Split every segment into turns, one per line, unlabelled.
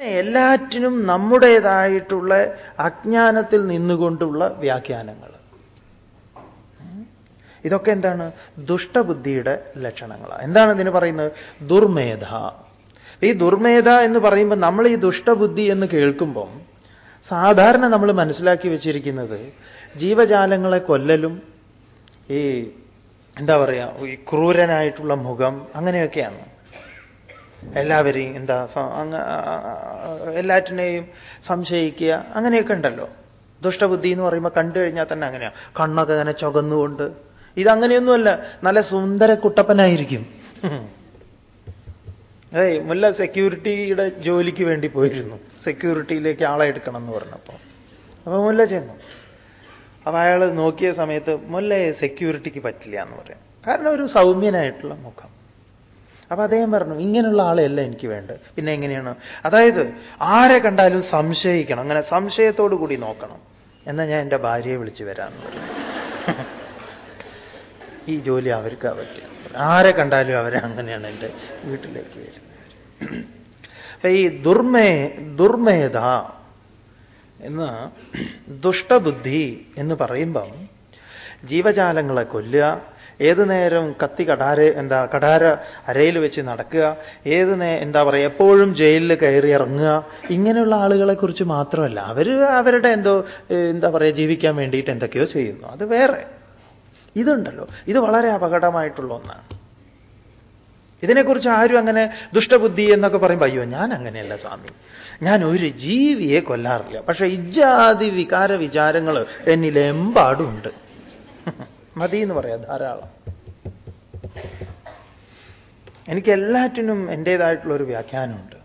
എല്ലാറ്റിനും നമ്മുടേതായിട്ടുള്ള അജ്ഞാനത്തിൽ നിന്നുകൊണ്ടുള്ള വ്യാഖ്യാനങ്ങൾ. ഇതൊക്കെ എന്താണ്? ദുഷ്ടബുദ്ധിയുടെ ലക്ഷണങ്ങളാണ്. എന്താണ് ഇതിന് പറയുന്നത്? ദുർമേധ. ഈ ദുർമേധ എന്ന് പറയുമ്പോൾ നമ്മൾ ഈ ദുഷ്ടബുദ്ധി എന്ന് കേൾക്കുമ്പം സാധാരണ നമ്മൾ മനസ്സിലാക്കി വെച്ചിരിക്കുന്നത് ജീവജാലങ്ങളെ കൊല്ലലും ഈ എന്താ പറയുക ഈ ക്രൂരനായിട്ടുള്ള മുഖം അങ്ങനെയൊക്കെയാണ്. എല്ലാവരെയും എന്താ എല്ലാറ്റിനെയും സംശയിക്കുക അങ്ങനെയൊക്കെ ഉണ്ടല്ലോ. ദുഷ്ടബുദ്ധി എന്ന് പറയുമ്പോൾ കണ്ടു കഴിഞ്ഞാൽ തന്നെ അങ്ങനെയാണ് കണ്ണൊക്കെ അങ്ങനെ ചുകന്നുകൊണ്ട് ഇതങ്ങനെയൊന്നുമല്ല. നല്ല സുന്ദര കുട്ടപ്പനായിരിക്കും. അതെ മുല്ല സെക്യൂരിറ്റിയുടെ ജോലിക്ക് വേണ്ടി പോയിരുന്നു. സെക്യൂരിറ്റിയിലേക്ക് ആളെ എടുക്കണം എന്ന് പറഞ്ഞപ്പോൾ അപ്പൊ മുല്ല ചെന്നു. അപ്പൊ അയാൾ നോക്കിയ സമയത്ത് മുല്ലയെ സെക്യൂരിറ്റിക്ക് പറ്റില്ല എന്ന് പറയാം. കാരണം ഒരു സൗമ്യനായിട്ടുള്ള മുഖം. അപ്പൊ അദ്ദേഹം പറഞ്ഞു ഇങ്ങനെയുള്ള ആളെയല്ല എനിക്ക് വേണ്ടത്. പിന്നെ എങ്ങനെയാണ്? അതായത് ആരെ കണ്ടാലും സംശയിക്കണം. അങ്ങനെ സംശയത്തോടു കൂടി നോക്കണം. എന്നാൽ ഞാൻ എന്റെ ഭാര്യയെ വിളിച്ചു വരാമെന്ന് ഈ ജോലി അവർക്ക് പറ്റുക ആരെ കണ്ടാലും അവരെ അങ്ങനെയാണ് എന്റെ വീട്ടിലേക്ക് വരുന്നത്. അപ്പൊ ഈ ദുർമേ ദുർമേധ എന്ന ദുഷ്ടബുദ്ധി എന്ന് പറയുമ്പം ജീവജാലങ്ങളെ കൊല്ലുക ഏതു നേരം കത്തി കടാര എന്താ കടാര അരയിൽ വെച്ച് നടക്കുക ഏത് നേ എന്താ പറയുക എപ്പോഴും ജയിലിൽ കയറി ഇറങ്ങുക ഇങ്ങനെയുള്ള ആളുകളെ കുറിച്ച് മാത്രമല്ല. അവർ അവരുടെ എന്തോ എന്താ പറയുക ജീവിക്കാൻ വേണ്ടിയിട്ട് എന്തൊക്കെയോ ചെയ്യുന്നു. അത് വേറെ. ഇതുണ്ടല്ലോ. ഇത് വളരെ അപകടമായിട്ടുള്ള ഒന്നാണ്. ഇതിനെക്കുറിച്ച് ആരും അങ്ങനെ ദുഷ്ടബുദ്ധി എന്നൊക്കെ പറയുമ്പോൾ അയ്യോ ഞാൻ അങ്ങനെയല്ല സ്വാമി. ഞാൻ ഒരു ജീവിയെ കൊല്ലാറില്ല. പക്ഷേ ഇജാതി വികാര വിചാരങ്ങൾ എന്നിലെമ്പാടുണ്ട്. മതി എന്ന് പറയാം ധാരാളം. എനിക്ക് എല്ലാറ്റിനും എന്റേതായിട്ടുള്ള ഒരു വ്യാഖ്യാനമുണ്ട്.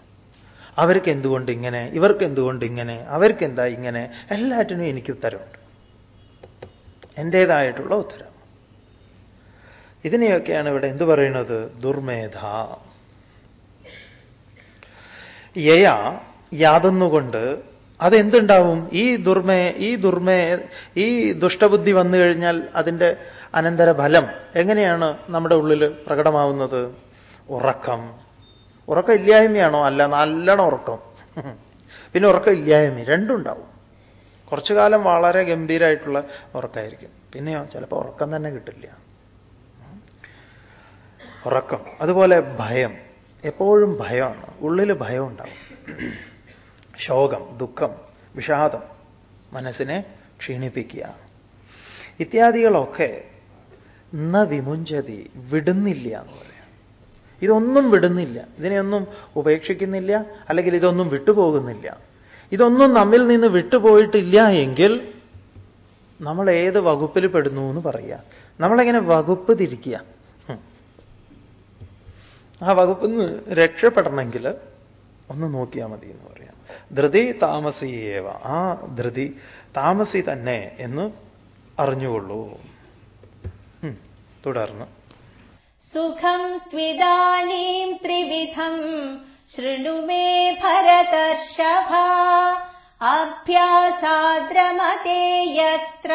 അവർക്ക് എന്തുകൊണ്ട് ഇങ്ങനെ ഇവർക്ക് എന്തുകൊണ്ട് ഇങ്ങനെ അവർക്ക് എന്താ ഇങ്ങനെ എല്ലാറ്റിനും എനിക്ക് ഉത്തരമുണ്ട്. എന്റേതായിട്ടുള്ള ഉത്തരം. ഇതിനെയൊക്കെയാണ് ഇവിടെ എന്തു പറയുന്നത്? ദുർമേധ. യയാ യാതൊന്നുകൊണ്ട് അതെന്തുണ്ടാവും? ഈ ദുർമേ ഈ ദുർമേ ഈ ദുഷ്ടബുദ്ധി വന്നു കഴിഞ്ഞാൽ അതിന്റെ അനന്തര ഫലം എങ്ങനെയാണ് നമ്മുടെ ഉള്ളിൽ പ്രകടമാവുന്നത്? ഉറക്കം. ഉറക്കം ഇല്ലായ്മയാണോ? അല്ല നല്ലോണം ഉറക്കം. പിന്നെ ഉറക്കം ഇല്ലായ്മ രണ്ടുണ്ടാവും കുറച്ചു കാലം വളരെ ഗംഭീരമായിട്ടുള്ള ഉറക്കമായിരിക്കും പിന്നെയോ ചിലപ്പോൾ ഉറക്കം തന്നെ കിട്ടില്ല. ഉറക്കം. അതുപോലെ ഭയം. എപ്പോഴും ഭയമാണ്. ഉള്ളിൽ ഭയം ഉണ്ടാവും. ശോകം ദുഃഖം വിഷാദം മനസ്സിനെ ക്ഷീണിപ്പിക്കുക. ഇത്യാദികളൊക്കെ ന വിമുഞ്ചതി വിടുന്നില്ല എന്ന് പറയാം. ഇതൊന്നും വിടുന്നില്ല. ഇതിനെയൊന്നും ഉപേക്ഷിക്കുന്നില്ല അല്ലെങ്കിൽ ഇതൊന്നും വിട്ടുപോകുന്നില്ല. ഇതൊന്നും നമ്മിൽ നിന്ന് വിട്ടുപോയിട്ടില്ല എങ്കിൽ നമ്മൾ ഏത് വകുപ്പിൽ പെടുന്നു എന്ന് പറയുക. നമ്മളെങ്ങനെ വകുപ്പ് തിരിക്കുക ആ വകുപ്പിൽ നിന്ന് രക്ഷപ്പെടണമെങ്കിൽ ഒന്ന് നോക്കിയാൽ മതി എന്ന് പറയാം. ധൃതി താമസിയേവ ആ ധൃതി താമസി തന്നെ എന്ന് അറിഞ്ഞുകൊള്ളൂ. തുടർന്ന്.
സുഖം ത്വിദാനീം ത്രിവിധം ശൃണുമേ ഭരതർഷഭ. അഭ്യാസാദ്രമതേ യത്ര.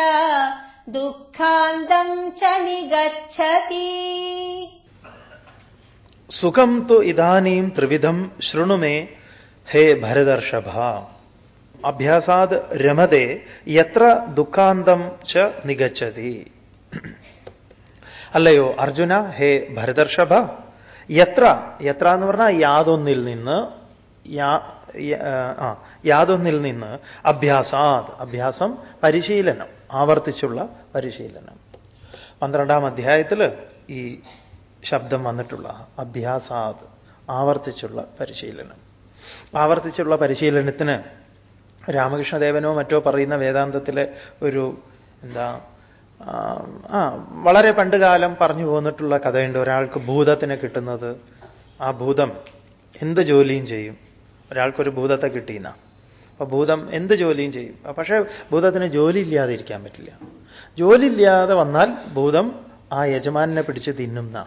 ദുഃഖാന്തം ച നിഗച്ഛതി.
സുഖം തു ഇതാനീം ത്രിവിധം ശൃണുമേ ഹേ ഭരതർഷഭ. അഭ്യാസാത് രമതേ എത്ര ദുഃഖാന്തം ച നികച്ചതി അല്ലയോ അർജുന ഹേ ഭരതർഷഭ യത്ര യത്ര എന്ന് പറഞ്ഞാൽ യാതൊന്നിൽ നിന്ന് യാതൊന്നിൽ നിന്ന് അഭ്യാസാത് അഭ്യാസം പരിശീലനം ആവർത്തിച്ചുള്ള പരിശീലനം. പന്ത്രണ്ടാം അധ്യായത്തിൽ ഈ ശബ്ദം വന്നിട്ടുള്ള അഭ്യാസാത് ആവർത്തിച്ചുള്ള പരിശീലനം. ആവർത്തിച്ചുള്ള പരിശീലനത്തിന് രാമകൃഷ്ണദേവനോ മറ്റോ പറയുന്ന വേദാന്തത്തിലെ ഒരു എന്താ ആ വളരെ പണ്ടുകാലം പറഞ്ഞു പോന്നിട്ടുള്ള കഥയുണ്ട്. ഒരാൾക്ക് ഭൂതത്തിന് കിട്ടുന്നത്. ആ ഭൂതം എന്ത് ജോലിയും ചെയ്യും? ഒരാൾക്കൊരു ഭൂതത്തെ കിട്ടിയെന്ന അപ്പൊ ഭൂതം എന്ത് ജോലിയും ചെയ്യും? പക്ഷേ ഭൂതത്തിന് ജോലി ഇല്ലാതെ ഇരിക്കാൻ പറ്റില്ല. ജോലി ഇല്ലാതെ വന്നാൽ ഭൂതം ആ യജമാനെ പിടിച്ച് തിന്നുന്ന.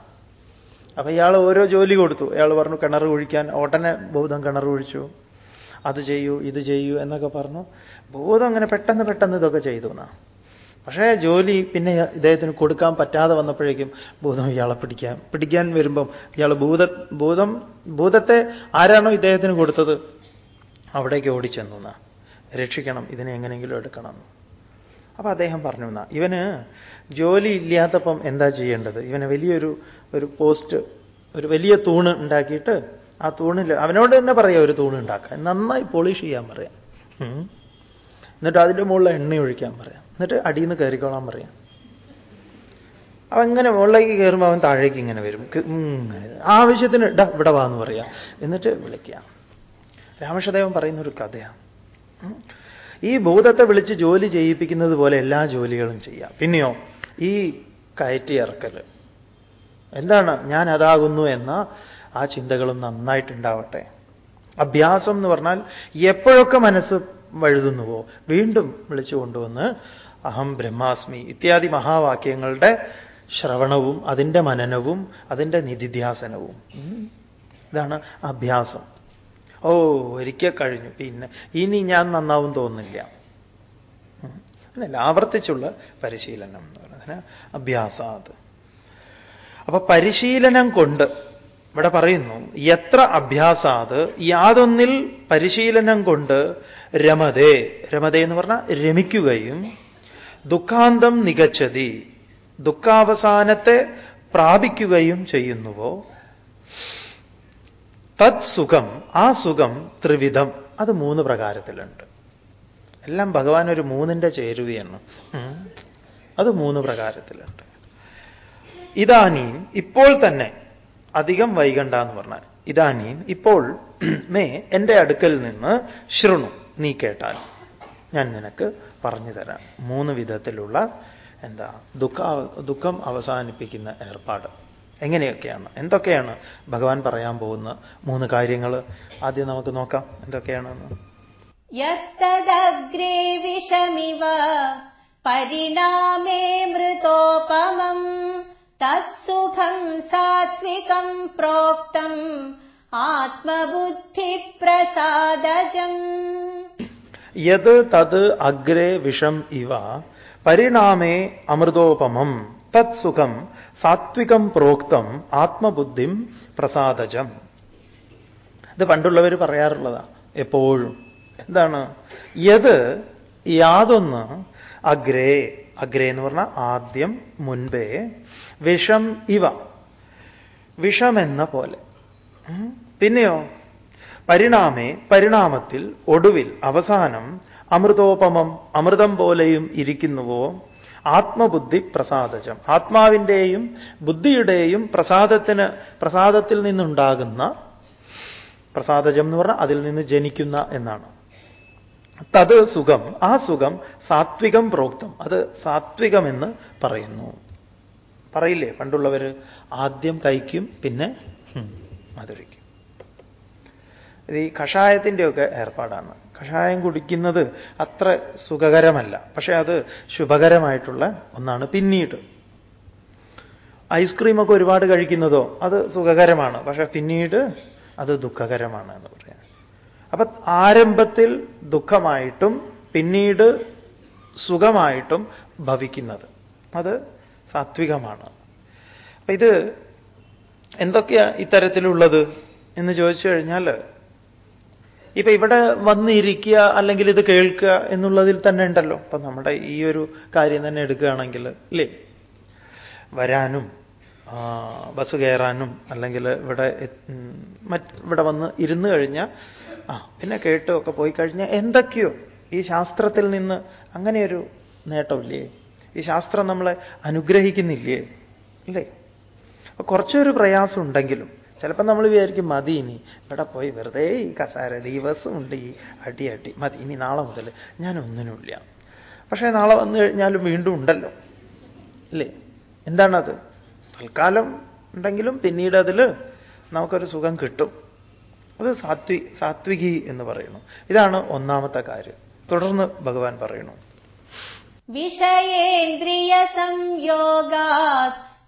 അപ്പൊ ഇയാൾ ഓരോ ജോലി കൊടുത്തു. അയാൾ പറഞ്ഞു കിണർ കുഴിക്കാൻ. ഉടനെ ബോധം കിണർ കുഴിച്ചു. അത് ചെയ്യൂ ഇത് ചെയ്യൂ എന്നൊക്കെ പറഞ്ഞു. ബോധം അങ്ങനെ പെട്ടെന്ന് പെട്ടെന്ന് ഇതൊക്കെ ചെയ്തു എന്നാ. പക്ഷേ ജോലി പിന്നെ ഇദ്ദേഹത്തിന് കൊടുക്കാൻ പറ്റാതെ വന്നപ്പോഴേക്കും ബോധം ഇയാളെ പിടിക്കാൻ പിടിക്കാൻ വരുമ്പം ഇയാൾ ഭൂത ഭൂതം ഭൂതത്തെ ആരാണോ ഇദ്ദേഹത്തിന് കൊടുത്തത് അവിടേക്ക് ഓടിച്ചെന്നു രക്ഷിക്കണം ഇതിനെ എങ്ങനെയെങ്കിലും എടുക്കണം അപ്പൊ അദ്ദേഹം പറഞ്ഞു എന്നാ ഇവന് ജോലി ഇല്ലാത്തപ്പം എന്താ ചെയ്യേണ്ടത്? ഇവന് വലിയൊരു ഒരു പോസ്റ്റ് ഒരു വലിയ തൂണ് ഉണ്ടാക്കിയിട്ട് ആ തൂണിൽ അവനോട് തന്നെ പറയാം ഒരു തൂണ് ഉണ്ടാക്കാൻ. നന്നായി പോളിഷ് ചെയ്യാൻ പറയാം. എന്നിട്ട് അതിന്റെ മുകളിൽ എണ്ണ ഒഴിക്കാൻ പറയാം. എന്നിട്ട് അടിയിൽ നിന്ന് കയറിക്കോളാൻ പറയാം. അവ ഇങ്ങനെ മുകളിലേക്ക് കയറുമ്പോൾ അവൻ താഴേക്ക് ഇങ്ങനെ വരും. ഇങ്ങനെ. ആവശ്യത്തിന് ഡാ ഇവിടെ വാന്ന് പറയാം. എന്നിട്ട് വിളിക്കാം. രാമക്ഷദേവൻ പറയുന്ന ഒരു കഥയാണ്. ഈ ഭൂതത്തെ വിളിച്ച് ജോലി ചെയ്യിപ്പിക്കുന്നത് പോലെ എല്ലാ ജോലികളും ചെയ്യാം. പിന്നെയോ ഈ കയറ്റി ഇറക്കൽ എന്താണ് ഞാൻ അതാകുന്നു എന്ന ആ ചിന്തകളും നന്നായിട്ടുണ്ടാവട്ടെ. അഭ്യാസം എന്ന് പറഞ്ഞാൽ എപ്പോഴൊക്കെ മനസ്സ് വഴുതുന്നുവോ വീണ്ടും വിളിച്ചു കൊണ്ടുവന്ന് അഹം ബ്രഹ്മാസ്മി ഇത്യാദി മഹാവാക്യങ്ങളുടെ ശ്രവണവും അതിന്റെ മനനവും അതിന്റെ നിധിധ്യാസനവും. ഇതാണ് അഭ്യാസം. ഓ ഒരിക്കൽ കഴിഞ്ഞു. പിന്നെ ഇനി ഞാൻ നന്നാവും തോന്നില്ല. അങ്ങനെയല്ല ആവർത്തിച്ചുള്ള പരിശീലനം എന്ന് പറയുന്നത്. അഭ്യാസാത് അപ്പൊ പരിശീലനം കൊണ്ട് ഇവിടെ പറയുന്നു എത്ര അഭ്യാസാത് യാതൊന്നിൽ പരിശീലനം കൊണ്ട് രമതേ രമതേ എന്ന് പറഞ്ഞാൽ രമിക്കുകയും ദുഃഖാന്തം നികച്ചതി ദുഃഖാവസാനത്തെ പ്രാപിക്കുകയും ചെയ്യുന്നുവോ? തത് സുഖം ആ സുഖം ത്രിവിധം. അത് മൂന്ന് പ്രകാരത്തിലുണ്ട്. എല്ലാം ഭഗവാൻ ഒരു മൂന്നിന്റെ ചേരുവയാണ്. അത് മൂന്ന് പ്രകാരത്തിലുണ്ട്. ഇതാനീം ഇപ്പോൾ തന്നെ അധികം വൈകണ്ട എന്ന് പറഞ്ഞാൽ ഇതാനീം ഇപ്പോൾ മേ എന്റെ അടുക്കൽ നിന്ന് ശൃണു നീ കേട്ടാൽ ഞാൻ നിനക്ക് പറഞ്ഞു തരാം മൂന്ന് വിധത്തിലുള്ള എന്താ ദുഃഖ ദുഃഖം അവസാനിപ്പിക്കുന്ന ഏർപ്പാട്. എങ്ങനെയൊക്കെയാണ്? എന്തൊക്കെയാണ് ഭഗവാൻ പറയാൻ പോകുന്ന മൂന്ന് കാര്യങ്ങൾ ആദ്യം നമുക്ക് നോക്കാം. എന്തൊക്കെയാണെന്ന്.
യത്തദഗ്രേ വിഷമിവ പരിണാമേ മൃതോപമം തത്സുഖം സാത്വികം പ്രോക്തം ആത്മബുദ്ധി പ്രസാദജം
യത് തത് അഗ്രേ വിഷം ഇവ പരിണാമേ അമൃതോപമം തത് സുഖം സാത്വികം പ്രോക്തം ആത്മബുദ്ധിം പ്രസാദജം. ഇത് പണ്ടുള്ളവർ പറയാറുള്ളതാ എപ്പോഴും. എന്താണ്? യത് യാതൊന്ന് അഗ്രേ അഗ്രേ എന്ന് പറഞ്ഞാൽ ആദ്യം മുൻപേ വിഷം ഇവ. വിഷമെന്ന പോലെ. പിന്നെയോ? പരിണാമേ പരിണാമത്തിൽ ഒടുവിൽ അവസാനം അമൃതോപമം അമൃതം പോലെയും ഇരിക്കുന്നുവോ? ആത്മബുദ്ധി പ്രസാദജം. ആത്മാവിന്റെയും ബുദ്ധിയുടെയും പ്രസാദത്തിന് പ്രസാദത്തിൽ നിന്നുണ്ടാകുന്ന പ്രസാദജം എന്ന് പറഞ്ഞാൽ അതിൽ നിന്ന് ജനിക്കുന്ന എന്നാണ്. തത് സുഖം ആ സുഖം സാത്വികം പ്രോക്തം. അത് സാത്വികമെന്ന് പറയുന്നു. പറയില്ലേ? പണ്ടുള്ളവർ ആദ്യം കഴിക്കും പിന്നെ മധുരിക്കും. ഇത് ഈ കഷായത്തിന്റെയൊക്കെ ഏർപ്പാടാണ്. കഷായം കുടിക്കുന്നത് അത്ര സുഖകരമല്ല. പക്ഷേ അത് ശുഭകരമായിട്ടുള്ള ഒന്നാണ്. പിന്നീട് ഐസ്ക്രീമൊക്കെ ഒരുപാട് കഴിക്കുന്നതോ അത് സുഖകരമാണ്. പക്ഷേ പിന്നീട് അത് ദുഃഖകരമാണ് എന്ന് പറയാം. അപ്പൊ ആരംഭത്തിൽ ദുഃഖമായിട്ടും പിന്നീട് സുഖമായിട്ടും ഭവിക്കുന്നത് അത് സാത്വികമാണ്. അപ്പൊ ഇത് എന്തൊക്കെയാ ഇത്തരത്തിലുള്ളത് എന്ന് ചോദിച്ചു കഴിഞ്ഞാൽ ഇപ്പൊ ഇവിടെ വന്നിരിക്കുക അല്ലെങ്കിൽ ഇത് കേൾക്കുക എന്നുള്ളതിൽ തന്നെ ഉണ്ടല്ലോ. അപ്പൊ നമ്മുടെ ഈ ഒരു കാര്യം തന്നെ എടുക്കുകയാണെങ്കിൽ ഇല്ലേ? വരാനും ബസ് കയറാനും അല്ലെങ്കിൽ ഇവിടെ മറ്റ് ഇവിടെ വന്ന് ഇരുന്ന് കഴിഞ്ഞാൽ ആ പിന്നെ കേട്ടോ ഒക്കെ പോയി കഴിഞ്ഞാൽ എന്തൊക്കെയോ. ഈ ശാസ്ത്രത്തിൽ നിന്ന് അങ്ങനെയൊരു നേട്ടമില്ലേ? ഈ ശാസ്ത്രം നമ്മളെ അനുഗ്രഹിക്കുന്നില്ലേ? അല്ലേ കുറച്ചൊരു പ്രയാസം ഉണ്ടെങ്കിലും ചിലപ്പോൾ നമ്മൾ വിചാരിക്കും മതി ഇനി. ഇവിടെ പോയി വെറുതെ ഈ കസാര ദിവസമുണ്ട് ഈ അടി അടി. മതി ഇനി നാളെ മുതൽ ഞാനൊന്നിനുമില്ല പക്ഷേ നാളെ വന്നു കഴിഞ്ഞാലും വീണ്ടും ഉണ്ടല്ലോ. അല്ലേ എന്താണത്? തൽക്കാലം ഉണ്ടെങ്കിലും പിന്നീട് അതിൽ നമുക്കൊരു സുഖം കിട്ടും. അത് സാത്വി സാത്വികി എന്ന് പറയുന്നു. ഇതാണ് ഒന്നാമത്തെ കാര്യം. തുടർന്ന് ഭഗവാൻ പറയുന്നു.
വിഷയേന്ദ്രിയ സംയോഗാ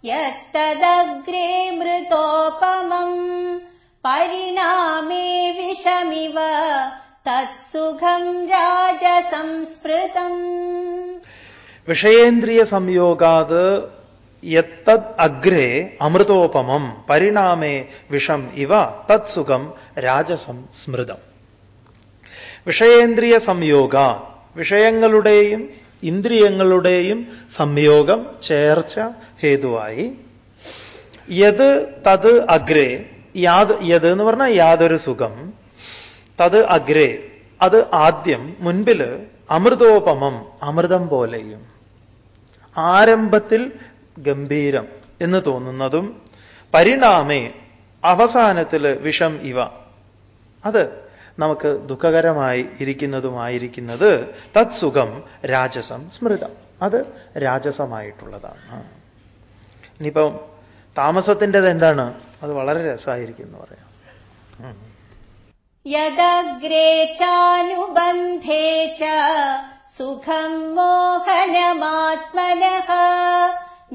यत्तदग्रे मृतोपमम् परिणामे विषमिव तत्सुखम् राजसंस्मृतम्
വിഷയേന്ദ്രിയ സംയോഗാത് യത്തത് അഗ്രേ അമൃതോപമം പരിണാമേ വിഷം ഇവ തത്സുഖം രാജസം സ്മൃതം വിഷയേന്ദ്രിയ സംയോഗ വിഷയങ്ങളുടെയും ഇന്ദ്രിയങ്ങളുടെയും സംയോഗം ചേർച്ച ഹേതുവായി. യത് തത് അഗ്രേ യാത് യത് എന്ന് പറഞ്ഞാൽ യാതൊരു സുഖം. തത് അഗ്രേ അത് ആദ്യം മുൻപിൽ അമൃതോപമം അമൃതം പോലെയും. ആരംഭത്തിൽ ഗംഭീരം എന്ന് തോന്നുന്നതും പരിണാമേ അവസാനത്തിൽ വിഷം ഇവ. അത് നമുക്ക് ദുഃഖകരമായി ഇരിക്കുന്നതുമായിരിക്കുന്നത് തത്സുഖം രാജസം സ്മൃതം. അത് രാജസമായിട്ടുള്ളതാണ്. ഇനിയിപ്പം താമസത്തിന്റെത് എന്താണ്? അത് വളരെ രസമായിരിക്കും എന്ന് പറയാം.
യദഗ്രേചാനുബന്ധേച സുഖം മോഹനമാത്മന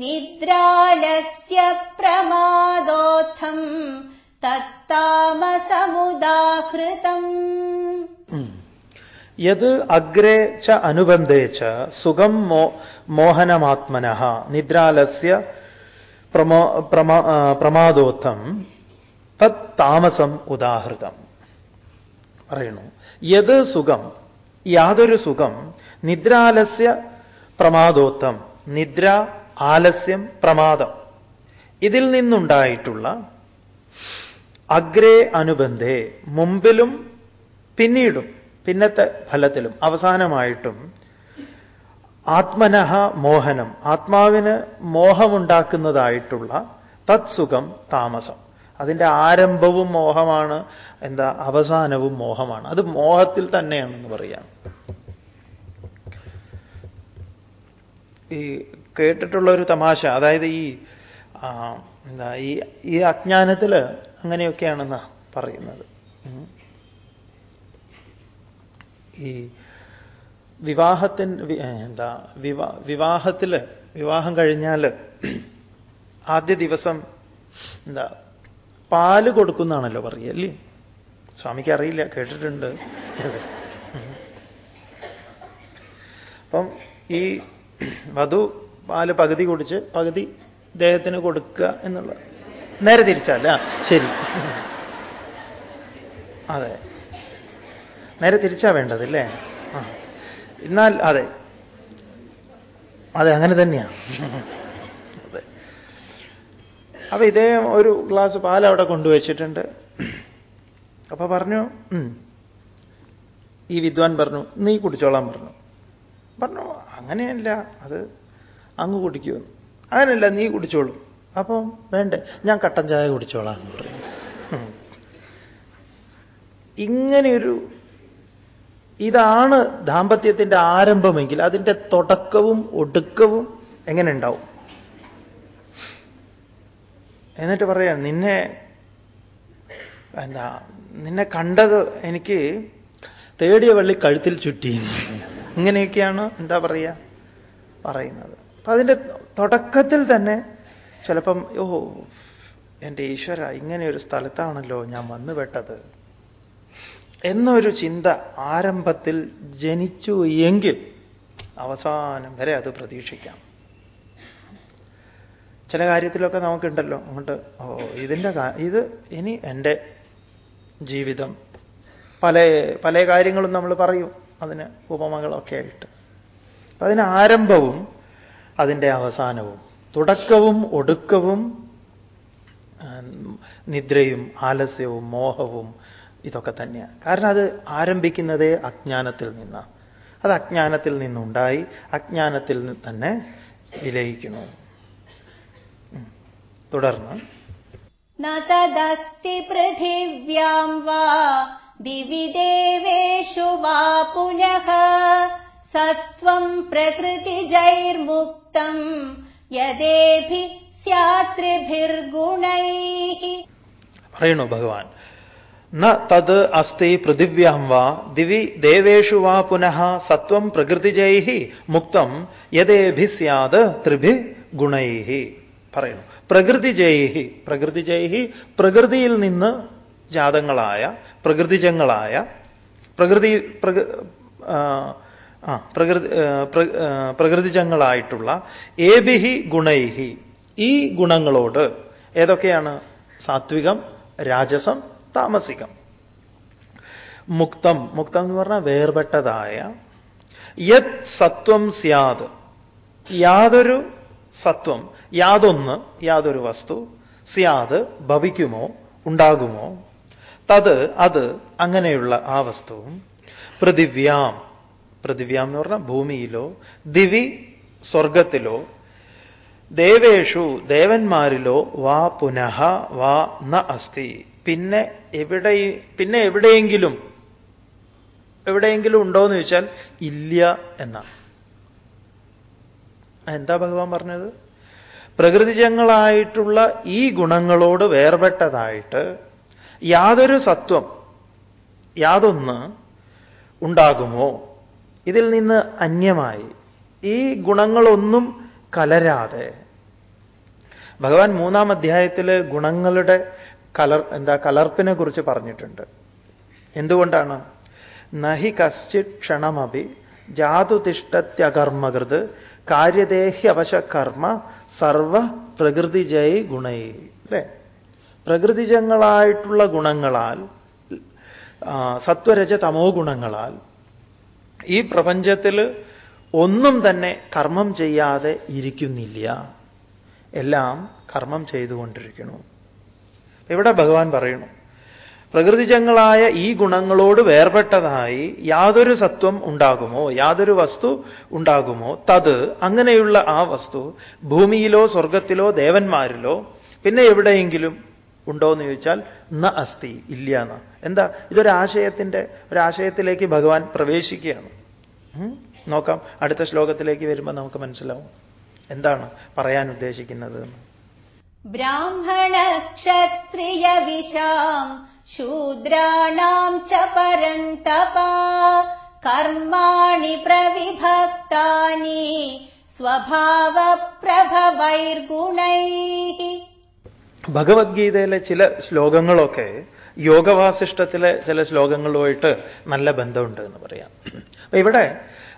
നിദ്രാലസ്യ പ്രമാദോത്ഥം
തത്താമസമുദാഹൃതം. യത് അഗ്രേ ച അനുബന്ധേ ച സുഖം മോഹനമാത്മന നിദ്രാലസ്യ പ്രമോ പ്രമാ ആ, പ്രമാദോത്ഥം തത് താമസം ഉദാഹൃതം. പറയുന്നു യത് സുഖം യാതൊരു സുഖം നിദ്രാലസ്യ പ്രമാദോത്തം നിദ്ര ആലസ്യം പ്രമാദം. ഇതിൽ നിന്നുണ്ടായിട്ടുള്ള അഗ്രേ അനുബന്ധേ മുമ്പിലും പിന്നീടും പിന്നത്തെ ഫലത്തിലും അവസാനമായിട്ടും ആത്മനഃ മോഹനം ആത്മാവിന് മോഹമുണ്ടാക്കുന്നതായിട്ടുള്ള തത്സുഖം താമസം. അതിന്റെ ആരംഭവും മോഹമാണ് എന്താ അവസാനവും മോഹമാണ്. അത് മോഹത്തിൽ തന്നെയാണെന്ന് പറയാം. ഈ കേട്ടിട്ടുള്ള ഒരു തമാശ അതായത് ഈ എന്താ ഈ ഈ അജ്ഞാനത്തിൽ അങ്ങനെയൊക്കെയാണെന്നാ പറയുന്നത്. ഈ വിവാഹത്തിൻ എന്താ വിവാ വിവാഹത്തിൽ വിവാഹം കഴിഞ്ഞാൽ ആദ്യ ദിവസം എന്താ പാൽ കൊടുക്കുന്നാണല്ലോ പറയുക അല്ലേ? സ്വാമിക്ക് അറിയില്ല കേട്ടിട്ടുണ്ട്. അപ്പം ഈ വധു പാൽ പകുതി കുടിച്ച് പകുതി ദേഹത്തിന് കൊടുക്കുക എന്നുള്ള നേരെ തിരിച്ചല്ല ശരി. അതെ. നേരെ തിരിച്ചാ വേണ്ടത് അല്ലേ? ആ എന്നാൽ അതെ. അതെ അങ്ങനെ തന്നെയാണ് അപ്പൊ ഇതേ ഒരു ഗ്ലാസ് പാൽ അവിടെ കൊണ്ടുവച്ചിട്ടുണ്ട്. അപ്പൊ പറഞ്ഞു ഈ വിദ്വാൻ പറഞ്ഞു നീ കുടിച്ചോളാൻ പറഞ്ഞു. പറഞ്ഞു അങ്ങനെയല്ല അത് അങ്ങ് കുടിക്കുമെന്ന്. അങ്ങനെയല്ല നീ കുടിച്ചോളൂ. അപ്പം വേണ്ടേ ഞാൻ കട്ടൻ ചായ കുടിച്ചോളാം. എന്ന് പറയും. ഇങ്ങനെയൊരു ഇതാണ് ദാമ്പത്യത്തിന്റെ ആരംഭമെങ്കിൽ അതിന്റെ തുടക്കവും ഒടുക്കവും എങ്ങനെ ഉണ്ടാവും? എന്നിട്ട് പറയാം നിന്നെ എന്താ നിന്നെ കണ്ടത് എനിക്ക് തേടിയ വള്ളി കഴുത്തിൽ ചുറ്റി. ഇങ്ങനെയൊക്കെയാണ് എന്താ പറയുക പറയുന്നത്. അപ്പൊ അതിന്റെ തുടക്കത്തിൽ തന്നെ ചിലപ്പം ഓ എന്റെ ഈശ്വര ഇങ്ങനെ ഒരു സ്ഥലത്താണല്ലോ ഞാൻ വന്നുപെട്ടത്. എന്നൊരു ചിന്ത ആരംഭത്തിൽ ജനിച്ചു എങ്കിൽ അവസാനം വരെ അത് പ്രതീക്ഷിക്കാം. ചില കാര്യത്തിലൊക്കെ നമുക്കുണ്ടല്ലോ അങ്ങോട്ട് ഓ ഇതിന്റെ ഇത് ഇനി എന്റെ ജീവിതം. പല പല കാര്യങ്ങളും നമ്മൾ പറയും അതിന് ഉപമകളൊക്കെ ആയിട്ട്. അതിന് ആരംഭവും അതിന്റെ അവസാനവും തുടക്കവും ഒടുക്കവും നിദ്രയും ആലസ്യവും മോഹവും ഇതൊക്കെ തന്നെയാണ് കാരണം അത് ആരംഭിക്കുന്നതേ അജ്ഞാനത്തിൽ നിന്നാണ് അത് അജ്ഞാനത്തിൽ നിന്നുണ്ടായി അജ്ഞാനത്തിൽ തന്നെ വിലയിക്കുന്നു. തുടർന്ന്.
നതദസ്തി പൃഥിവ്യാം വാ ദിവി വാ പുനഃ. സത്വം പ്രകൃതി പ്രകൃതിജൈർമുക്തം യദേഭി സ്യാത്രിഭിർഗുണൈ
പറയണു ഭഗവാൻ. ന തത് അസ്തി പൃഥിവ്യാം വാ ദിവി ദേവേഷു വാ പുനഃ സത്വം പ്രകൃതിജൈ മുക്തം യഥേഭി സ്യാത് ത്രിഭി ഗുണൈ പറയുന്നു. പ്രകൃതിജൈ പ്രകൃതിജൈ പ്രകൃതിയിൽ നിന്ന് ജാതങ്ങളായ പ്രകൃതിജങ്ങളായ പ്രകൃതി ആ, പ്രകൃതി പ്രകൃതിജങ്ങളായിട്ടുള്ള ഏബിഹി ഗുണൈഹി ഈ ഗുണങ്ങളോട് ഏതൊക്കെയാണ്? സാത്വികം രാജസം താമസികം മുക്തം മുക്തം എന്ന് പറഞ്ഞാൽ വേർപെട്ടതായ യത് സത്വം സ്യാത് യാതൊരു സത്വം യാതൊന്ന് യാതൊരു വസ്തു സ്യാത് ഭവിക്കുമോ ഉണ്ടാകുമോ? തത് അത് അങ്ങനെയുള്ള ആ വസ്തുവും പൃഥിവ്യാം. പൃഥിവ്യാം എന്ന് പറഞ്ഞാൽ ഭൂമിയിലോ ദിവി സ്വർഗത്തിലോ ദേവേഷു ദേവന്മാരിലോ വാ പുനഃ വാ ന അസ്തി. പിന്നെ എവിടെ പിന്നെ എവിടെയെങ്കിലും എവിടെയെങ്കിലും ഉണ്ടോ എന്ന് ചോദിച്ചാൽ ഇല്ല എന്നാണ്. എന്താ ഭഗവാൻ പറഞ്ഞത്? പ്രകൃതിജങ്ങളായിട്ടുള്ള ഈ ഗുണങ്ങളോട് വേർപെട്ടതായിട്ട് യാതൊരു സത്വം യാതൊന്ന് ഉണ്ടാകുമോ? ഇതിൽ നിന്ന് അന്യമായി ഈ ഗുണങ്ങളൊന്നും കലരാതെ. ഭഗവാൻ മൂന്നാം അധ്യായത്തിലെ ഗുണങ്ങളുടെ കലർ എന്താ കലർപ്പിനെ കുറിച്ച് പറഞ്ഞിട്ടുണ്ട്. എന്തുകൊണ്ടാണ്? നഹി കശ്ചിത് ക്ഷണമപി ജാതുതിഷ്ടത്യകർമ്മകൃത് കാര്യദേഹി അവശകർമ്മ സർവ പ്രകൃതിജയ ഗുണൈ. അല്ലേ? പ്രകൃതിജങ്ങളായിട്ടുള്ള ഗുണങ്ങളാൽ സത്വരജ തമോ ഗുണങ്ങളാൽ ഈ പ്രപഞ്ചത്തിൽ ഒന്നും തന്നെ കർമ്മം ചെയ്യാതെ ഇരിക്കുന്നില്ല. എല്ലാം കർമ്മം ചെയ്തുകൊണ്ടിരിക്കുന്നു. ഇവിടെ ഭഗവാൻ പറയുന്നു? പ്രകൃതിജങ്ങളായ ഈ ഗുണങ്ങളോട് വേർപെട്ടതായി യാതൊരു സത്വം ഉണ്ടാകുമോ? യാതൊരു വസ്തു ഉണ്ടാകുമോ? തത് അങ്ങനെയുള്ള ആ വസ്തു ഭൂമിയിലോ സ്വർഗത്തിലോ ദേവന്മാരിലോ പിന്നെ എവിടെയെങ്കിലും ഉണ്ടോ എന്ന് ചോദിച്ചാൽ ന അസ്ഥി ഇല്ല എന്ന് എന്താ? ഇതൊരാശയത്തിന്റെ ഒരാശയത്തിലേക്ക് ഭഗവാൻ പ്രവേശിക്കുകയാണ്. നോക്കാം. അടുത്ത ശ്ലോകത്തിലേക്ക് വരുമ്പോൾ നമുക്ക് മനസ്സിലാവും. എന്താണ് പറയാൻ ഉദ്ദേശിക്കുന്നത്
ബ്രാഹ്മണ ക്ഷത്രിയ വിഷാം ശൂദ്രാണാം ച പരന്തപ കർമാണി പ്രവിഭക്താനി സ്വഭാവ പ്രഭവൈർഗുണൈ
ഭഗവത്ഗീതയിലെ ചില ശ്ലോകങ്ങളൊക്കെ യോഗവാസിഷ്ടത്തിലെ ചില ശ്ലോകങ്ങളുമായിട്ട് നല്ല ബന്ധമുണ്ട് എന്ന് പറയാം. അപ്പൊ ഇവിടെ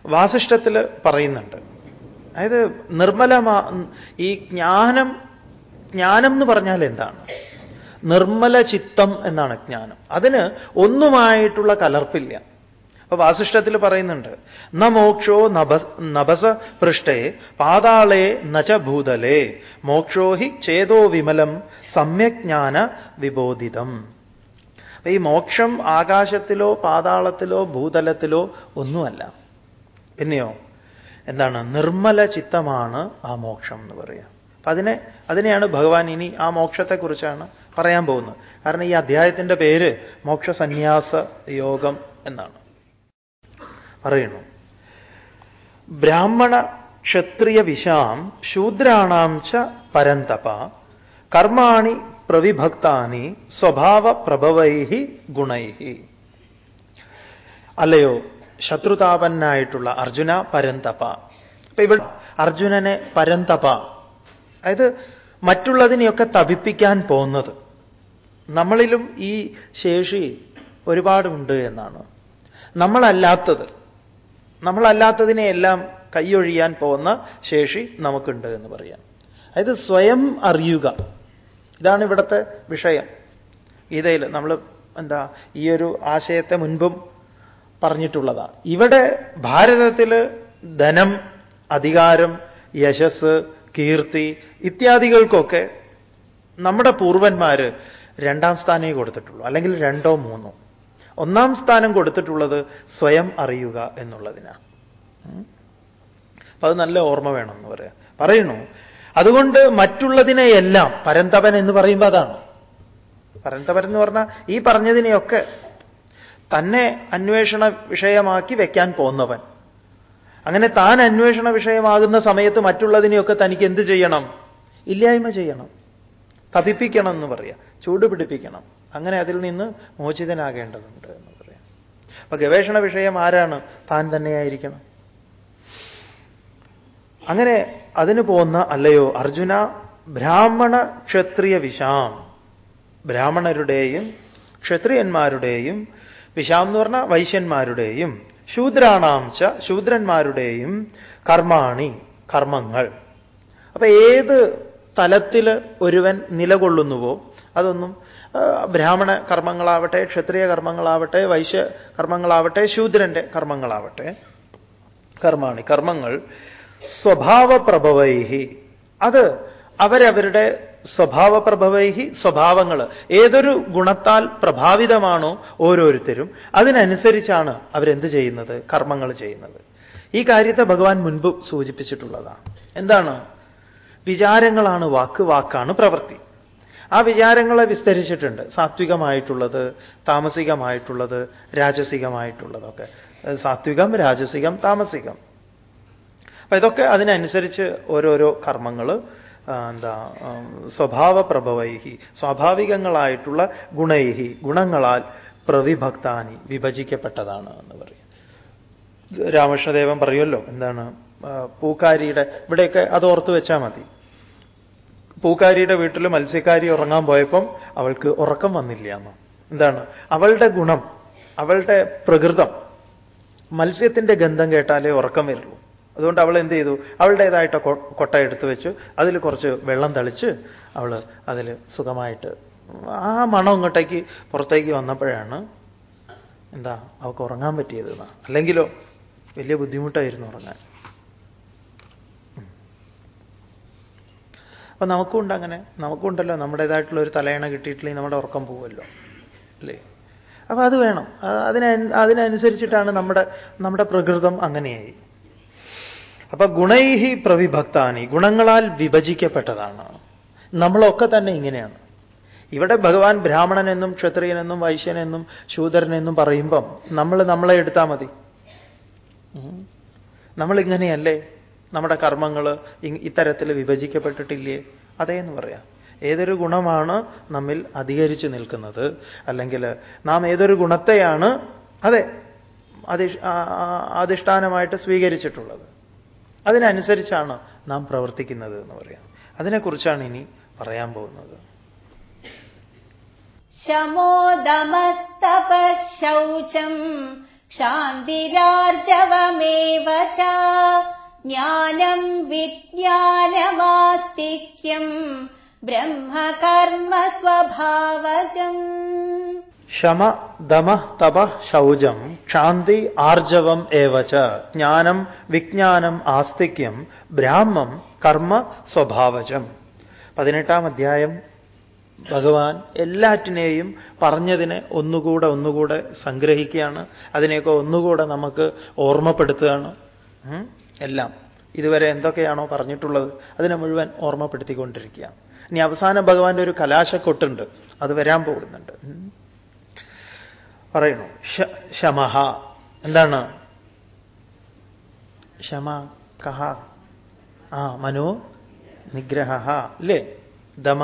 വാസിഷ്ടത്തിൽ പറയുന്നുണ്ട്. അതായത് നിർമ്മലമാ ഈ ജ്ഞാനം ജ്ഞാനം എന്ന് പറഞ്ഞാൽ എന്താണ്? നിർമ്മല ചിത്തം എന്നാണ് ജ്ഞാനം. അതിന് ഒന്നുമായിട്ടുള്ള കലർപ്പില്ല. അപ്പൊ വാസിഷ്ഠത്തിൽ പറയുന്നുണ്ട് ന മോക്ഷോ നഭ നഭസ പൃഷ്ഠേ പാതാളേ നച ഭൂതലേ മോക്ഷോ ഹി ചേതോ വിമലം സമ്യജ്ഞാന വിബോധിതം. ഈ മോക്ഷം ആകാശത്തിലോ പാതാളത്തിലോ ഭൂതലത്തിലോ ഒന്നുമല്ല. പിന്നെയോ എന്താണ്? നിർമ്മല ചിത്തമാണ് ആ മോക്ഷം എന്ന് പറയുക. അപ്പൊ അതിനെ അതിനെയാണ് ഭഗവാൻ ഇനി ആ മോക്ഷത്തെക്കുറിച്ചാണ് പറയാൻ പോകുന്നത്. കാരണം ഈ അധ്യായത്തിന്റെ പേര് മോക്ഷസന്യാസ യോഗം എന്നാണ്. പറയുന്നു. ബ്രാഹ്മണ ക്ഷത്രിയ വിശാം ശൂദ്രാണാം ച പരന്തപ കർമാണി പ്രവിഭക്താനി സ്വഭാവ പ്രഭവൈ ഗുണൈ അല്ലയോ ശത്രുതാപന്നായിട്ടുള്ള അർജുന പരന്തപ. അപ്പൊ ഇവിടെ അർജുനനെ പരന്തപ. അതായത് മറ്റുള്ളതിനെയൊക്കെ തപിപ്പിക്കാൻ പോകുന്നത്. നമ്മളിലും ഈ ശേഷി ഒരുപാടുണ്ട് എന്നാണ്. നമ്മളല്ലാത്തത് നമ്മളല്ലാത്തതിനെയെല്ലാം കൈയൊഴിയാൻ പോകുന്ന ശേഷി നമുക്കുണ്ട് എന്ന് പറയാം. അതായത് സ്വയം അറിയുക. ഇതാണ് ഇവിടുത്തെ വിഷയം. ഗീതയിൽ നമ്മൾ എന്താ ഈ ഒരു ആശയത്തെ മുൻപും പറഞ്ഞിട്ടുള്ളതാണ് ഇവിടെ ഭാരതത്തിൽ ധനം അധികാരം യശസ് കീർത്തി ഇത്യാദികൾക്കൊക്കെ നമ്മുടെ പൂർവന്മാർ രണ്ടാം സ്ഥാനമേ കൊടുത്തിട്ടുള്ളൂ അല്ലെങ്കിൽ രണ്ടോ മൂന്നോ. ഒന്നാം സ്ഥാനം കൊടുത്തിട്ടുള്ളത് സ്വയം അറിയുക എന്നുള്ളതിനാണ് അപ്പൊ അത് നല്ല ഓർമ്മ വേണം പറയാം. പറയുന്നു അതുകൊണ്ട് മറ്റുള്ളതിനെയെല്ലാം പരന്തപൻ എന്ന് പറയുമ്പോൾ അതാണ്. പരന്തപൻ എന്ന് പറഞ്ഞാൽ ഈ പറഞ്ഞതിനെയൊക്കെ തന്നെ അന്വേഷണ വിഷയമാക്കി വയ്ക്കാൻ പോന്നവൻ അങ്ങനെ താൻ അന്വേഷണ വിഷയമാകുന്ന സമയത്ത് മറ്റുള്ളതിനെയൊക്കെ തനിക്ക് എന്ത് ചെയ്യണം? ഇല്ലായ്മ ചെയ്യണം. തപിപ്പിക്കണം എന്ന് പറയാം. ചൂടുപിടിപ്പിക്കണം അങ്ങനെ അതിൽ നിന്ന് മോചിതനാകേണ്ടതുണ്ട് എന്ന് പറയാം. അപ്പൊ ഗവേഷണ വിഷയം ആരാണ്? താൻ തന്നെയായിരിക്കണം. അങ്ങനെ അതിന് പോകുന്ന അല്ലയോ അർജുന ബ്രാഹ്മണ ക്ഷത്രിയ വിഷാം ബ്രാഹ്മണരുടെയും ക്ഷത്രിയന്മാരുടെയും വിഷാം എന്ന് പറഞ്ഞാൽ വൈശ്യന്മാരുടെയും ശൂദ്രാണാം ച ശൂദ്രന്മാരുടെയും കർമാണി കർമ്മങ്ങൾ. അപ്പൊ ഏത് തലത്തിൽ ഒരുവൻ നിലകൊള്ളുന്നുവോ അതൊന്നും ബ്രാഹ്മണ കർമ്മങ്ങളാവട്ടെ ക്ഷത്രിയ കർമ്മങ്ങളാവട്ടെ വൈശ്യ കർമ്മങ്ങളാവട്ടെ ശൂദ്രന്റെ കർമ്മങ്ങളാവട്ടെ കർമാണി കർമ്മങ്ങൾ സ്വഭാവപ്രഭവൈഹി. അത് അവരവരുടെ സ്വഭാവപ്രഭവൈഹി സ്വഭാവങ്ങൾ ഏതൊരു ഗുണത്താൽ പ്രഭാവിതമാണോ ഓരോരുത്തരും അതിനനുസരിച്ചാണ് അവരെന്ത് ചെയ്യുന്നത്? കർമ്മങ്ങൾ ചെയ്യുന്നത്. ഈ കാര്യത്തെ ഭഗവാൻ മുൻപ് സൂചിപ്പിച്ചിട്ടുള്ളതാണ്. എന്താണ്? വിചാരങ്ങളാണ് വാക്ക് വാക്കാണ് പ്രവൃത്തി. ആ വിചാരങ്ങളെ വിസ്തരിച്ചിട്ടുണ്ട്. സാത്വികമായിട്ടുള്ളത് താമസികമായിട്ടുള്ളത് രാജസികമായിട്ടുള്ളതൊക്കെ. സാത്വികം രാജസികം താമസികം. അപ്പൊ ഇതൊക്കെ അതിനനുസരിച്ച് ഓരോരോ കർമ്മങ്ങൾ എന്താ സ്വഭാവപ്രഭവൈഹി സ്വാഭാവികങ്ങളായിട്ടുള്ള ഗുണൈഹി ഗുണങ്ങളാൽ പ്രവിഭക്താനി വിഭജിക്കപ്പെട്ടതാണ് എന്ന് പറയും. രാമകൃഷ്ണദേവൻ പറയുമല്ലോ എന്താണ് പൂക്കാരിയുടെ ഇവിടെയൊക്കെ അത് ഓർത്തു വെച്ചാൽ മതി. പൂക്കാരിയുടെ വീട്ടിൽ മത്സ്യക്കാരി ഉറങ്ങാൻ പോയപ്പം അവൾക്ക് ഉറക്കം വന്നില്ല എന്ന്. എന്താണ് അവളുടെ ഗുണം അവളുടെ പ്രകൃതം മത്സ്യത്തിന്റെ ഗന്ധം കേട്ടാലേ ഉറക്കം വരുള്ളൂ. അതുകൊണ്ട് അവൾ എന്ത് ചെയ്തു? അവളുടേതായിട്ട് കൊട്ട എടുത്തു വെച്ചു. അതിൽ കുറച്ച് വെള്ളം തളിച്ച് അവൾ അതിൽ സുഖമായിട്ട് ആ മണം ഇങ്ങോട്ടേക്ക് പുറത്തേക്ക് വന്നപ്പോഴാണ് എന്താ അവൾക്ക് ഉറങ്ങാൻ പറ്റിയത് അല്ലെങ്കിലോ വലിയ ബുദ്ധിമുട്ടായിരുന്നു ഉറങ്ങാൻ. അപ്പൊ നമുക്കുണ്ട് അങ്ങനെ. നമുക്കുണ്ടല്ലോ നമ്മുടേതായിട്ടുള്ള ഒരു തലയണ കിട്ടിയിട്ടില്ലെങ്കിൽ നമ്മുടെ ഉറക്കം പോവുമല്ലോ. അല്ലേ? അപ്പൊ അത് വേണം. അതിന അതിനനുസരിച്ചിട്ടാണ് നമ്മുടെ നമ്മുടെ പ്രകൃതം അങ്ങനെയായി. അപ്പൊ ഗുണൈഹി പ്രവിഭക്താനി ഗുണങ്ങളാൽ വിഭജിക്കപ്പെട്ടതാണ്. നമ്മളൊക്കെ തന്നെ ഇങ്ങനെയാണ്. ഇവിടെ ഭഗവാൻ ബ്രാഹ്മണനെന്നും ക്ഷത്രിയനെന്നും വൈശ്യനെന്നും ശൂദരനെന്നും പറയുമ്പം നമ്മൾ നമ്മളെ എടുത്താൽ മതി. നമ്മളിങ്ങനെയല്ലേ? നമ്മുടെ കർമ്മങ്ങൾ ഇത്തരത്തിൽ വിഭജിക്കപ്പെട്ടിട്ടില്ലേ? അതേ എന്ന് പറയാം. ഏതൊരു ഗുണമാണ് നമ്മിൽ അധികരിച്ചു നിൽക്കുന്നത്? അല്ലെങ്കിൽ നാം ഏതൊരു ഗുണത്തെയാണ് അതെ അധിഷ്ഠാനമായിട്ട് സ്വീകരിച്ചിട്ടുള്ളത്. അതിനനുസരിച്ചാണ് നാം പ്രവർത്തിക്കുന്നത് എന്ന് പറയാം അതിനെക്കുറിച്ചാണ് ഇനി പറയാൻ പോകുന്നത്
ശമോദമസ്തപശൗചം क्षान्तिरार्जवमेव च ज्ञानम् विज्ञानमास्तिक्यम् ब्रह्मकर्म स्वभावजम्
ശമ ദമ തപ ശൗചം ക്ഷാന്തി ആർജവം ഏവച ജ്ഞാനം വിജ്ഞാനം ആസ്തിക്യം ബ്രാഹ്മം കർമ്മ സ്വഭാവജം. പതിനെട്ടാം അധ്യായം. ഭഗവാൻ എല്ലാറ്റിനെയും പറഞ്ഞതിനെ ഒന്നുകൂടെ ഒന്നുകൂടെ സംഗ്രഹിക്കുകയാണ്. അതിനെയൊക്കെ ഒന്നുകൂടെ നമുക്ക് ഓർമ്മപ്പെടുത്തുകയാണ്. എല്ലാം. ഇതുവരെ എന്തൊക്കെയാണോ പറഞ്ഞിട്ടുള്ളത് അതിനെ മുഴുവൻ ഓർമ്മപ്പെടുത്തിക്കൊണ്ടിരിക്കുക ഇനി അവസാനം ഭഗവാന്റെ ഒരു കലാശക്കൊട്ടുണ്ട്. അത് വരാൻ പോകുന്നുണ്ട്. പറയണു? ശമഹ. എന്താണ്? ശമ കഹ. ആ മനോ നിഗ്രഹ അല്ലേ ദമ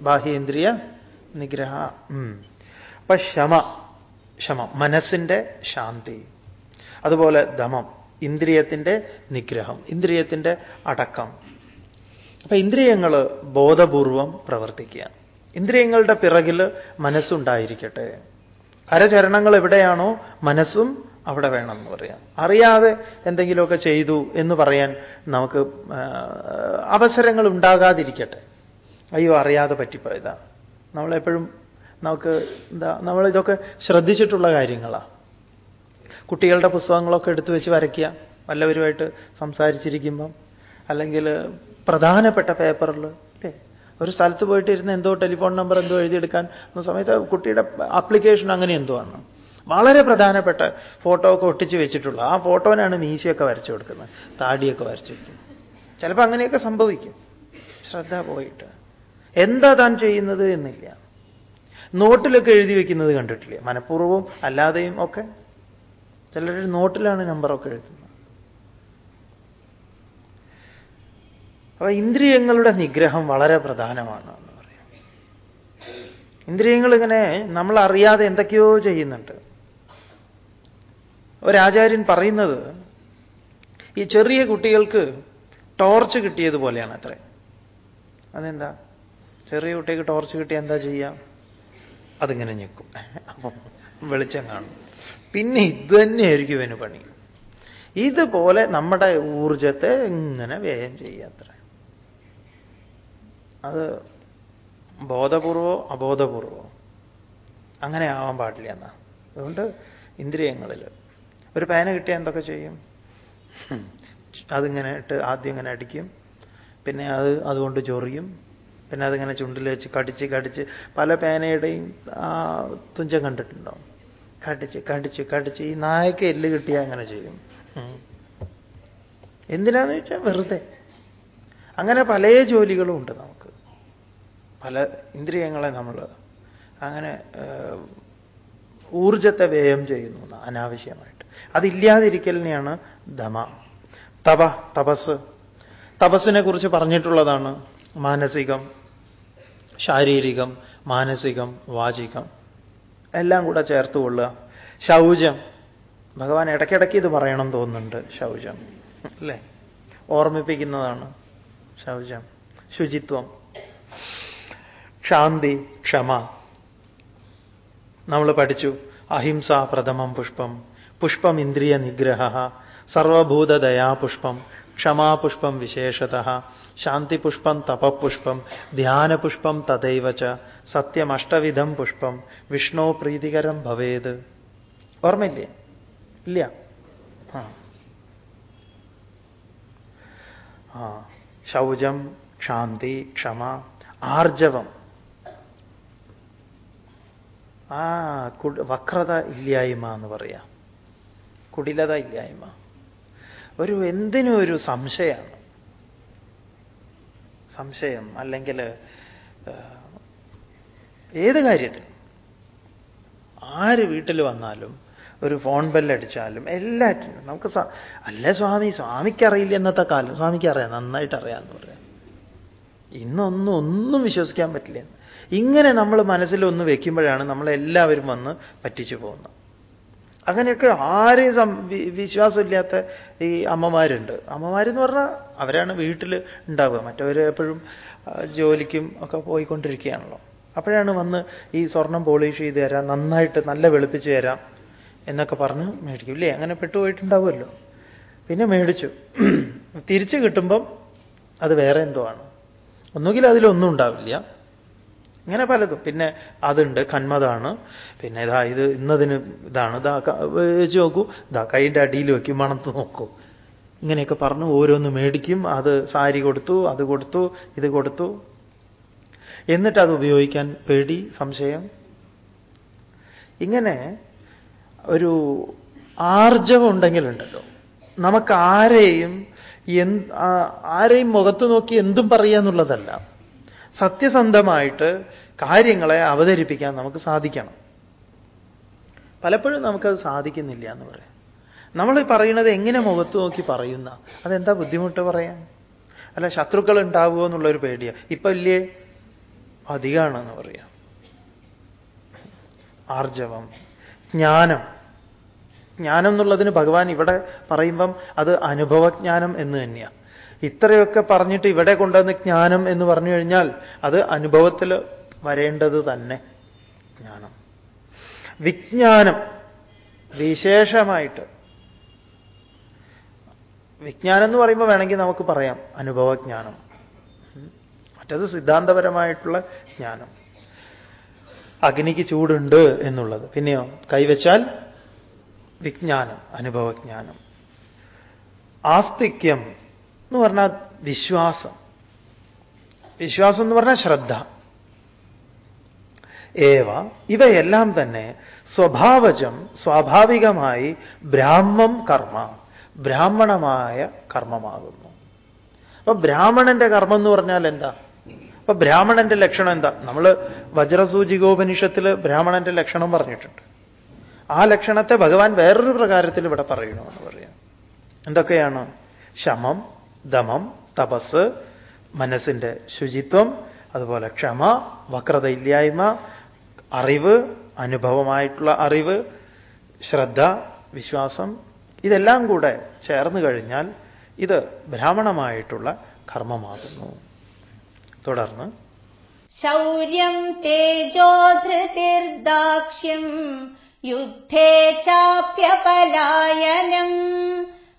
ബാഹ്യേന്ദ്രിയ നിഗ്രഹ അപ്പൊ ശമ ശമം മനസ്സിന്റെ ശാന്തി. അതുപോലെ ദമം ഇന്ദ്രിയത്തിന്റെ നിഗ്രഹം ഇന്ദ്രിയത്തിന്റെ അടക്കം. അപ്പൊ ഇന്ദ്രിയങ്ങൾ ബോധപൂർവം പ്രവർത്തിക്കുക ഇന്ദ്രിയങ്ങളുടെ പിറകിൽ മനസ്സുണ്ടായിരിക്കട്ടെ. കരചരണങ്ങൾ എവിടെയാണോ മനസ്സും അവിടെ വേണം എന്ന് പറയാം. അറിയാതെ എന്തെങ്കിലുമൊക്കെ ചെയ്തു എന്ന് പറയാൻ നമുക്ക് അവസരങ്ങൾ ഉണ്ടാകാതിരിക്കട്ടെ. അയ്യോ അറിയാതെ പറ്റിപ്പോയതാ. നമ്മളെപ്പോഴും നമുക്ക് എന്താ നമ്മളിതൊക്കെ ശ്രദ്ധിച്ചിട്ടുള്ള കാര്യങ്ങളാണ് കുട്ടികളുടെ പുസ്തകങ്ങളൊക്കെ എടുത്തു വെച്ച് വരയ്ക്കുക. വല്ലവരുമായിട്ട് സംസാരിച്ചിരിക്കുമ്പം. അല്ലെങ്കിൽ പ്രധാനപ്പെട്ട പേപ്പറിൽ ഒരു സ്ഥലത്ത് പോയിട്ട് ഇരുന്ന് എന്തോ ടെലിഫോൺ നമ്പർ എന്തോ എഴുതിയെടുക്കാൻ സമയത്ത് കുട്ടിയുടെ ആപ്ലിക്കേഷൻ അങ്ങനെ എന്തോ ആണ് വളരെ പ്രധാനപ്പെട്ട ഫോട്ടോ ഒക്കെ ഒട്ടിച്ച് വെച്ചിട്ടുള്ള ആ ഫോട്ടോനാണ് മീശയൊക്കെ വരച്ചു കൊടുക്കുന്നത്. താടിയൊക്കെ വരച്ചു വയ്ക്കുന്നത് ചിലപ്പോൾ അങ്ങനെയൊക്കെ സംഭവിക്കും. ശ്രദ്ധ പോയിട്ട്. എന്താ താൻ ചെയ്യുന്നത് എന്നില്ല. നോട്ടിലൊക്കെ എഴുതി വെക്കുന്നത് കണ്ടിട്ടില്ലേ? മനഃപൂർവം അല്ലാതെയും ഒക്കെ. ചിലർ നോട്ടിലാണ് നമ്പറൊക്കെ എഴുതുന്നത്. അപ്പൊ ഇന്ദ്രിയങ്ങളുടെ നിഗ്രഹം വളരെ പ്രധാനമാണ് എന്ന് പറയാം. ഇന്ദ്രിയങ്ങൾ ഇങ്ങനെ നമ്മൾ അറിയാതെ എന്തൊക്കെയോ ചെയ്യുന്നുണ്ട്. ഒരാചാര്യൻ പറയുന്നത് ഈ ചെറിയ കുട്ടികൾക്ക് ടോർച്ച് കിട്ടിയതുപോലെയാണ് അത്ര. അതെന്താ? ചെറിയ കുട്ടിക്ക് ടോർച്ച് കിട്ടിയാൽ എന്താ ചെയ്യാം? അതിങ്ങനെ ഞെക്കും. അപ്പം വെളിച്ചം കാണും. പിന്നെ ഇത് തന്നെയായിരിക്കും ഇവന് പണി. ഇതുപോലെ നമ്മുടെ ഊർജത്തെ ഇങ്ങനെ വ്യയം ചെയ്യാത്ര അത് ബോധപൂർവോ അബോധപൂർവോ? അങ്ങനെ ആവാൻ പാടില്ല എന്നാ. അതുകൊണ്ട് ഇന്ദ്രിയങ്ങളിൽ ഒരു പേന കിട്ടിയാൽ എന്തൊക്കെ ചെയ്യും. അതിങ്ങനെ ഇട്ട് ആദ്യം ഇങ്ങനെ അടിക്കും. പിന്നെ അത് അതുകൊണ്ട് ചൊറിയും. പിന്നെ അതിങ്ങനെ ചുണ്ടിൽ വെച്ച് കടിച്ച് കടിച്ച് പല പേനയുടെയും തുഞ്ചം കണ്ടിട്ടുണ്ടോ? കടിച്ച് കടിച്ച് കടിച്ച് ഈ നായക്ക് എല്ല് കിട്ടിയാൽ അങ്ങനെ ചെയ്യും. എന്തിനാന്ന് വെച്ചാൽ വെറുതെ. അങ്ങനെ പല ജോലികളും ഉണ്ട് നമുക്ക്. പല ഇന്ദ്രിയങ്ങളെ നമ്മൾ അങ്ങനെ ഊർജത്തെ വ്യയം ചെയ്യുന്നു അനാവശ്യമായിട്ട്. അതില്ലാതിരിക്കലിനെയാണ് ദമ തപ തപസ്. തപസ്സിനെ കുറിച്ച് പറഞ്ഞിട്ടുള്ളതാണ് മാനസികം ശാരീരികം മാനസികം വാചികം. എല്ലാം കൂടെ ചേർത്ത് കൊള്ളുക. ശൗചം. ഭഗവാൻ ഇടയ്ക്കിടയ്ക്ക് ഇത് പറയണം തോന്നുന്നുണ്ട് ശൗചം. അല്ലേ? ഓർമ്മിപ്പിക്കുന്നതാണ് ശൗചം. ശുചിത്വം. ശാന്തി ക്ഷമ. നമ്മൾ പഠിച്ചു അഹിംസ പ്രഥമം പുഷ്പം പുഷ്പം ഇന്ദ്രിയ നിഗ്രഹ സർവഭൂതദയാപുഷ്പം ക്ഷമാപുഷ്പം വിശേഷത ശാന്തിപുഷ്പം തപപുഷ്പം ധ്യാനപുഷ്പം തഥൈവ ച സത്യമഷ്ടവിധം പുഷ്പം വിഷ്ണോ പ്രീതികരം ഭവേത്. ഓർമ്മയില്ലേ? ഇല്ല. ആ. ശൗചം ശാന്തി ക്ഷമ ആർജവം. ആ വക്രത ഇല്ലായ്മ എന്ന് പറയാം. കുടിലത ഇല്ലായ്മ. ഒരു എന്തിനും ഒരു സംശയമാണ്. സംശയം അല്ലെങ്കിൽ ഏത് കാര്യത്തിൽ ആര് വീട്ടിൽ വന്നാലും ഒരു ഫോൺ ബെല്ലടിച്ചാലും എല്ലാറ്റിനും നമുക്ക് അല്ല സ്വാമി? സ്വാമിക്കറിയില്ല എന്നത്തെ കാലം. സ്വാമിക്ക് അറിയാം നന്നായിട്ട് അറിയാമെന്ന് പറയാം. ഇന്നൊന്നും ഒന്നും വിശ്വസിക്കാൻ പറ്റില്ല ഇങ്ങനെ നമ്മൾ മനസ്സിലൊന്ന് വെക്കുമ്പോഴാണ് നമ്മളെല്ലാവരും വന്ന് പറ്റിച്ചു പോകുന്നത്. അങ്ങനെയൊക്കെ ആരെയും വിശ്വാസമില്ലാത്ത ഈ അമ്മമാരുണ്ട്. അമ്മമാരെന്ന് പറഞ്ഞാൽ അവരാണ് വീട്ടിൽ ഉണ്ടാവുക. മറ്റവർ എപ്പോഴും ജോലിക്കും ഒക്കെ പോയിക്കൊണ്ടിരിക്കുകയാണല്ലോ. അപ്പോഴാണ് വന്ന് ഈ സ്വർണം പോളിഷ് ചെയ്ത് തരാം നന്നായിട്ട് നല്ല വെളുപ്പിച്ച് തരാം എന്നൊക്കെ പറഞ്ഞ് മേടിക്കും. ഇല്ലേ? അങ്ങനെ പെട്ടുപോയിട്ടുണ്ടാവുമല്ലോ. പിന്നെ മേടിച്ചു. തിരിച്ചു കിട്ടുമ്പം അത് വേറെ എന്തോ ആണ്. ഒന്നുകിൽ അതിലൊന്നും ഉണ്ടാവില്ല. ഇങ്ങനെ പലതും. പിന്നെ അതുണ്ട് കന്മതാണ് പിന്നെ ഇതാ ഇത് ഇന്നതിന് ഇതാണ്. ഇതാ വെച്ച് നോക്കൂ. ഇതാ കൈന്റെ അടിയിൽ വയ്ക്കും മണത്ത് നോക്കൂ. ഇങ്ങനെയൊക്കെ പറഞ്ഞ് ഓരോന്ന് മേടിക്കും. അത് സാരി കൊടുത്തു അത് കൊടുത്തു ഇത് കൊടുത്തു. എന്നിട്ട് അത് ഉപയോഗിക്കാൻ പേടി സംശയം? ഇങ്ങനെ ഒരു ആർജവം ഉണ്ടെങ്കിലുണ്ടല്ലോ. നമുക്ക് ആരെയും ആരെയും മുഖത്ത് നോക്കി എന്തും പറയാന്നുള്ളതല്ല. സത്യസന്ധമായിട്ട് കാര്യങ്ങളെ അവതരിപ്പിക്കാൻ നമുക്ക് സാധിക്കണം. പലപ്പോഴും നമുക്കത് സാധിക്കുന്നില്ല എന്ന് പറയാം. നമ്മൾ പറയുന്നത് എങ്ങനെ മുഖത്ത് നോക്കി പറയുന്ന? അതെന്താ ബുദ്ധിമുട്ട് പറയാൻ? അല്ല ശത്രുക്കൾ ഉണ്ടാവുമോ എന്നുള്ളൊരു പേടിയാണ് ഇപ്പൊ ഇല്ലേ? അധികമാണെന്ന് പറയാം. ആർജവം. ജ്ഞാനം. ജ്ഞാനം എന്നുള്ളതിന് ഭഗവാൻ ഇവിടെ പറയുമ്പം അത് അനുഭവജ്ഞാനം എന്ന് തന്നെയാണ് ഇത്രയൊക്കെ പറഞ്ഞിട്ട് ഇവിടെ കൊണ്ടുവന്ന് ജ്ഞാനം എന്ന് പറഞ്ഞു കഴിഞ്ഞാൽ അത് അനുഭവത്തിൽ വരേണ്ടത് തന്നെ. ജ്ഞാനം. വിജ്ഞാനം. വിശേഷമായിട്ട്. വിജ്ഞാനം എന്ന് പറയുമ്പോൾ വേണമെങ്കിൽ നമുക്ക് പറയാം. അനുഭവജ്ഞാനം. മറ്റത് സിദ്ധാന്തപരമായിട്ടുള്ള ജ്ഞാനം. അഗ്നിക്ക് ചൂടുണ്ട് എന്നുള്ളത്. പിന്നെയോ? കൈവച്ചാൽ വിജ്ഞാനം അനുഭവജ്ഞാനം. ആസ്തിക്യം. എന്ന് പറഞ്ഞാൽ വിശ്വാസം. വിശ്വാസം എന്ന് പറഞ്ഞാൽ ശ്രദ്ധ. ഏവ ഇവയെല്ലാം തന്നെ സ്വഭാവജം സ്വാഭാവികമായി ബ്രാഹ്മം കർമ്മ ബ്രാഹ്മണമായ കർമ്മമാകുന്നു. അപ്പൊ ബ്രാഹ്മണന്റെ കർമ്മം എന്ന് പറഞ്ഞാൽ എന്താ? അപ്പൊ ബ്രാഹ്മണന്റെ ലക്ഷണം എന്താ? നമ്മൾ വജ്രസൂചികോപനിഷത്തിൽ ബ്രാഹ്മണന്റെ ലക്ഷണം പറഞ്ഞിട്ടുണ്ട്. ആ ലക്ഷണത്തെ ഭഗവാൻ വേറൊരു പ്രകാരത്തിൽ ഇവിടെ പറയണമെന്ന് പറയാം. എന്തൊക്കെയാണ്? ശമം ദമം തപസ് മനസ്സിന്റെ ശുചിത്വം അതുപോലെ ക്ഷമ വക്രതയില്ലായ്മ അറിവ് അനുഭവമായിട്ടുള്ള അറിവ് ശ്രദ്ധ വിശ്വാസം ഇതെല്ലാം കൂടെ ചേർന്ന് കഴിഞ്ഞാൽ ഇത് ബ്രാഹ്മണമായിട്ടുള്ള കർമ്മമാകുന്നു. തുടർന്ന്
ശൗര്യം തേജോധൃതിർദാക്ഷ്യം യുദ്ധേ ചാപ്യപലായനം.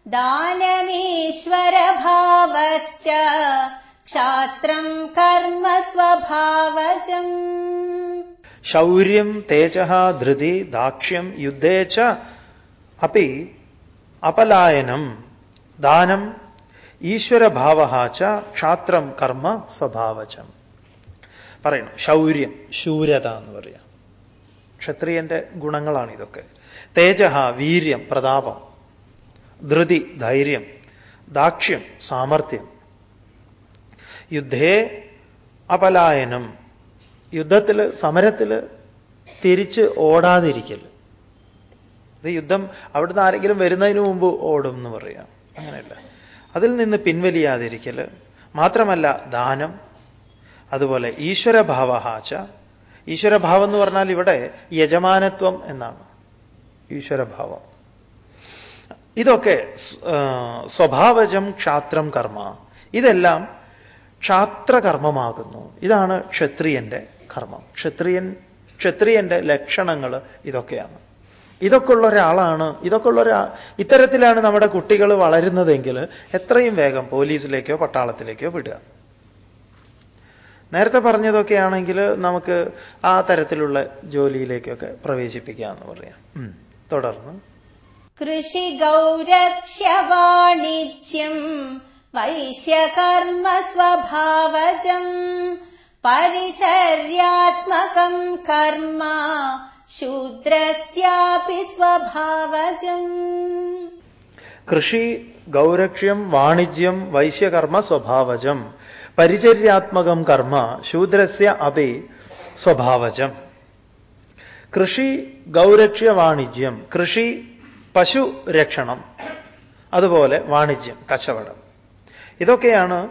दानमीश्वरभावश्च क्षात्रम् कर्म स्वभावजम्
ശൗര്യം തേജ ധൃതി ദാക്ഷ്യം യുദ്ധേ ച അപ്പി അപലായനം ദാനം ഈശ്വരഭാവ ച ക്ഷാത്രം കർമ്മ സ്വഭാവചം പറയുന്നു ശൗര്യം ശൂരത എന്ന് പറയാം ക്ഷത്രിയന്റെ ഗുണങ്ങളാണ് ഇതൊക്കെ തേജ വീര്യം പ്രതാപം ധൃതി ധൈര്യം ദാക്ഷ്യം സാമർഥ്യം. യുദ്ധേ അപലായനം. യുദ്ധത്തിൽ സമരത്തിൽ തിരിച്ച് ഓടാതിരിക്കൽ ഇത് യുദ്ധം അവിടുന്ന് ആരെങ്കിലും വരുന്നതിന് മുമ്പ് ഓടും എന്ന് പറയാം. അങ്ങനെയല്ല. അതിൽ നിന്ന് പിൻവലിയാതിരിക്കൽ മാത്രമല്ല ദാനം. അതുപോലെ ഈശ്വരഭാവഹാച്ച ഈശ്വരഭാവം എന്ന് പറഞ്ഞാൽ ഇവിടെ യജമാനത്വം എന്നാണ്. ഈശ്വരഭാവം. ഇതൊക്കെ സ്വഭാവജം ക്ഷാത്രം കർമ്മ. ഇതെല്ലാം ക്ഷാത്രകർമ്മമാകുന്നു. ഇതാണ് ക്ഷത്രിയന്റെ കർമ്മം. ക്ഷത്രിയൻ ക്ഷത്രിയന്റെ ലക്ഷണങ്ങൾ ഇതൊക്കെയാണ്. ഇതൊക്കെ ഉള്ള ഒരാളാണ് ഇതൊക്കെ ഉള്ള ഒരാ ഇത്തരത്തിലാണ് നമ്മുടെ കുട്ടികൾ വളരുന്നതെങ്കിൽ എത്രയും വേഗം പോലീസിലേക്കോ പട്ടാളത്തിലേക്കോ വിടുക. നേരത്തെ പറഞ്ഞതൊക്കെയാണെങ്കിൽ നമുക്ക് ആ തരത്തിലുള്ള ജോലിയിലേക്കൊക്കെ പ്രവേശിപ്പിക്കാമെന്ന് പറയാം. തുടർന്ന്
കൃഷി ഗൗരക്ഷ്യ വാണിജ്യം വൈശ്യകർമ്മ സ്വഭാവജം പരിചര്യാത്മകം കർമ്മ ശൂദ്രസ്യാപി സ്വഭാവജം.
കൃഷി ഗൗരക്ഷ്യം വാണിജ്യം വൈശ്യകർമ്മ സ്വഭാവജം പരിചര്യാത്മകം കർമ്മ ശൂദ്രസ്യ അപി സ്വഭാവജം. കൃഷി ഗൗരക്ഷ്യ വാണിജ്യം കൃഷി പശു രക്ഷണം അതുപോലെ വാണിജ്യം കച്ചവടം. ഇതൊക്കെയാണ്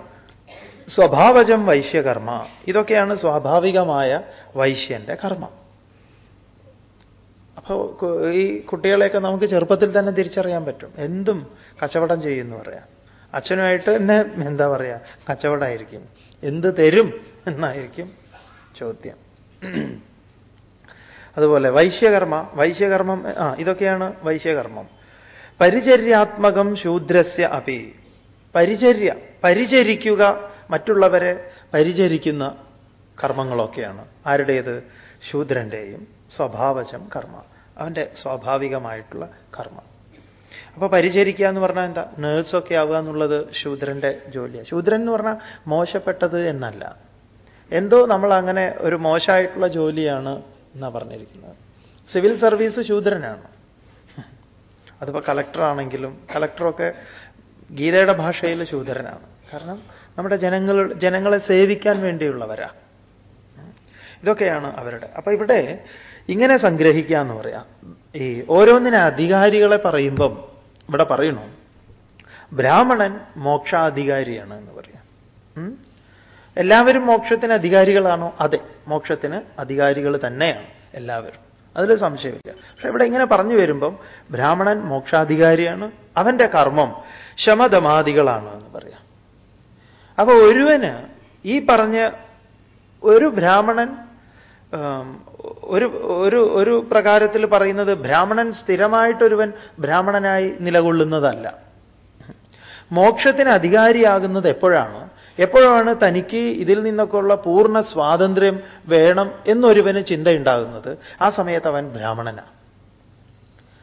സ്വഭാവജം വൈശ്യകർമ്മ. ഇതൊക്കെയാണ് സ്വാഭാവികമായ വൈശ്യന്റെ കർമ്മം. അപ്പോൾ ഈ കുട്ടികളെയൊക്കെ നമുക്ക് ചെറുപ്പത്തിൽ തന്നെ തിരിച്ചറിയാൻ പറ്റും. എന്തും കച്ചവടം ചെയ്യുന്നു പറയാം. അച്ഛനുമായിട്ട് തന്നെ എന്താ പറയുക കച്ചവടമായിരിക്കും. എന്ത് തരും എന്നായിരിക്കും ചോദ്യം. അതുപോലെ വൈശ്യകർമ്മ വൈശ്യകർമ്മം ആ ഇതൊക്കെയാണ് വൈശ്യകർമ്മം. പരിചര്യാത്മകം ശൂദ്രസ്യ അപി. പരിചര്യ പരിചരിക്കുക മറ്റുള്ളവരെ പരിചരിക്കുന്ന കർമ്മങ്ങളൊക്കെയാണ്. ആരുടേത്? ശൂദ്രന്റെയും സ്വഭാവജം കർമ്മ. അവന്റെ സ്വാഭാവികമായിട്ടുള്ള കർമ്മം. അപ്പൊ പരിചരിക്കുക എന്ന് പറഞ്ഞാൽ എന്താ? നേഴ്സൊക്കെ ആവുക എന്നുള്ളത് ശൂദ്രന്റെ ജോലിയാണ് ശൂദ്രൻ എന്ന് പറഞ്ഞാൽ മോശപ്പെട്ടത് എന്നല്ല. എന്തോ നമ്മൾ അങ്ങനെ ഒരു മോശമായിട്ടുള്ള ജോലിയാണ് എന്നാ പറഞ്ഞിരിക്കുന്നത്. സിവിൽ സർവീസ് ശൂദ്രനാണ്. അതിപ്പോ കളക്ടറാണെങ്കിലും കളക്ടറൊക്കെ ഗീതയുടെ ഭാഷയിൽ ശൂദ്രനാണ്. കാരണം നമ്മുടെ ജനങ്ങൾ ജനങ്ങളെ സേവിക്കാൻ വേണ്ടിയുള്ളവരാ. ഇതൊക്കെയാണ് അവരുടെ. അപ്പൊ ഇവിടെ ഇങ്ങനെ സംഗ്രഹിക്കുക എന്ന് പറയാം. ഈ ഓരോന്നിനെ അധികാരികളെ പറയുമ്പം ഇവിടെ പറയണു. ബ്രാഹ്മണൻ മോക്ഷാധികാരിയാണ് എന്ന് പറയാം. എല്ലാവരും മോക്ഷത്തിന് അധികാരികളാണോ? അതെ. മോക്ഷത്തിന് അധികാരികൾ തന്നെയാണ് എല്ലാവരും. അതിൽ സംശയമില്ല. പക്ഷെ ഇവിടെ ഇങ്ങനെ പറഞ്ഞു വരുമ്പം ബ്രാഹ്മണൻ മോക്ഷാധികാരിയാണ്. അവന്റെ കർമ്മം ശമദമാദികളാണ് എന്ന് പറയാം. അപ്പൊ ഒരുവന് ഈ പറഞ്ഞ ഒരു ബ്രാഹ്മണൻ ഒരു ഒരു ഒരു പ്രകാരത്തിൽ പറയുന്നത് ബ്രാഹ്മണൻ സ്ഥിരമായിട്ടൊരുവൻ ബ്രാഹ്മണനായി നിലകൊള്ളുന്നതല്ല. മോക്ഷത്തിന് അധികാരിയാകുന്നത് എപ്പോഴാണ്? എപ്പോഴാണ് തനിക്ക് ഇതിൽ നിന്നൊക്കെയുള്ള പൂർണ സ്വാതന്ത്ര്യം വേണം എന്നൊരുവന് ചിന്തയുണ്ടാകുന്നത്? ആ സമയത്ത് അവൻ ബ്രാഹ്മണനാണ്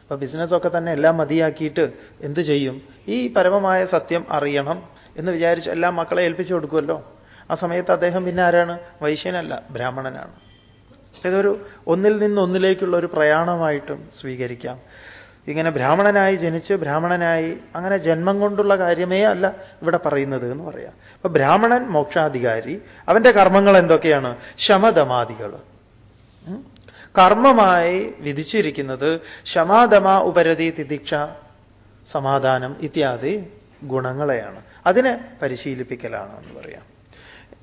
അപ്പൊ ബിസിനസ്സൊക്കെ തന്നെ എല്ലാം മതിയാക്കിയിട്ട് എന്ത് ചെയ്യും? ഈ പരമമായ സത്യം അറിയണം എന്ന് വിചാരിച്ച് എല്ലാ മക്കളെ ഏൽപ്പിച്ചു കൊടുക്കുമല്ലോ. ആ സമയത്ത് അദ്ദേഹം പിന്നെ ആരാണ്? വൈശ്യനല്ല ബ്രാഹ്മണനാണ്. ഇതൊരു ഒന്നിൽ നിന്ന് ഒന്നിലേക്കുള്ള ഒരു പ്രയാണമായിട്ടും സ്വീകരിക്കാം. ഇങ്ങനെ ബ്രാഹ്മണനായി ജനിച്ച് ബ്രാഹ്മണനായി അങ്ങനെ ജന്മം കൊണ്ടുള്ള കാര്യമേ അല്ല ഇവിടെ പറയുന്നത് എന്ന് പറയാം. അപ്പൊ ബ്രാഹ്മണൻ മോക്ഷാധികാരി അവന്റെ കർമ്മങ്ങൾ എന്തൊക്കെയാണ്? ശമദമാദികൾ കർമ്മമായി വിധിച്ചിരിക്കുന്നത് ശമാദമ ഉപരതി തിദിക്ഷ സമാധാനം ഇത്യാദി ഗുണങ്ങളെയാണ്. അതിനെ പരിശീലിപ്പിക്കലാണ് എന്ന് പറയാം.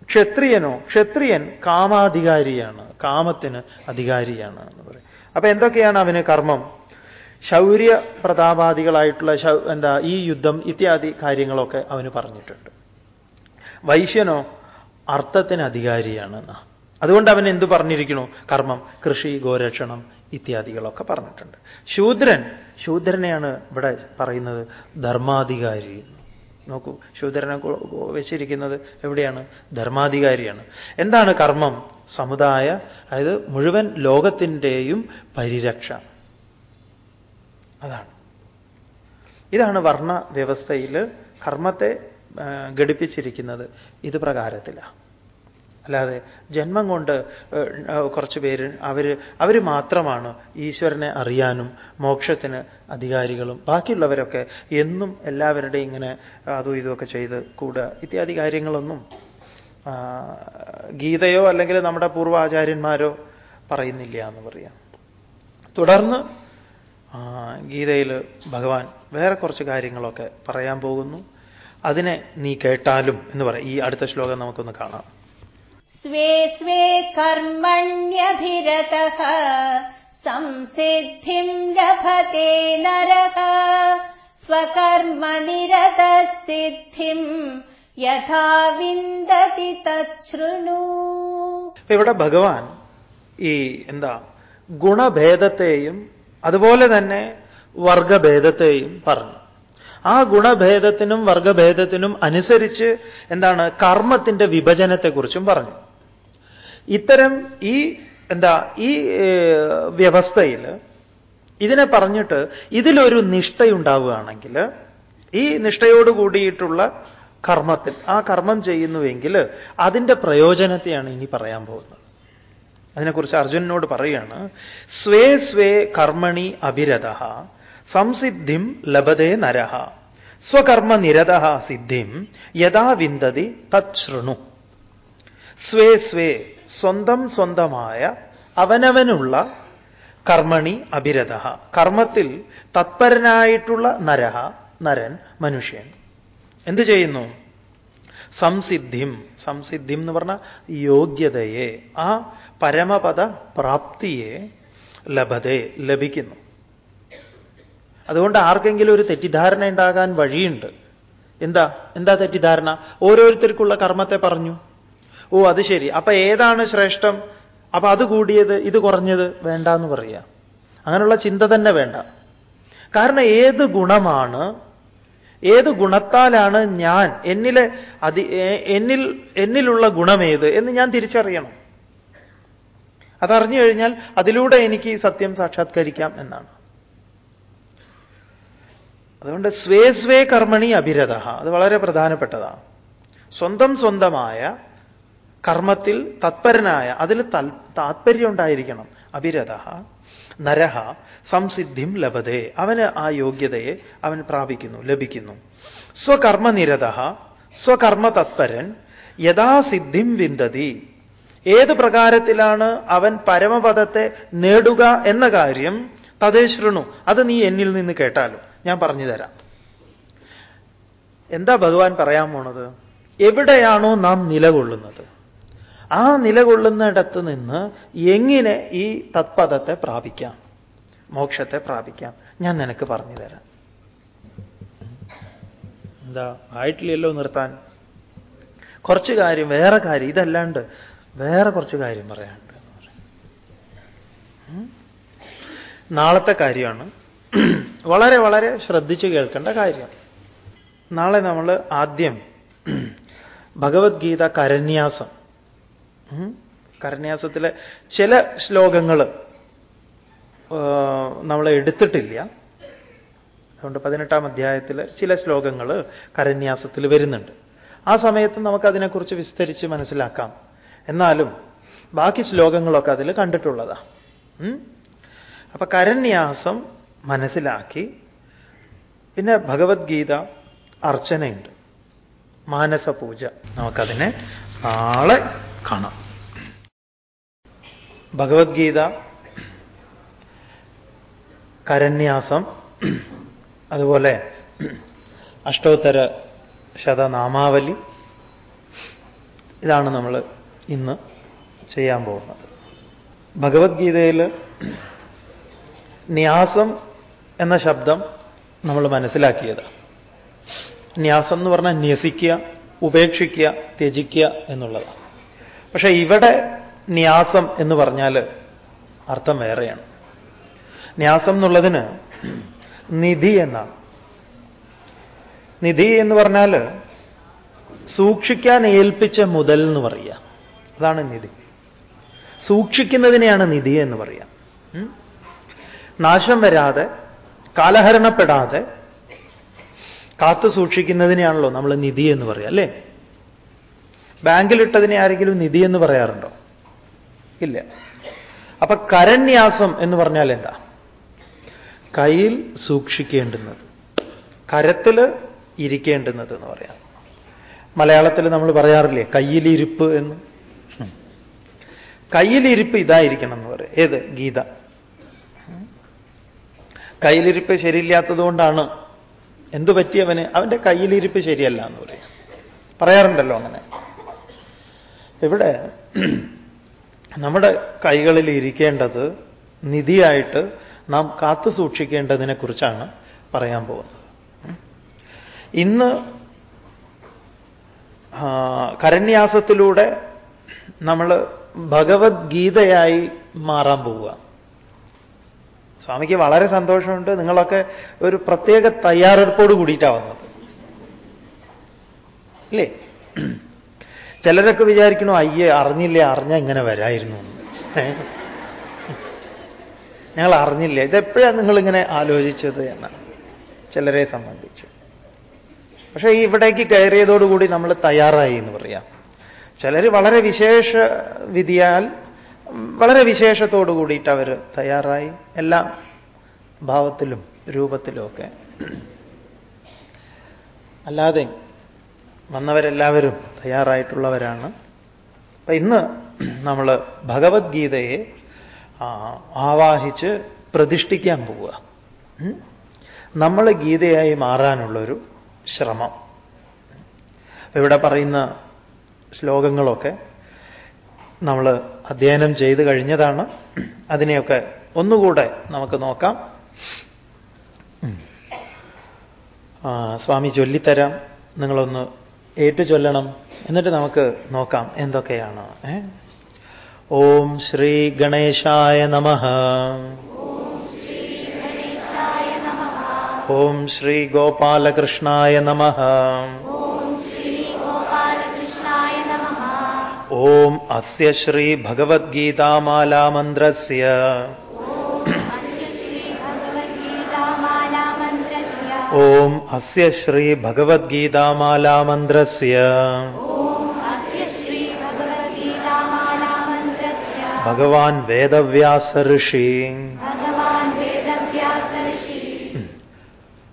ക്ഷത്രിയനോ ക്ഷത്രിയൻ കാമാധികാരിയാണ് കാമത്തിന് അധികാരിയാണ് എന്ന് പറയും. അപ്പൊ എന്തൊക്കെയാണ് അവന് കർമ്മം? ശൗര്യ പ്രതാപാദികളായിട്ടുള്ള എന്താ ഈ യുദ്ധം ഇത്യാദി കാര്യങ്ങളൊക്കെ അവന് പറഞ്ഞിട്ടുണ്ട്. വൈശ്യനോ അർത്ഥത്തിന് അധികാരിയാണ് അതുകൊണ്ട് അവൻ എന്ത് പറഞ്ഞിരിക്കണു കർമ്മം കൃഷി ഗോരക്ഷണം ഇത്യാദികളൊക്കെ പറഞ്ഞിട്ടുണ്ട്. ശൂദ്രൻ ശൂദ്രനെയാണ് ഇവിടെ പറയുന്നത് ധർമാധികാരി. നോക്കൂ ശൂദ്രനെ വെച്ചിരിക്കുന്നത് എവിടെയാണ്? ധർമാധികാരിയാണ്. എന്താണ് കർമ്മം? സമുദായ അതായത് മുഴുവൻ ലോകത്തിന്റെയും പരിരക്ഷ. അതാണ്. ഇതാണ് വർണ വ്യവസ്ഥയിൽ കർമ്മത്തെ ഘടിപ്പിച്ചിരിക്കുന്നത്. ഇത് പ്രകാരത്തിലാണ് അല്ലാതെ ജന്മം കൊണ്ട് കുറച്ച് പേര് അവർ അവർ മാത്രമാണ് ഈശ്വരനെ അറിയാനും മോക്ഷത്തിന് അധികാരികളും ബാക്കിയുള്ളവരൊക്കെ എന്നും എല്ലാവരുടെയും ഇങ്ങനെ അതും ഇതുമൊക്കെ ചെയ്ത് കൂടുക ഇത്യാദി കാര്യങ്ങളൊന്നും ഗീതയോ അല്ലെങ്കിൽ നമ്മുടെ പൂർവാചാര്യന്മാരോ പറയുന്നില്ല എന്ന് പറയാം. തുടർന്ന് ഗീതയിൽ ഭഗവാൻ വേറെ കുറച്ച് കാര്യങ്ങളൊക്കെ പറയാൻ പോകുന്നു. അതിനെ നീ കേട്ടാലും എന്ന് പറയാം ഈ അടുത്ത ശ്ലോകം നമുക്കൊന്ന് കാണാം.
സ്വേ സ്വേ കർമ്മണ്യഭിരത. സംസിദ്ധിം ലഭത്തെ നരക സ്വകർമ്മനിരതസിദ്ധിം യഥാ വിന്ദതി തൃണു
ഇവിടെ ഭഗവാൻ ഈ എന്താ ഗുണഭേദത്തെയും അതുപോലെ തന്നെ വർഗഭേദത്തെയും പറഞ്ഞു. ആ ഗുണഭേദത്തിനും വർഗഭേദത്തിനും അനുസരിച്ച് എന്താണ് കർമ്മത്തിന്റെ വിഭജനത്തെക്കുറിച്ചും പറഞ്ഞു. ഇത്തരം ഈ എന്താ ഈ വ്യവസ്ഥയിൽ ഇതിനെ പറഞ്ഞിട്ട് ഇതിലൊരു നിഷ്ഠയുണ്ടാവുകയാണെങ്കിൽ ഈ നിഷ്ഠയോട് കൂടിയിട്ടുള്ള കർമ്മത്തിൽ ആ കർമ്മം ചെയ്യുന്നുവെങ്കിൽ അതിന്റെ പ്രയോജനത്തെയാണ് ഇനി പറയാൻ പോകുന്നത്. അതിനെക്കുറിച്ച് അർജുനനോട് പറയുകയാണ് സ്വേ സ്വേ കർമ്മണി അഭിരത സംസിദ്ധിം ലഭതേ നരഹ സ്വകർമ്മ നിരത സിദ്ധിം യഥാ വിന്തതി തത് ശൃണു. സ്വേ സ്വേ സ്വന്തം സ്വന്തമായ അവനവനുള്ള കർമ്മണി അഭിരത കർമ്മത്തിൽ തത്പരനായിട്ടുള്ള നരഹ നരൻ മനുഷ്യൻ. എന്ത് ചെയ്യുന്നു? സംസിദ്ധിം സംസിദ്ധിം എന്ന് പറഞ്ഞ യോഗ്യതയെ ആ പരമപദ പ്രാപ്തിയെ ലഭതെ ലഭിക്കുന്നു. അതുകൊണ്ട് ആർക്കെങ്കിലും ഒരു തെറ്റിദ്ധാരണ ഉണ്ടാകാൻ വഴിയുണ്ട്. എന്താ? എന്താ തെറ്റിദ്ധാരണ? ഓരോരുത്തർക്കുള്ള കർമ്മത്തെ പറഞ്ഞു. ഓ അത് ശരി. അപ്പൊ ഏതാണ് ശ്രേഷ്ഠം? അപ്പൊ അത് കൂടിയത് ഇത് കുറഞ്ഞത് വേണ്ട എന്ന് പറയുക അങ്ങനെയുള്ള ചിന്ത തന്നെ വേണ്ട. കാരണം ഏത് ഗുണമാണ് ഏത് ഗുണത്താലാണ് ഞാൻ എന്നിലെ അതി എന്നിൽ എന്നിലുള്ള ഗുണമേത് എന്ന് ഞാൻ തിരിച്ചറിയണം. അതറിഞ്ഞു കഴിഞ്ഞാൽ അതിലൂടെ എനിക്ക് സത്യം സാക്ഷാത്കരിക്കാം എന്നാണ്. അതുകൊണ്ട് സ്വേ സ്വേ കർമ്മണി അഭിരത. അത് വളരെ പ്രധാനപ്പെട്ടതാണ്. സ്വന്തം സ്വന്തമായ കർമ്മത്തിൽ തത്പരനായ അതിൽ താത്പര്യം ഉണ്ടായിരിക്കണം. അഭിരത നരഹ സംസിദ്ധിം ലഭതേ. അവന് ആ യോഗ്യതയെ അവൻ പ്രാപിക്കുന്നു ലഭിക്കുന്നു. സ്വകർമ്മനിരത സ്വകർമ്മ തത്പരൻ യഥാസിദ്ധിം വിന്തതി. ഏത് പ്രകാരത്തിലാണ് അവൻ പരമപദത്തെ നേടുക എന്ന കാര്യം തതേ ശൃണു അത് നീ എന്നിൽ നിന്ന് കേട്ടാലും. ഞാൻ പറഞ്ഞു തരാം. എന്താ ഭഗവാൻ പറയാൻ പോണത്? എവിടെയാണോ നാം നിലകൊള്ളുന്നത്. ആ നിലകൊള്ളുന്നിടത്ത് നിന്ന് എങ്ങനെ ഈ തത്പദത്തെ പ്രാപിക്കാം? മോക്ഷത്തെ പ്രാപിക്കാം. ഞാൻ നിനക്ക് പറഞ്ഞു തരാം. എന്താ ആയിട്ടില്ലല്ലോ നിർത്താൻ? കുറച്ച് കാര്യം വേറെ കാര്യം ഇതല്ലാണ്ട് വേറെ കുറച്ച് കാര്യം പറയാനുണ്ട് നാളത്തെ കാര്യമാണ്. വളരെ വളരെ ശ്രദ്ധിച്ചു കേൾക്കേണ്ട കാര്യം. നാളെ നമ്മൾ ആദ്യം ഭഗവത്ഗീത കരന്യാസം. കരന്യാസത്തിലെ ചില ശ്ലോകങ്ങൾ നമ്മൾ എടുത്തിട്ടില്ല. അതുകൊണ്ട് പതിനെട്ടാം അധ്യായത്തിൽ ചില ശ്ലോകങ്ങൾ കരന്യാസത്തിൽ വരുന്നുണ്ട്. ആ സമയത്ത് നമുക്കതിനെക്കുറിച്ച് വിസ്തരിച്ച് മനസ്സിലാക്കാം. എന്നാലും ബാക്കി ശ്ലോകങ്ങളൊക്കെ അതിൽ കണ്ടിട്ടുള്ളതാ. അപ്പൊ കരന്യാസം മനസ്സിലാക്കി. പിന്നെ ഭഗവത്ഗീത അർച്ചനയുണ്ട്. മാനസപൂജ. നമുക്കതിനെ നാളെ കാണാം. ഭഗവത്ഗീത കരന്യാസം അതുപോലെ അഷ്ടോത്തര ശതനാമാവലി ഇതാണ് നമ്മൾ ഇന്ന് ചെയ്യാൻ പോകുന്നത്. ഭഗവത്ഗീതയിൽ ന്യാസം എന്ന ശബ്ദം നമ്മൾ മനസ്സിലാക്കിയത്. ന്യാസം എന്ന് പറഞ്ഞാൽ ന്യസിക്കുക ഉപേക്ഷിക്കുക ത്യജിക്കുക എന്നുള്ളതാണ് പക്ഷേ ഇവിടെ ന്യാസം എന്ന് പറഞ്ഞാൽ അർത്ഥം വേറെയാണ്. ന്യാസം എന്നുള്ളതിന് നിധി എന്നാണ്. നിധി എന്ന് പറഞ്ഞാൽ സൂക്ഷിക്കാൻ ഏൽപ്പിച്ച മുതൽ എന്ന് പറയുക. അതാണ് നിധി. സൂക്ഷിക്കുന്നതിനെയാണ് നിധി എന്ന് പറയാം. നാശം വരാതെ കാലഹരണപ്പെടാതെ കാത്തു സൂക്ഷിക്കുന്നതിനെയാണല്ലോ നമ്മൾ നിധി എന്ന് പറയാം അല്ലേ? ബാങ്കിലിട്ടതിനെ ആരെങ്കിലും നിധി എന്ന് പറയാറുണ്ടോ? ഇല്ല. അപ്പൊ കരന്യാസം എന്ന് പറഞ്ഞാൽ എന്താ? കയ്യിൽ സൂക്ഷിക്കേണ്ടുന്നത്. കരത്തിൽ ഇരിക്കേണ്ടുന്നത് എന്ന് പറയാം. മലയാളത്തിൽ നമ്മൾ പറയാറില്ലേ കയ്യിലിരിപ്പ് എന്ന്. കയ്യിലിരിപ്പ് ഇതായിരിക്കണം എന്ന് പറയും. ഏത്? ഗീത. കയ്യിലിരിപ്പ് ശരിയില്ലാത്തതുകൊണ്ടാണ്. എന്തു പറ്റിയവന് അവന്റെ കയ്യിലിരിപ്പ് ശരിയല്ല എന്ന് പറയും. പറയാറുണ്ടല്ലോ അങ്ങനെ. ഇവിടെ നമ്മുടെ കൈകളിൽ ഇരിക്കേണ്ടത് നിധിയായിട്ട് നാം കാത്തു സൂക്ഷിക്കേണ്ടതിനെക്കുറിച്ചാണ് പറയാൻ പോകുന്നത്. ഇന്ന് കരന്യാസത്തിലൂടെ നമ്മൾ ഭഗവത്ഗീതയായി മാറാൻ പോവുക. സ്വാമിക്ക് വളരെ സന്തോഷമുണ്ട്. നിങ്ങളൊക്കെ ഒരു പ്രത്യേക തയ്യാറെടുപ്പോട് കൂടിയിട്ടാണ് വന്നത്. അല്ലേ ചിലരൊക്കെ വിചാരിക്കണോ അയ്യേ അറിഞ്ഞില്ലേ അറിഞ്ഞാൽ ഇങ്ങനെ വരായിരുന്നു? ഞങ്ങൾ അറിഞ്ഞില്ല? ഇതെപ്പോഴാണ് നിങ്ങളിങ്ങനെ ആലോചിച്ചത് എന്ന് ചിലരെ സംബന്ധിച്ച്. പക്ഷേ ഇവിടേക്ക് കയറിയതോടുകൂടി നമ്മൾ തയ്യാറായി എന്ന് പറയാം. ചിലർ വളരെ വിശേഷ വിധിയാൽ വളരെ വിശേഷത്തോടു കൂടിയിട്ട് അവർ തയ്യാറായി. എല്ലാ ഭാവത്തിലും രൂപത്തിലുമൊക്കെ അല്ലാതെ വന്നവരെല്ലാവരും തയ്യാറായിട്ടുള്ളവരാണ്. അപ്പൊ ഇന്ന് നമ്മൾ ഭഗവത്ഗീതയെ ആവാഹിച്ച് പ്രതിഷ്ഠിക്കാൻ പോവുക? നമ്മൾ ഗീതയായി മാറാനുള്ളൊരു ശ്രമം. ഇവിടെ പറയുന്ന ശ്ലോകങ്ങളൊക്കെ നമ്മൾ അധ്യയനം ചെയ്ത് കഴിഞ്ഞതാണ്. അതിനെയൊക്കെ ഒന്നുകൂടെ നമുക്ക് നോക്കാം. സ്വാമി ചൊല്ലിത്തരാം. നിങ്ങളൊന്ന് ഏറ്റു ചൊല്ലണം എന്നിട്ട് നമുക്ക് നോക്കാം എന്തൊക്കെയാണ്? ഓം ശ്രീ ഗണേശായ നമ. ഓം ശ്രീ ഗോപാലകൃഷ്ണായ നമ. ओम
अस्य
श्री भगवद्गीता माला मंत्र
ओम अस्य श्री
भगवद्गीता माला मंत्र
भगवान वेदव्यास
ऋषि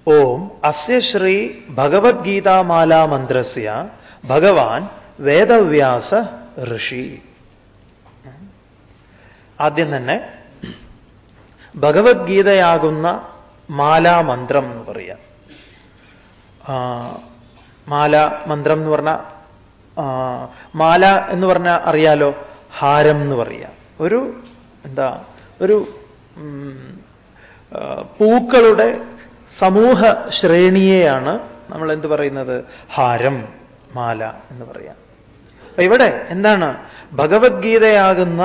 ओम अस्य श्री भगवद्गीता माला मंत्र भगवान वेदव्यास ഋഷി. ആദ്യം തന്നെ ഭഗവത്ഗീതയാകുന്ന മാലാമന്ത്രം എന്ന് പറയാം. മാല മന്ത്രം എന്ന് പറഞ്ഞ മാല എന്ന് പറഞ്ഞാൽ അറിയാലോ? ഹാരം എന്ന് പറയാം. ഒരു എന്താ ഒരു പൂക്കളുടെ സമൂഹ ശ്രേണിയെയാണ് നമ്മൾ എന്ത് പറയുന്നത്? ഹാരം മാല എന്ന് പറയാം. അപ്പൊ ഇവിടെ എന്താണ്? ഭഗവത്ഗീതയാകുന്ന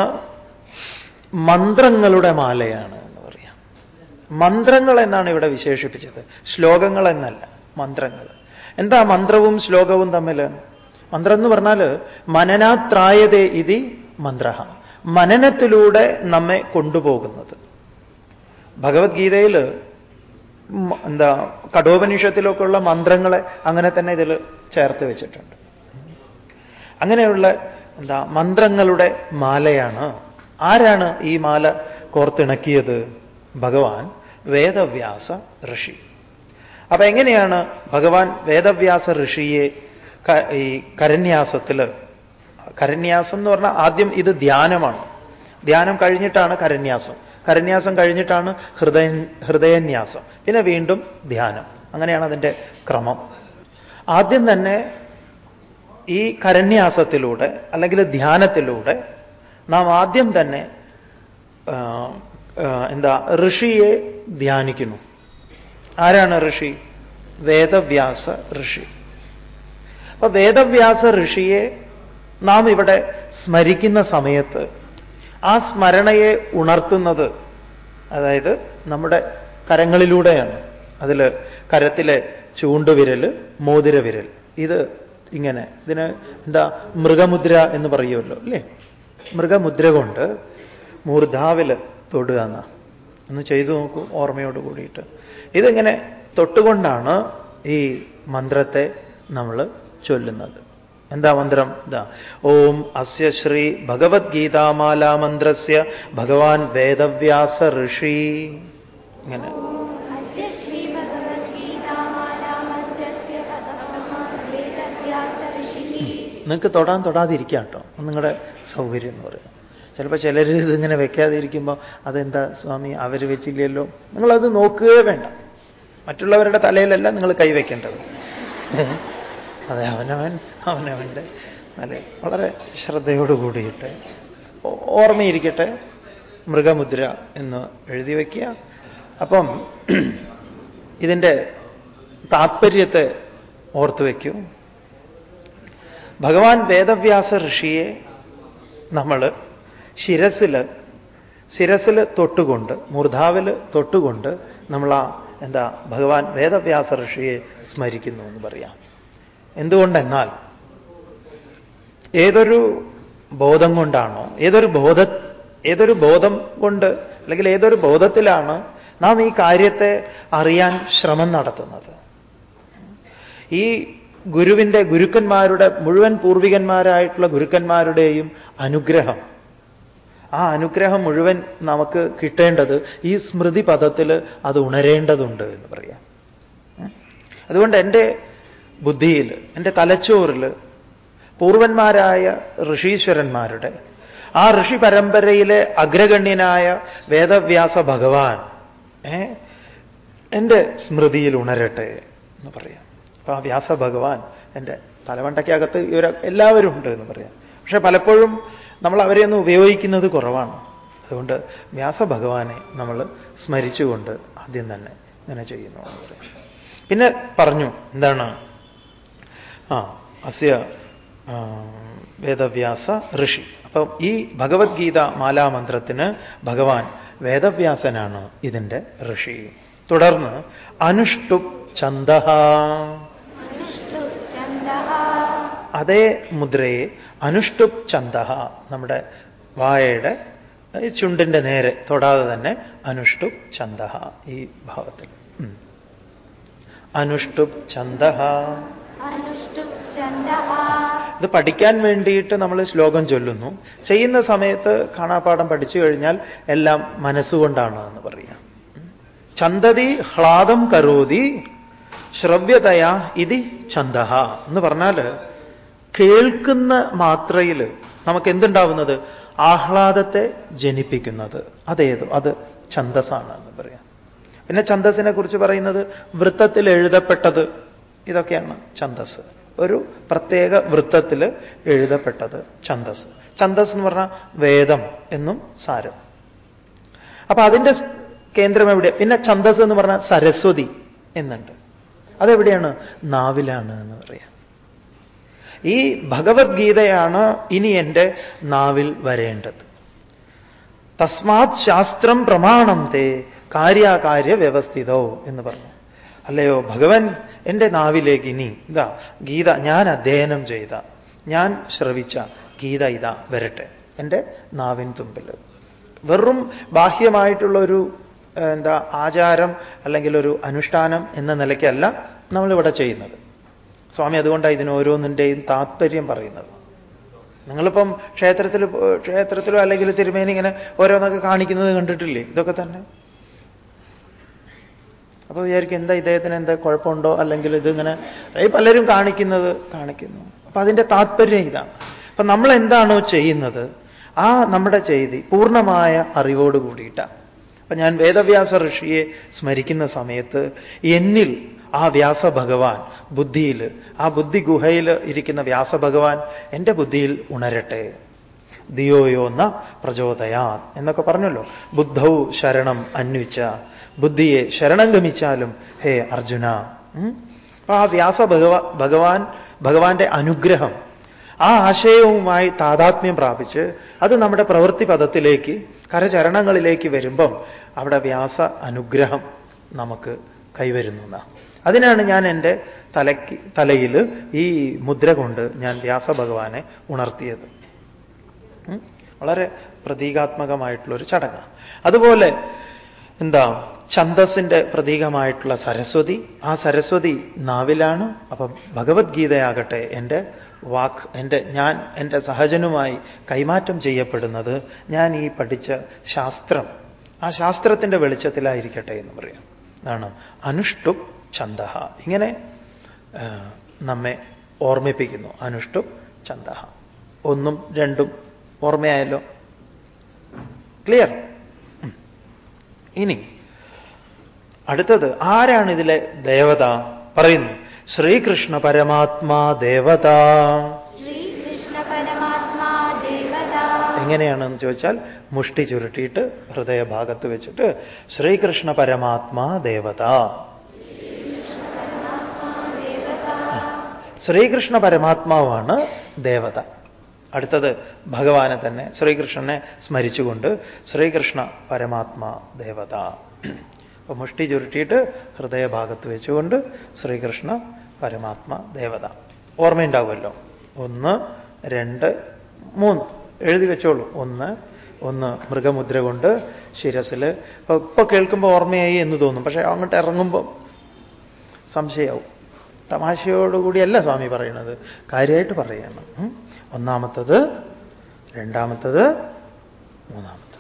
മന്ത്രങ്ങളുടെ മാലയാണ് എന്ന് പറയാം. മന്ത്രങ്ങൾ എന്നാണ് ഇവിടെ വിശേഷിപ്പിച്ചത്. ശ്ലോകങ്ങൾ എന്നല്ല മന്ത്രങ്ങൾ. എന്താ മന്ത്രവും ശ്ലോകവും തമ്മിൽ? മന്ത്രം എന്ന് പറഞ്ഞാൽ മനനാത്രായതേ ഇതി മന്ത്ര മനനത്തിലൂടെ നമ്മെ കൊണ്ടുപോകുന്നത്. ഭഗവത്ഗീതയിൽ എന്താ കഠോപനിഷത്തിലൊക്കെയുള്ള മന്ത്രങ്ങളെ അങ്ങനെ തന്നെ ഇതിൽ ചേർത്ത് വെച്ചിട്ടുണ്ട്. അങ്ങനെയുള്ള എന്താ മന്ത്രങ്ങളുടെ മാലയാണ്. ആരാണ് ഈ മാല കോർത്തിണക്കിയത്? ഭഗവാൻ വേദവ്യാസ ഋഷി. അപ്പൊ എങ്ങനെയാണ് ഭഗവാൻ വേദവ്യാസ ഋഷിയെ ഈ കരന്യാസത്തിൽ കരന്യാസം എന്ന് പറഞ്ഞാൽ ആദ്യം ഇത് ധ്യാനമാണ്. ധ്യാനം കഴിഞ്ഞിട്ടാണ് കരന്യാസം. കരന്യാസം കഴിഞ്ഞിട്ടാണ് ഹൃദയ ഹൃദയന്യാസം. പിന്നെ വീണ്ടും ധ്യാനം. അങ്ങനെയാണ് അതിന്റെ ക്രമം. ആദ്യം തന്നെ ഈ കരന്യാസത്തിലൂടെ അല്ലെങ്കിൽ ധ്യാനത്തിലൂടെ നാം ആദ്യം തന്നെ എന്താ ഋഷിയെ ധ്യാനിക്കുന്നു. ആരാണ് ഋഷി? വേദവ്യാസ ഋഷി. അപ്പൊ വേദവ്യാസ ഋഷിയെ നാം ഇവിടെ സ്മരിക്കുന്ന സമയത്ത് ആ സ്മരണയെ ഉണർത്തുന്നത് അതായത് നമ്മുടെ കരങ്ങളിലൂടെയാണ്. അതിൽ കരത്തിലെ ചൂണ്ടുവിരൽ മോതിരവിരൽ. ഇത് ഇങ്ങനെ. ഇതിന് എന്താ? മൃഗമുദ്ര എന്ന് പറയുമല്ലോ അല്ലേ? മൃഗമുദ്ര കൊണ്ട് മൂർധാവിൽ തൊടുക എന്നാ. ഒന്ന് ചെയ്തു നോക്കൂ ഓർമ്മയോട് കൂടിയിട്ട്. ഇതിങ്ങനെ തൊട്ടുകൊണ്ടാണ് ഈ മന്ത്രത്തെ നമ്മൾ ചൊല്ലുന്നത്. എന്താ മന്ത്രം? ഇതാ ഓം അസ്യ ശ്രീ ഭഗവത്ഗീതാമാലാ മന്ത്രസ്യ ഭഗവാൻ വേദവ്യാസ ഋഷി. ഇങ്ങനെ. നിങ്ങൾക്ക് തൊടാൻ തൊടാതിരിക്കാം കേട്ടോ. നിങ്ങളുടെ സൗകര്യം എന്ന് പറയും ചിലപ്പോൾ ചിലർ ഇതിങ്ങനെ വെക്കാതെ ഇരിക്കുമ്പോൾ അതെന്താ സ്വാമി അവർ വെച്ചില്ലല്ലോ. നിങ്ങളത് നോക്കുകയേ വേണ്ട. മറ്റുള്ളവരുടെ തലയിലല്ല നിങ്ങൾ കൈവയ്ക്കേണ്ടത് അതെ അവനവൻ അവനവന്റെ നല്ല വളരെ ശ്രദ്ധയോട് കൂടിയിട്ട് ഓർമ്മയിരിക്കട്ടെ മൃഗമുദ്ര എന്ന് എഴുതി വയ്ക്കുക അപ്പം ഇതിന്റെ താത്പര്യത്തെ ഓർത്തു വയ്ക്കൂ ഭഗവാൻ വേദവ്യാസ ഋഷിയെ നമ്മൾ ശിരസിൽ ശിരസിൽ തൊട്ടുകൊണ്ട് മൂർധാവിൽ തൊട്ടുകൊണ്ട് നമ്മൾ ആ എന്താ ഭഗവാൻ വേദവ്യാസ ഋഷിയെ സ്മരിക്കുന്നു എന്ന് പറയാം. എന്തുകൊണ്ടെന്നാൽ ഏതൊരു ബോധം കൊണ്ടാണോ ഏതൊരു ബോധ ഏതൊരു ബോധം കൊണ്ട് അല്ലെങ്കിൽ ഏതൊരു ബോധത്തിലാണ് നാം ഈ കാര്യത്തെ അറിയാൻ ശ്രമം നടത്തുന്നത്? ഈ ഗുരുവിന്റെ ഗുരുക്കന്മാരുടെ മുഴുവൻ പൂർവികന്മാരായിട്ടുള്ള ഗുരുക്കന്മാരുടെയും അനുഗ്രഹം. ആ അനുഗ്രഹം മുഴുവൻ നമുക്ക് കിട്ടേണ്ടത് ഈ സ്മൃതി പദത്തിൽ അത് ഉണരേണ്ടതുണ്ട് എന്ന് പറയാം. അതുകൊണ്ട് എന്റെ ബുദ്ധിയിൽ എന്റെ തലച്ചോറിൽ പൂർവന്മാരായ ഋഷീശ്വരന്മാരുടെ ആ ഋഷി പരമ്പരയിലെ അഗ്രഗണ്യനായ വേദവ്യാസ ഭഗവാൻ എന്റെ സ്മൃതിയിൽ ഉണരട്ടെ എന്ന് പറയാം. ഇപ്പം വ്യാസ ഭഗവാൻ എന്റെ തലവണ്ടയ്ക്കകത്ത് ഇവർ എല്ലാവരും ഉണ്ട് എന്ന് പറയാം. പക്ഷേ പലപ്പോഴും നമ്മൾ അവരെയൊന്നും ഉപയോഗിക്കുന്നത് കുറവാണ്. അതുകൊണ്ട് വ്യാസ ഭഗവാനെ നമ്മൾ സ്മരിച്ചുകൊണ്ട് ആദ്യം തന്നെ ഇങ്ങനെ ചെയ്യുന്നു എന്ന് പറയാം. പിന്നെ പറഞ്ഞു എന്താണ്? ആ അസ്യ വേദവ്യാസ ഋഷി. അപ്പം ഈ ഭഗവത്ഗീത മാലാമന്ത്രത്തിന് ഭഗവാൻ വേദവ്യാസനാണ് ഇതിന്റെ ഋഷി. തുടർന്ന് അനുഷ്ടുപ്
ചന്ദ
അതേ മുദ്രയെ അനുഷ്ടുപ് ചന്ത നമ്മുടെ വായയുടെ ചുണ്ടിന്റെ നേരെ തൊടാതെ തന്നെ അനുഷ്ടുപ് ചന്ത ഈ ഭാവത്തിൽ. അനുഷ്ടുപ്
ചന്ത
ഇത് പഠിക്കാൻ വേണ്ടിയിട്ട് നമ്മൾ ശ്ലോകം ചൊല്ലുന്നു. ചെയ്യുന്ന സമയത്ത് കാണാപ്പാഠം പഠിച്ചു കഴിഞ്ഞാൽ എല്ലാം മനസ്സുകൊണ്ടാണ് എന്ന് പറയാം. ചന്തതി ഹ്ലാദം കരോതി ശ്രവ്യതയാ ഇതി ചന്ത എന്ന് പറഞ്ഞാൽ കേൾക്കുന്ന മാത്രയിൽ നമുക്ക് എന്തുണ്ടാവുന്നത് ആഹ്ലാദത്തെ ജനിപ്പിക്കുന്നത്. അതേതു? അത് ഛന്തസ്സാണ് എന്ന് പറയാം. പിന്നെ ഛന്തസ്സിനെ കുറിച്ച് പറയുന്നത് വൃത്തത്തിൽ എഴുതപ്പെട്ടത് ഇതൊക്കെയാണ് ഛന്തസ് ഒരു പ്രത്യേക വൃത്തത്തിൽ എഴുതപ്പെട്ടത് ഛന്തസ് ഛന്തസ് എന്ന് പറഞ്ഞാൽ വേദം എന്നും സാരം. അപ്പൊ അതിന്റെ കേന്ദ്രം എവിടെ പിന്നെ ഛന്തസ് എന്ന് പറഞ്ഞാൽ സരസ്വതി എന്നുണ്ട്. അതെവിടെയാണ്? നാവിലാണ് എന്ന് പറയാം. ഈ ഭഗവത്ഗീതയാണ് ഇനി എന്റെ നാവിൽ വരേണ്ടത്. തസ്മാത് ശാസ്ത്രം പ്രമാണം തേ കാര്യാകാര്യ വ്യവസ്ഥിതോ എന്ന് പറഞ്ഞു. അല്ലയോ ഭഗവൻ എന്റെ നാവിലേക്ക് ഇനി ഇതാ ഗീത ഞാൻ അധ്യയനം ചെയ്ത ഞാൻ ശ്രവിച്ച ഗീത ഇതാ വരട്ടെ എന്റെ നാവിൻ തുമ്പിൽ. വെറും ബാഹ്യമായിട്ടുള്ള ഒരു എന്താ ആചാരം അല്ലെങ്കിൽ ഒരു അനുഷ്ഠാനം എന്ന നിലയ്ക്കല്ല നമ്മളിവിടെ ചെയ്യുന്നത്. സ്വാമി അതുകൊണ്ടാണ് ഇതിന് ഓരോന്നിന്റെയും താത്പര്യം പറയുന്നത്. നിങ്ങളിപ്പം ക്ഷേത്രത്തിൽ ക്ഷേത്രത്തിലോ അല്ലെങ്കിൽ തിരുമേനി ഇങ്ങനെ ഓരോന്നൊക്കെ കാണിക്കുന്നത് കണ്ടിട്ടില്ലേ? ഇതൊക്കെ തന്നെ? അപ്പോൾ വിചാരിക്കും എന്താ ഇദ്ദേഹത്തിന് എന്താ കുഴപ്പമുണ്ടോ? അല്ലെങ്കിൽ ഇതിങ്ങനെ ഈ പലരും കാണിക്കുന്നത് കാണിക്കുന്നു. അപ്പൊ അതിന്റെ താത്പര്യം ഇതാണ്. അപ്പൊ നമ്മൾ എന്താണോ ചെയ്യുന്നത് ആ നമ്മുടെ ചെയ്തി പൂർണമായ അറിവോട് കൂടിയിട്ടാണ്. അപ്പൊ ഞാൻ വേദവ്യാസ ഋഷിയെ സ്മരിക്കുന്ന സമയത്ത് എന്നിൽ ആ വ്യാസ ഭഗവാൻ ബുദ്ധിയിൽ ആ ബുദ്ധി ഗുഹയിൽ ഇരിക്കുന്ന വ്യാസ ഭഗവാൻ എന്റെ ബുദ്ധിയിൽ ഉണരട്ടെ. ദിയോയോ ന പ്രചോദയാ എന്നൊക്കെ പറഞ്ഞല്ലോ. ബുദ്ധൗ ശരണം അന്വിച്ച. ബുദ്ധിയെ ശരണം ഗമിച്ചാലും ഹേ അർജുന ആ വ്യാസ ഭഗവാ ഭഗവാൻ ഭഗവാന്റെ അനുഗ്രഹം ആ ആശയവുമായി താതാത്മ്യം പ്രാപിച്ച് അത് നമ്മുടെ പ്രവൃത്തി പദത്തിലേക്ക് കരചരണങ്ങളിലേക്ക് വരുമ്പം അവിടെ വ്യാസ അനുഗ്രഹം നമുക്ക് കൈവരുന്നു അതിനാണ് ഞാൻ എന്റെ തലയ്ക്ക് തലയിൽ ഈ മുദ്ര കൊണ്ട് ഞാൻ വ്യാസഭഗവാനെ ഉണർത്തിയത്. ഉം? വളരെ പ്രതീകാത്മകമായിട്ടുള്ളൊരു ചടങ്ങാണ് അതുപോലെ എന്താ ഛന്ദസ്സിന്റെ പ്രതീകമായിട്ടുള്ള സരസ്വതി. ആ സരസ്വതി നാവിലാണ്. അപ്പം ഭഗവത്ഗീതയാകട്ടെ എന്റെ വാക്ക് എന്റെ ഞാൻ എന്റെ സഹജനുമായി കൈമാറ്റം ചെയ്യപ്പെടുന്നത് ഞാൻ ഈ പഠിച്ച ശാസ്ത്രം. ആ ശാസ്ത്രത്തിന്റെ വെളിച്ചത്തിലായിരിക്കട്ടെ എന്ന് പറയാം. അതാണ് അനുഷ്ടുപ് ഛന്ദ ഇങ്ങനെ നമ്മെ ഓർമ്മിപ്പിക്കുന്നു. അനുഷ്ടുപ് ഛന്ദ ഒന്നും രണ്ടും ഓർമ്മയായല്ലോ? ക്ലിയർ? ഇനി അടുത്തത് ആരാണ് ഇതിലെ ദേവത? പറയുന്നു ശ്രീകൃഷ്ണ പരമാത്മാ ദേവത. എങ്ങനെയാണെന്ന് ചോദിച്ചാൽ മുഷ്ടി ചുരുട്ടിയിട്ട് ഹൃദയഭാഗത്ത് വെച്ചിട്ട് ശ്രീകൃഷ്ണ പരമാത്മാ ദേവത. ശ്രീകൃഷ്ണ പരമാത്മാവാണ് ദേവത. അടുത്തത് ഭഗവാനെ തന്നെ ശ്രീകൃഷ്ണനെ സ്മരിച്ചുകൊണ്ട് ശ്രീകൃഷ്ണ പരമാത്മാ ദേവത. അപ്പൊ മുഷ്ടി ചുരുട്ടിയിട്ട് ഹൃദയഭാഗത്ത് വെച്ചുകൊണ്ട് ശ്രീകൃഷ്ണ പരമാത്മ ദേവത. ഓർമ്മയുണ്ടാവുമല്ലോ? ഒന്ന് രണ്ട് മൂന്ന്. എഴുതി വെച്ചോളൂ. ഒന്ന് ഒന്ന് മൃഗമുദ്ര കൊണ്ട് ശിരസിൽ ഇപ്പൊ കേൾക്കുമ്പോൾ ഓർമ്മയായി എന്ന് തോന്നും. പക്ഷെ അങ്ങോട്ട് ഇറങ്ങുമ്പോൾ സംശയമാവും. തമാശയോടുകൂടിയല്ല സ്വാമി പറയുന്നത്. കാര്യമായിട്ട് പറയണം. ഒന്നാമത്തത് രണ്ടാമത്തത് മൂന്നാമത്തത്.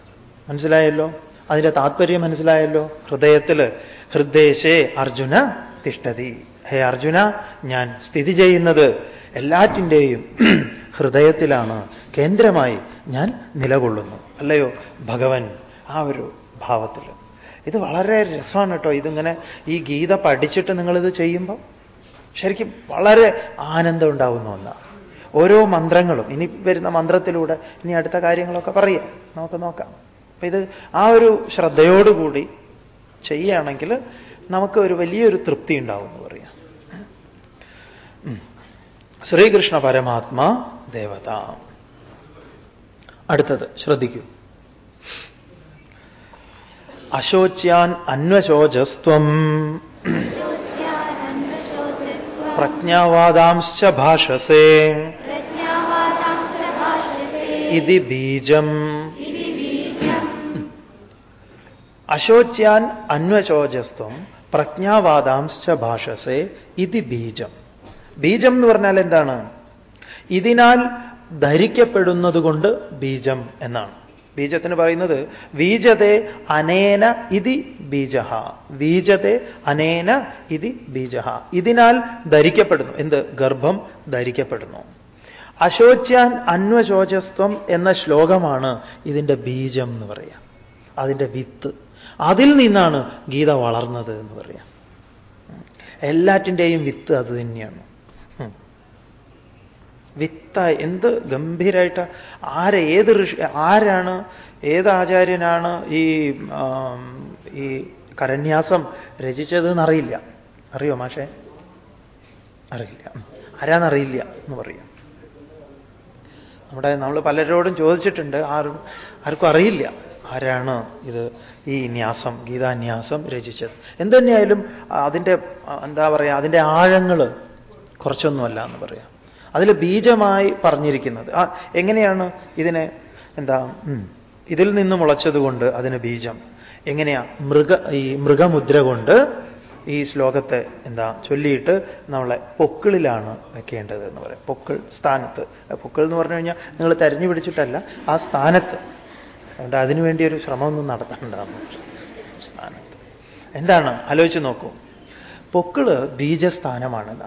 മനസ്സിലായല്ലോ? അതിന്റെ താത്പര്യം മനസ്സിലായല്ലോ? ഹൃദയത്തിൽ ഹൃദയശേ അർജുന തിഷ്ടതി ഹേ അർജുന ഞാൻ സ്ഥിതി ചെയ്യുന്നത് എല്ലാറ്റിന്റെയും ഹൃദയത്തിലാണ്. കേന്ദ്രമായി ഞാൻ നിലകൊള്ളുന്നു. അല്ലയോ? ഭഗവൻ ആ ഒരു ഭാവത്തിൽ. ഇത് വളരെ രസമാണ് കേട്ടോ. ഇതിങ്ങനെ ഈ ഗീത പഠിച്ചിട്ട് നിങ്ങളിത് ചെയ്യുമ്പോൾ ശരിക്കും വളരെ ആനന്ദം ഉണ്ടാവുന്ന ഒന്നാണ് ഓരോ മന്ത്രങ്ങളും ഇനി വരുന്ന മന്ത്രത്തിലൂടെ ഇനി അടുത്ത കാര്യങ്ങളൊക്കെ പറയാം. നമുക്ക് നോക്കാം. അപ്പൊ ഇത് ആ ഒരു ശ്രദ്ധയോടുകൂടി ചെയ്യുകയാണെങ്കിൽ നമുക്ക് ഒരു വലിയൊരു തൃപ്തി ഉണ്ടാവും എന്ന് പറയാം. ശ്രീകൃഷ്ണ പരമാത്മാ ദേവത. അടുത്തത് ശ്രദ്ധിക്കൂ. അശോച്യാൻ അന്വശോചസ്ത്വം.
ശോച്യാനന്ദശോചസ്വം
പ്രജ്ഞാവാദാംശ്ച ഭാഷസേ. ഇതി ബീജം. അശോച്യാൻ അന്വശോചസ്ത്വം പ്രജ്ഞാവാദാംശ ഭാഷസേ ഇത് ബീജം. ബീജം എന്ന് പറഞ്ഞാൽ എന്താണ്? ഇതിനാൽ ധരിക്കപ്പെടുന്നതുകൊണ്ട് ബീജം എന്നാണ്. ബീജത്തിന് പറയുന്നത് ബീജത്തെ അനേന ഇതി ബീജ ബീജത്തെ അനേന ഇതി ബീജ ഇതിനാൽ ധരിക്കപ്പെടുന്നു. എന്ത്? ഗർഭം ധരിക്കപ്പെടുന്നു. അശോച്യാൻ അന്വശോചസ്ത്വം എന്ന ശ്ലോകമാണ് ഇതിന്റെ ബീജം എന്ന് പറയാം. അതിന്റെ വിത്ത്. അതിൽ നിന്നാണ് ഗീത വളർന്നത് എന്ന് പറയാം. എല്ലാറ്റിന്റെയും വിത്ത് അത് തന്നെയാണ്. വിത്ത എന്ത് ഗംഭീരായിട്ട്. ആരെ ഏത് ഋഷി ആരാണ് ഏത് ആചാര്യനാണ് ഈ ഈ കരന്യാസം രചിച്ചതെന്ന് അറിയില്ല അറിയോ മാഷേ? അറിയില്ല. ആരാന്നറിയില്ല എന്ന് പറയാം. നമ്മുടെ നമ്മൾ പലരോടും ചോദിച്ചിട്ടുണ്ട് ആരും ആർക്കും അറിയില്ല. ആരാണ് ഇത് ഈ ന്യാസം ഗീതാന്യാസം രചിച്ചത്? എന്തുതന്നെയായാലും അതിന്റെ എന്താ പറയുക അതിന്റെ ആഴങ്ങൾ കുറച്ചൊന്നുമല്ല എന്ന് പറയാം. അതിൽ ബീജമായി പറഞ്ഞിരിക്കുന്നത്. എങ്ങനെയാണ് ഇതിനെ എന്താ ഇതിൽ നിന്ന് മുളച്ചതുകൊണ്ട് അതിന് ബീജം? എങ്ങനെയാ മൃഗ ഈ മൃഗമുദ്ര കൊണ്ട് ഈ ശ്ലോകത്തെ എന്താ ചൊല്ലിയിട്ട് നമ്മളെ പൊക്കിളിലാണ് വെക്കേണ്ടത് എന്ന് പറയാം. പൊക്കിൾ സ്ഥാനത്ത്. പൊക്കിൾ എന്ന് പറഞ്ഞു കഴിഞ്ഞാൽ നിങ്ങൾ തെരഞ്ഞു പിടിച്ചിട്ടല്ല ആ സ്ഥാനത്ത് അതുകൊണ്ട് അതിനുവേണ്ടി ഒരു ശ്രമമൊന്നും നടത്തണ്ടാന്ന് സ്ഥാനത്ത്. എന്താണ്? ആലോചിച്ച് നോക്കൂ. പൊക്കിൾ ബീജസ്ഥാനമാണ്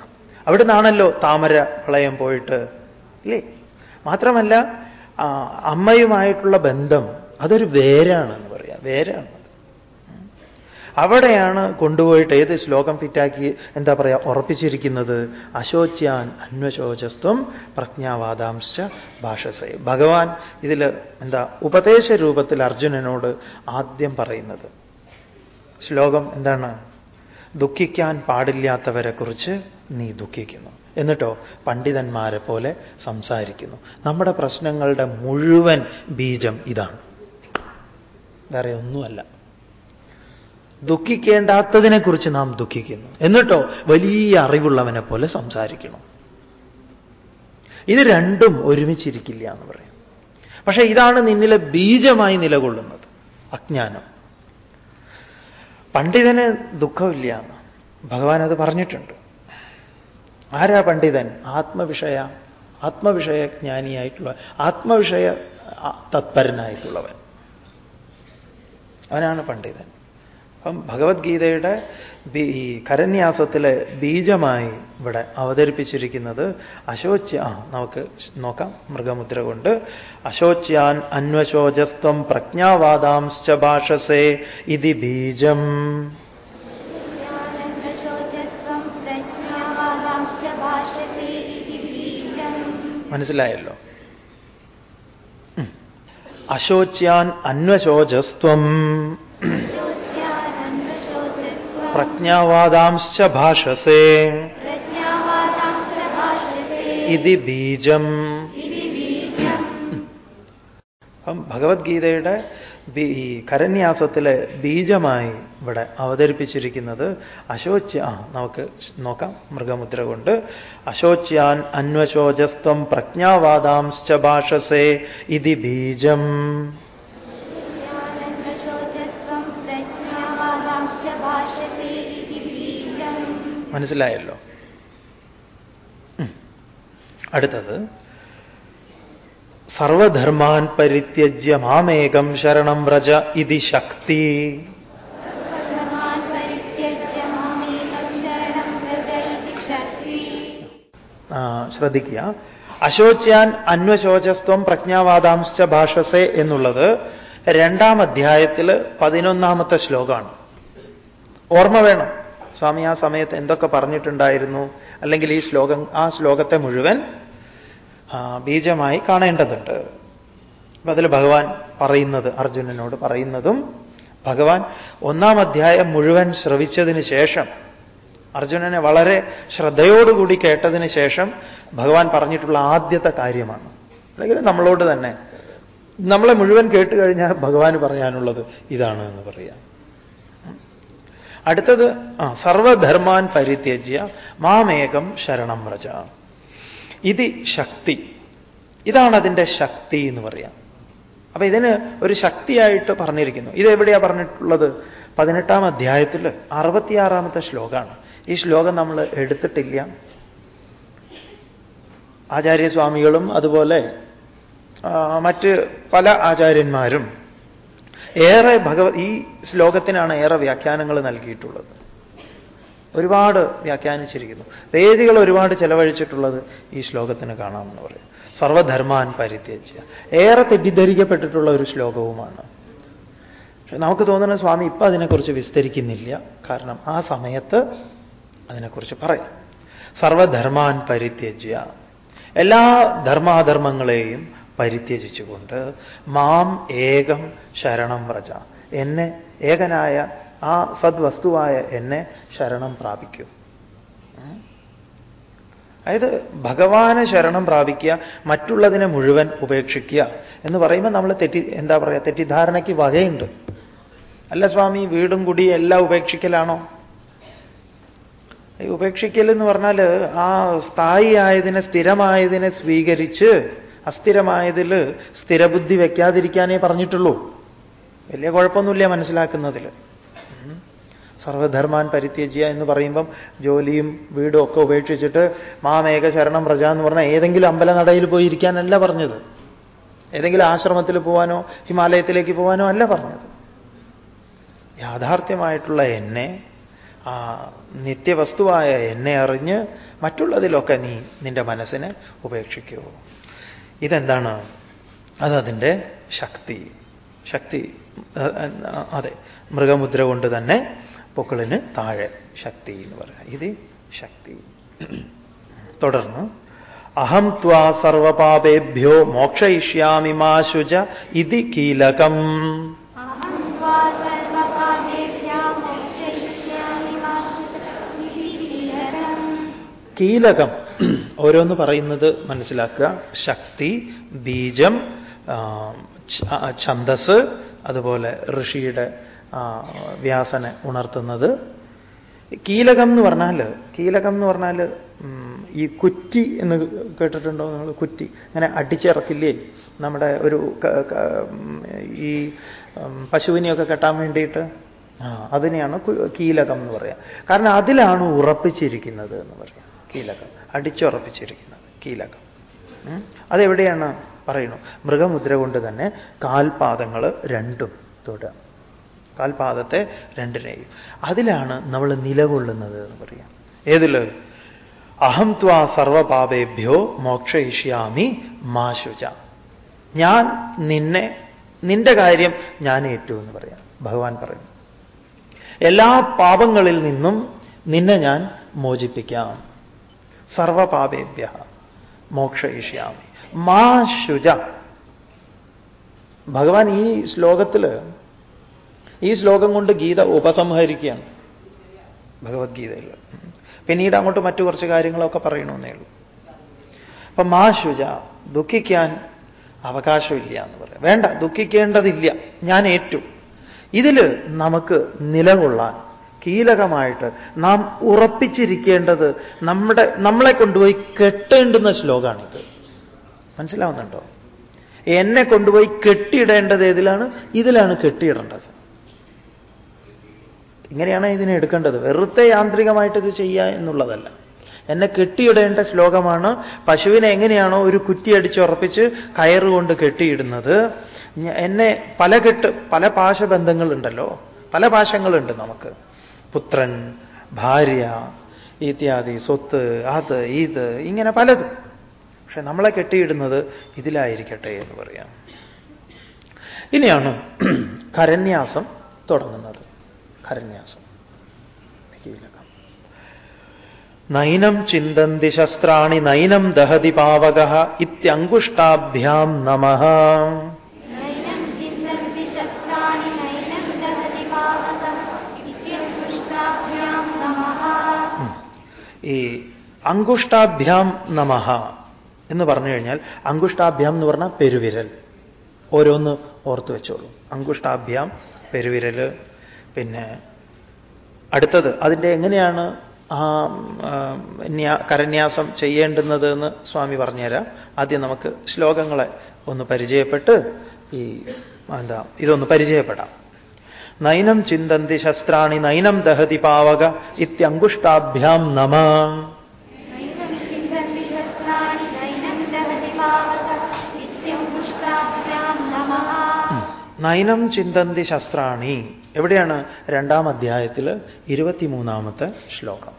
അവിടെ നിന്നാണല്ലോ താമര വളയം പോയിട്ട് ഇല്ലേ? മാത്രമല്ല അമ്മയുമായിട്ടുള്ള ബന്ധം അതൊരു വേരാണെന്ന് പറയാം. വേരാണ്. അവിടെയാണ് കൊണ്ടുപോയിട്ട് ഏത് ശ്ലോകം ഫിറ്റാക്കി എന്താ പറയുക ഉറപ്പിച്ചിരിക്കുന്നത്? അശോച്യാൻ അന്വശോചസ്ത്വം പ്രജ്ഞാവാദാംശ ഭാഷസേ. ഭഗവാൻ ഇതിൽ എന്താ ഉപദേശ രൂപത്തിൽ അർജുനനോട് ആദ്യം പറയുന്നത്. ശ്ലോകം എന്താണ്? ദുഃഖിക്കാൻ പാടില്ലാത്തവരെ കുറിച്ച് നീ ദുഃഖിക്കുന്നു. എന്നിട്ടോ പണ്ഡിതന്മാരെ പോലെ സംസാരിക്കുന്നു. നമ്മുടെ പ്രശ്നങ്ങളുടെ മുഴുവൻ ബീജം ഇതാണ്. വേറെ ഒന്നുമല്ല. ദുഃഖിക്കേണ്ടാത്തതിനെക്കുറിച്ച് നാം ദുഃഖിക്കുന്നു. എന്നിട്ടോ വലിയ അറിവുള്ളവനെ പോലെ സംസാരിക്കണം. ഇത് രണ്ടും ഒരുമിച്ചിരിക്കില്ല എന്ന് പറയും. പക്ഷേ ഇതാണ് നിന്നിലെ ബീജമായി നിലകൊള്ളുന്നത്. അജ്ഞാനം. പണ്ഡിതന് ദുഃഖമില്ല എന്ന് ഭഗവാൻ അത് പറഞ്ഞിട്ടുണ്ട്. ആരാ പണ്ഡിതൻ? ആത്മവിഷയ ആത്മവിഷയ ജ്ഞാനിയായിട്ടുള്ള ആത്മവിഷയ തത്പരനായിട്ടുള്ളവൻ. അവനാണ് പണ്ഡിതൻ. അപ്പം ഭഗവത്ഗീതയുടെ ഈ കരന്യാസത്തിലെ ബീജമായി ഇവിടെ അവതരിപ്പിച്ചിരിക്കുന്നത് അശോച്യ നമുക്ക് നോക്കാം മൃഗമുദ്ര കൊണ്ട്. അശോച്യാൻ അന്വശോചസ്ത്വം പ്രജ്ഞാവാദാംശ്ച ഭാഷസേ ഇതി ബീജം. മനസ്സിലായല്ലോ. അശോച്യാൻ അന്വശോചസ്ത്വം.
ശോച്യാനന്ദശോചസ്വം
പ്രജ്ഞാവാദാംശ്ച ഭാഷസേ
പ്രജ്ഞാവാദാംശ ഭാഷത്തെ
ഇതി ബീജം അപ്പം ഭഗവത്ഗീതയുടെ ഈ കരന്യാസത്തിലെ ബീജമായി ഇവിടെ അവതരിപ്പിച്ചിരിക്കുന്നത് അശോച്യ ആ നമുക്ക് നോക്കാം മൃഗമുദ്ര കൊണ്ട്. അശോച്യാൻ അന്വശോചസ്ത്വം പ്രജ്ഞാവാദാംശ്ച ഭാഷസേ ഇതി ബീജം
ശോചസ്വം പ്രജ്ഞാവാദാംശ ഭാഷത്തെ ഇതി ബീജം
മനസ്സിലായല്ലോ. അടുത്തത് സർവധർമാൻ പരിത്യജ്യ മാമേകം ശരണം വ്രജ ഇതി ശക്തി. ശ്രദ്ധിക്കുക. അശോച്യാൻ അന്വശോചസ്ത്വം പ്രജ്ഞാവാദാംശ ഭാഷസെ എന്നുള്ളത് രണ്ടാം അധ്യായത്തിൽ പതിനൊന്നാമത്തെ ശ്ലോകമാണ്. ഓർമ്മ വേണം. സ്വാമി ആ സമയത്ത് എന്തൊക്കെ പറഞ്ഞിട്ടുണ്ടായിരുന്നു? അല്ലെങ്കിൽ ഈ ശ്ലോകം ആ ശ്ലോകത്തെ മുഴുവൻ ബീജമായി കാണേണ്ടതുണ്ട്. അപ്പൊ അതിൽ ഭഗവാൻ പറയുന്നത് അർജുനനോട് പറയുന്നതും ഭഗവാൻ ഒന്നാം അധ്യായം മുഴുവൻ ശ്രവിച്ചതിന് ശേഷം അർജുനനെ വളരെ ശ്രദ്ധയോടുകൂടി കേട്ടതിന് ശേഷം ഭഗവാൻ പറഞ്ഞിട്ടുള്ള ആദ്യത്തെ കാര്യമാണ്. അല്ലെങ്കിൽ നമ്മളോട് തന്നെ നമ്മളെ മുഴുവൻ കേട്ട് കഴിഞ്ഞാൽ ഭഗവാന് പറയാനുള്ളത് ഇതാണ് എന്ന് പറയാം. അടുത്തത് ആ സർവധർമാൻ പരിത്യജ്യ മാമേകം ശരണം വ്രജ. ഇത് ശക്തി. ഇതാണ് അതിന്റെ ശക്തി എന്ന് പറയാം. അപ്പൊ ഇതിന് ഒരു ശക്തിയായിട്ട് പറഞ്ഞിരിക്കുന്നു. ഇത് എവിടെയാ പറഞ്ഞിട്ടുള്ളത്? പതിനെട്ടാം അധ്യായത്തിൽ അറുപത്തിയാറാമത്തെ ശ്ലോകമാണ്. ഈ ശ്ലോകം നമ്മൾ എടുത്തിട്ടില്ല. ആചാര്യസ്വാമികളും അതുപോലെ മറ്റ് പല ആചാര്യന്മാരും ഏറെ ഭഗവത് ഈ ശ്ലോകത്തിനാണ് ഏറെ വ്യാഖ്യാനങ്ങൾ നൽകിയിട്ടുള്ളത്. ഒരുപാട് വ്യാഖ്യാനിച്ചിരിക്കുന്നു. പേജുകൾ ഒരുപാട് ചെലവഴിച്ചിട്ടുള്ളത് ഈ ശ്ലോകത്തിന് കാണാമെന്ന് പറയും. സർവധർമാൻ പരിത്യജ്യ. ഏറെ തെറ്റിദ്ധരിക്കപ്പെട്ടിട്ടുള്ള ഒരു ശ്ലോകവുമാണ്. പക്ഷെ നമുക്ക് തോന്നുന്ന സ്വാമി ഇപ്പം അതിനെക്കുറിച്ച് വിസ്തരിക്കുന്നില്ല. കാരണം ആ സമയത്ത് അതിനെക്കുറിച്ച് പറയാം. സർവധർമാൻ പരിത്യജ്യ. എല്ലാ ധർമാധർമ്മങ്ങളെയും പരിത്യജിച്ചുകൊണ്ട് മാം ഏകം ശരണം വ്രജ. എന്നെ ഏകനായ ആ സദ്വസ്തുവായ എന്നെ ശരണം പ്രാപിക്കൂ. അതായത് ഭഗവാനെ ശരണം പ്രാപിക്കുക മറ്റുള്ളതിനെ മുഴുവൻ ഉപേക്ഷിക്കുക എന്ന് പറയുമ്പോൾ നമ്മൾ തെറ്റി എന്താ പറയുക തെറ്റിദ്ധാരണയ്ക്ക് വകയുണ്ട്. അല്ല സ്വാമി വീടും കുടി എല്ലാം ഉപേക്ഷിക്കലാണോ? ഈ ഉപേക്ഷിക്കൽ എന്ന് പറഞ്ഞാൽ ആ സ്ഥായി ആയതിനെ സ്ഥിരമായതിനെ സ്വീകരിച്ച് അസ്ഥിരമായതിൽ സ്ഥിരബുദ്ധി വയ്ക്കാതിരിക്കാനേ പറഞ്ഞിട്ടുള്ളൂ. വലിയ കുഴപ്പമൊന്നുമില്ല മനസ്സിലാക്കുന്നതിൽ. സർവധർമാൻ പരിത്യജ്യ എന്ന് പറയുമ്പം ജോലിയും വീടും ഒക്കെ ഉപേക്ഷിച്ചിട്ട് മാമേക ശരണം പ്രജ എന്ന് പറഞ്ഞാൽ ഏതെങ്കിലും അമ്പലനടയിൽ പോയി ഇരിക്കാനല്ല പറഞ്ഞത്. ഏതെങ്കിലും ആശ്രമത്തിൽ പോവാനോ ഹിമാലയത്തിലേക്ക് പോവാനോ അല്ല പറഞ്ഞത്. യാഥാർത്ഥ്യമായിട്ടുള്ള എന്നെ ആ നിത്യവസ്തുവായ എന്നെ അറിഞ്ഞ് മറ്റുള്ളതിലൊക്കെ നീ നിന്റെ മനസ്സിനെ ഉപേക്ഷിക്കൂ. ഇതെന്താണ്? അതതിന്റെ ശക്തി. ശക്തി അതെ. മൃഗമുദ്ര കൊണ്ട് തന്നെ പൊക്കിളിന് താഴെ ശക്തി എന്ന് പറയാം. ഇത് ശക്തി. തുടർന്ന് അഹം ത്വാ സർവപാപേഭ്യോ മോക്ഷയിഷ്യാമി മാശുജ ഇതി കീലകം.
കീലകം.
ഓരോന്ന് പറയുന്നത് മനസ്സിലാക്കുക. ശക്തി ബീജം ഛന്തസ് അതുപോലെ ഋഷിയുടെ വ്യാസനെ ഉണർത്തുന്നത്. കീലകം എന്ന് പറഞ്ഞാൽ കീലകം എന്ന് പറഞ്ഞാൽ ഈ കുറ്റി എന്ന് കേട്ടിട്ടുണ്ടോ നിങ്ങൾ? കുറ്റി. അങ്ങനെ അടിച്ചിറക്കില്ലേ? നമ്മുടെ ഒരു ഈ പശുവിനെയൊക്കെ കെട്ടാൻ വേണ്ടിയിട്ട്. അതിനെയാണ് കീലകം എന്ന് പറയുക കാരണം അതിലാണ് ഉറപ്പിച്ചിരിക്കുന്നത് എന്ന് പറയാം. കീലകം. അടിച്ചുറപ്പിച്ചിരിക്കുന്നത് കീലകം. അതെവിടെയാണ് പറയുന്നു? മൃഗമുദ്ര കൊണ്ട് തന്നെ കാൽപാദങ്ങൾ രണ്ടും തൊടുക. കാൽപാദത്തെ രണ്ടിനെയും അതിലാണ് നമ്മൾ നിലകൊള്ളുന്നത് എന്ന് പറയാം. ഏതിൽ അഹം ത്വാ സർവപാപേഭ്യോ മോക്ഷയിഷ്യാമി മാശുച ഞാൻ നിന്നെ നിന്റെ കാര്യം ഞാൻ ഏറ്റു എന്ന് പറയാം. ഭഗവാൻ പറയുന്നു. എല്ലാ പാപങ്ങളിൽ നിന്നും നിന്നെ ഞാൻ മോചിപ്പിക്കാം. സർവപാപേഭ്യ മോക്ഷയിഷ്യാമി. മാ ശുജ ഭഗവാൻ ഈ ശ്ലോകത്തിൽ ഈ ശ്ലോകം കൊണ്ട് ഗീത ഉപസംഹരിക്കുകയാണ്. ഭഗവത്ഗീതയിൽ പിന്നീട് അങ്ങോട്ട് മറ്റു കുറച്ച് കാര്യങ്ങളൊക്കെ പറയണമെന്നേ ഉള്ളൂ. അപ്പൊ മാ ശുജ ദുഃഖിക്കാൻ അവകാശമില്ല എന്ന് പറയാം. വേണ്ട ദുഃഖിക്കേണ്ടതില്ല. ഞാൻ ഏറ്റു. ഇതിൽ നമുക്ക് നിലകൊള്ളാൻ കീലകമായിട്ട് നാം ഉറപ്പിച്ചിരിക്കേണ്ടത് നമ്മുടെ നമ്മളെ കൊണ്ടുപോയി കെട്ടേണ്ടുന്ന ശ്ലോകമാണിത് മനസ്സിലാവുന്നുണ്ടോ? എന്നെ കൊണ്ടുപോയി കെട്ടിയിടേണ്ടത് ഏതിലാണ്? ഇതിലാണ് കെട്ടിയിടേണ്ടത്. ഇങ്ങനെയാണ് ഇതിനെ എടുക്കേണ്ടത്. വെറുതെ യാന്ത്രികമായിട്ട് ഇത് ചെയ്യുക എന്നുള്ളതല്ല. എന്നെ കെട്ടിയിടേണ്ട ശ്ലോകമാണ്. പശുവിനെ എങ്ങനെയാണോ ഒരു കുറ്റി അടിച്ചുറപ്പിച്ച് കയറുകൊണ്ട് കെട്ടിയിടുന്നത്. എന്നെ പല കെട്ട് പല പാശബന്ധങ്ങളുണ്ടല്ലോ. പല പാശങ്ങളുണ്ട് നമുക്ക്. പുത്രൻ ഭാര്യ ഇത്യാദി സ്വത്ത് അത് ഇത് ഇങ്ങനെ പലതും. പക്ഷെ നമ്മളെ കെട്ടിയിടുന്നത് ഇതിലായിരിക്കട്ടെ എന്ന് പറയാം. ഇനിയാണ് കരന്യാസം തുടങ്ങുന്നത്. കരന്യാസം. നൈനം ചിന്തന്തി ശസ്ത്രാണി നൈനം ദഹതി പാവക ഇത്യങ്കുഷ്ടാഭ്യാം നമഃ. ഈ അങ്കുഷ്ടാഭ്യാം നമഹ എന്ന് പറഞ്ഞു കഴിഞ്ഞാൽ അങ്കുഷ്ടാഭ്യാം എന്ന് പറഞ്ഞാൽ പെരുവിരൽ. ഓരോന്ന് ഓർത്തു വെച്ചോളൂ. അങ്കുഷ്ടാഭ്യാം പെരുവിരൽ പിന്നെ അടുത്തത് അതിന്റെ എങ്ങനെയാണ് ആ ആ, ന്യാ- കരന്യാസം ചെയ്യേണ്ടുന്നത് എന്ന് സ്വാമി പറഞ്ഞുതരാം. ആദ്യം നമുക്ക് ശ്ലോകങ്ങളെ ഒന്ന് പരിചയപ്പെട്ട് ഈ എന്താ ഇതൊന്ന് പരിചയപ്പെടാം. നൈനം ചിന്തന്തി ശസ്ത്രാണി നൈനം ദഹതി പാവക ഇത്യങ്കുഷ്ടാഭ്യാം നമ.
നൈനം ചിന്തന്തി ശസ്ത്രാണി
എവിടെയാണ് രണ്ടാം അധ്യായത്തിൽ ഇരുപത്തിമൂന്നാമത്തെ ശ്ലോകം?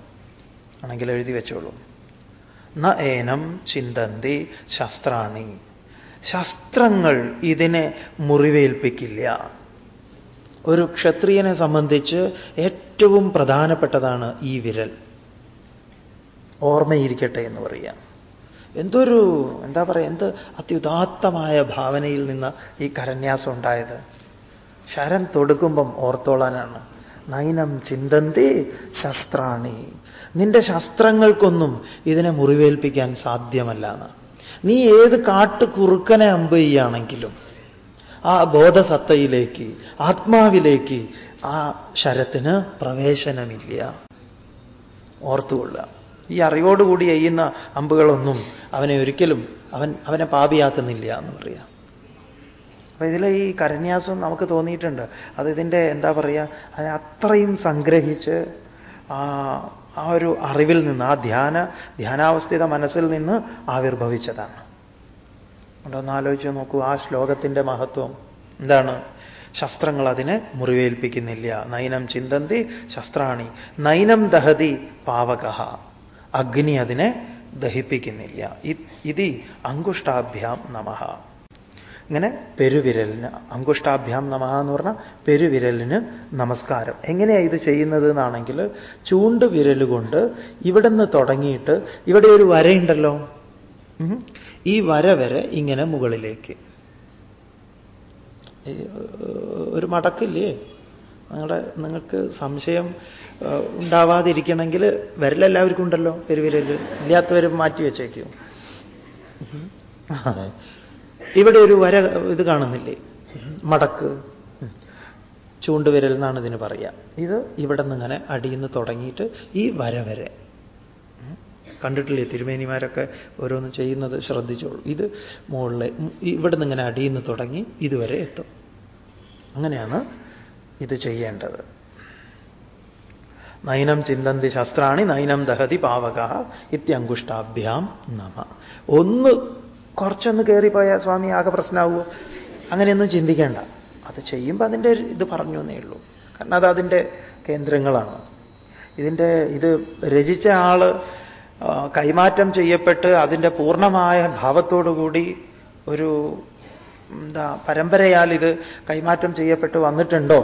ആണെങ്കിൽ എഴുതി വെച്ചോളൂ. ന ഏനം ചിന്തന്തി ശസ്ത്രാണി. ശസ്ത്രങ്ങൾ ഇതിനെ മുറിവേൽപ്പിക്കില്ല. ഒരു ക്ഷത്രിയനെ സംബന്ധിച്ച് ഏറ്റവും പ്രധാനപ്പെട്ടതാണ് ഈ വിരൽ. ഓർമ്മയിരിക്കട്ടെ എന്ന് പറയാം. എന്തൊരു എന്താ പറയുക എന്ത് അത്യുദാത്തമായ ഭാവനയിൽ നിന്ന് ഈ കരന്യാസം ഉണ്ടായത്. ശരം തൊടുക്കുമ്പം ഓർത്തോളാനാണ്. നൈനം ചിന്തന്തി ശസ്ത്രാണി. നിന്റെ ശസ്ത്രങ്ങൾക്കൊന്നും ഇതിനെ മുറിവേൽപ്പിക്കാൻ സാധ്യമല്ല നീ ഏത് കാട്ടുകുറുക്കനെ അമ്പ് ചെയ്യുകയാണെങ്കിലും ആ ബോധസത്തയിലേക്ക് ആത്മാവിലേക്ക് ആ ശരത്തിന് പ്രവേശനമില്ല. ഓർത്തുകൊള്ളുക. ഈ അറിവോടുകൂടി ചെയ്യുന്ന അമ്പുകളൊന്നും അവനെ ഒരിക്കലും അവൻ അവനെ പാപിയാക്കുന്നില്ല എന്ന് പറയാം. അപ്പൊ ഇതിലെ ഈ കരന്യാസം നമുക്ക് തോന്നിയിട്ടുണ്ട്. അത് ഇതിന്റെ എന്താ പറയുക അതിനെ അത്രയും സംഗ്രഹിച്ച് ആ ഒരു അറിവിൽ നിന്ന് ആ ധ്യാന ധ്യാനാവസ്ഥിത മനസ്സിൽ നിന്ന് ആവിർഭവിച്ചതാണ്. അതുകൊണ്ടൊന്ന് ആലോചിച്ച് നോക്കൂ. ആ ശ്ലോകത്തിന്റെ മഹത്വം എന്താണ്? ശസ്ത്രങ്ങൾ അതിനെ മുറിവേൽപ്പിക്കുന്നില്ല. നൈനം ചിന്തന്തി ശസ്ത്രാണി. നൈനം ദഹതി പാവക. അഗ്നി അതിനെ ദഹിപ്പിക്കുന്നില്ല. ഇത് അങ്കുഷ്ടാഭ്യാം നമഃ. ഇങ്ങനെ പെരുവിരലിന് അങ്കുഷ്ടാഭ്യാം നമഹ എന്ന് പറഞ്ഞാൽ പെരുവിരലിന് നമസ്കാരം. എങ്ങനെയാണ് ഇത് ചെയ്യുന്നത് എന്നാണെങ്കിൽ ചൂണ്ടുവിരൽ കൊണ്ട് ഇവിടെ നിന്ന് തുടങ്ങിയിട്ട് ഇവിടെ ഒരു വരയുണ്ടല്ലോ. ഈ വര വരെ ഇങ്ങനെ മുകളിലേക്ക്. ഒരു മടക്കില്ലേ? നിങ്ങളുടെ നിങ്ങൾക്ക് സംശയം ഉണ്ടാവാതിരിക്കണമെങ്കിൽ വിരലെല്ലാവർക്കും ഉണ്ടല്ലോ പെരുവിരൽ ഇല്ലാത്തവർ മാറ്റി വെച്ചേക്കും. ഇവിടെ ഒരു വര ഇത് കാണുന്നില്ലേ? മടക്ക്. ചൂണ്ടുവിരൽ എന്നാണ് ഇതിന് പറയുക ഇത് ഇവിടെ നിന്ന് ഇങ്ങനെ അടിയിൽ നിന്ന് തുടങ്ങിയിട്ട് ഈ വര വരെ. കണ്ടിട്ടില്ലേ? തിരുമേനിമാരൊക്കെ ഓരോന്നും ചെയ്യുന്നത് ശ്രദ്ധിച്ചോളൂ. ഇത് മുകളിലെ ഇവിടെ നിന്ന് ഇങ്ങനെ അടിയിൽ നിന്ന് തുടങ്ങി ഇതുവരെ എത്തും. അങ്ങനെയാണ് ഇത് ചെയ്യേണ്ടത്. നൈനം ചിന്തന്തി ശസ്ത്രാണി നൈനം ദഹതി പാവക ഇത്യങ്കുഷ്ടാഭ്യാം നമ. ഒന്ന് കുറച്ചൊന്ന് കയറിപ്പോയാൽ സ്വാമി ആകെ പ്രശ്നമാവുമോ അങ്ങനെയൊന്നും ചിന്തിക്കേണ്ട. അത് ചെയ്യുമ്പോൾ അതിന്റെ ഇത് പറഞ്ഞു എന്നേ ഉള്ളൂ. കാരണം അത് അതിന്റെ കേന്ദ്രങ്ങളാണ്. ഇതിന്റെ ഇത് രചിച്ച ആൾ ആ, കൈമാറ്റം ചെയ്യപ്പെട്ട് അതിന്റെ പൂർണമായ ഭാവത്തോടുകൂടി ഒരു എന്താ പരമ്പരയാൽ ഇത് കൈമാറ്റം ചെയ്യപ്പെട്ട് വന്നിട്ടുണ്ടോ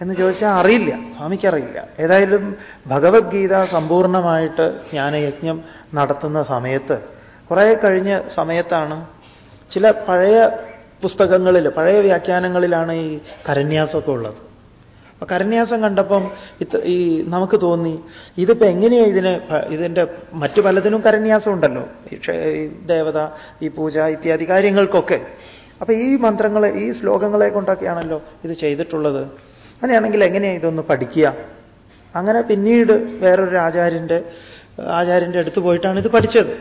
എന്ന് ചോദിച്ചാൽ അറിയില്ല സ്വാമിക്കറിയില്ല ഏതായാലും ഭഗവത്ഗീത സമ്പൂർണമായിട്ട് ജ്ഞാനയജ്ഞം നടത്തുന്ന സമയത്ത് കുറേ കഴിഞ്ഞ സമയത്താണ് ചില പഴയ പുസ്തകങ്ങളിൽ പഴയ വ്യാഖ്യാനങ്ങളിലാണ് ഈ കരന്യാസമൊക്കെ ഉള്ളത്. അപ്പൊ കരന്യാസം കണ്ടപ്പം ഈ നമുക്ക് തോന്നി ഇതിപ്പോ എങ്ങനെയാ ഇതിനെ ഇതിന്റെ മറ്റു പലതിനും കരന്യാസം ഉണ്ടല്ലോ. ഈ ദേവത ഈ പൂജ ഇത്യാദി കാര്യങ്ങൾക്കൊക്കെ. അപ്പൊ ഈ മന്ത്രങ്ങളെ ഈ ശ്ലോകങ്ങളെ കൊണ്ടൊക്കെയാണല്ലോ ഇത് ചെയ്തിട്ടുള്ളത്. അങ്ങനെയാണെങ്കിൽ എങ്ങനെയാ ഇതൊന്ന് പഠിക്കുക? അങ്ങനെ പിന്നീട് വേറൊരു ആചാര്യന്റെ ആചാര്യന്റെ അടുത്ത് പോയിട്ടാണ് ഇത് പഠിച്ചത്.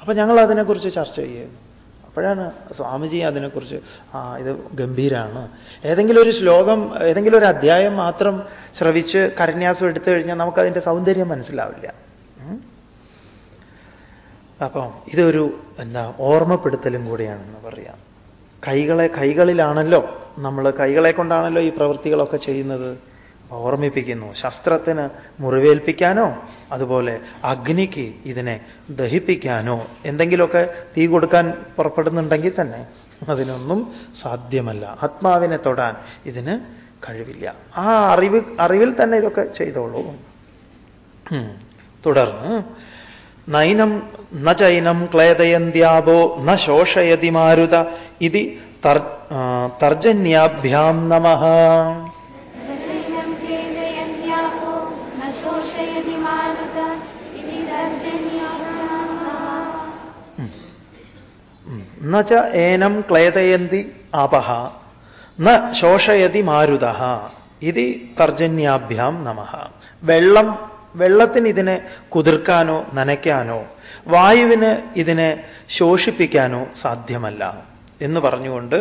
അപ്പൊ ഞങ്ങൾ അതിനെക്കുറിച്ച് ചർച്ച ചെയ്യുന്നു അപ്പോഴാണ് സ്വാമിജി അതിനെക്കുറിച്ച് ആ ഇത് ഗംഭീരമാണ് ഏതെങ്കിലും ഒരു ശ്ലോകം ഏതെങ്കിലും ഒരു അധ്യായം മാത്രം ശ്രവിച്ച് കരന്യാസം എടുത്തു കഴിഞ്ഞാൽ നമുക്കതിന്റെ സൗന്ദര്യം മനസ്സിലാവില്ല. അപ്പം ഇതൊരു എന്താ ഓർമ്മപ്പെടുത്തലും കൂടിയാണെന്ന് പറയാം. കൈകളെ കൈകളിലാണല്ലോ നമ്മൾ കൈകളെ കൊണ്ടാണല്ലോ ഈ പ്രവൃത്തികളൊക്കെ ചെയ്യുന്നത്. ഓർമ്മിപ്പിക്കുന്നു. ശസ്ത്രത്തിന് മുറിവേൽപ്പിക്കാനോ അതുപോലെ അഗ്നിക്ക് ഇതിനെ ദഹിപ്പിക്കാനോ എന്തെങ്കിലുമൊക്കെ തീ കൊടുക്കാൻ പുറപ്പെടുന്നുണ്ടെങ്കിൽ തന്നെ അതിനൊന്നും സാധ്യമല്ല. ആത്മാവിനെ തൊടാൻ ഇതിന് കഴിവില്ല. ആ അറിവ് അറിവിൽ തന്നെ ഇതൊക്കെ ചെയ്തോളൂ. തുടർന്ന് നൈനം ന ചൈനം ക്ലേദയന്ത്യാപോ ന ശോഷയതി മാരുത ഇതി തർജന്യാഭ്യാം നമഃ. ന ച ഏനം ക്ലേദയന്തി ആപഹ. ന ശോഷയതി മാരുത ഇത് തർജന്യാഭ്യാം നമ വെള്ളം വെള്ളത്തിന് ഇതിനെ കുതിർക്കാനോ നനയ്ക്കാനോ വായുവിന് ഇതിനെ ശോഷിപ്പിക്കാനോ സാധ്യമല്ല എന്ന് പറഞ്ഞുകൊണ്ട്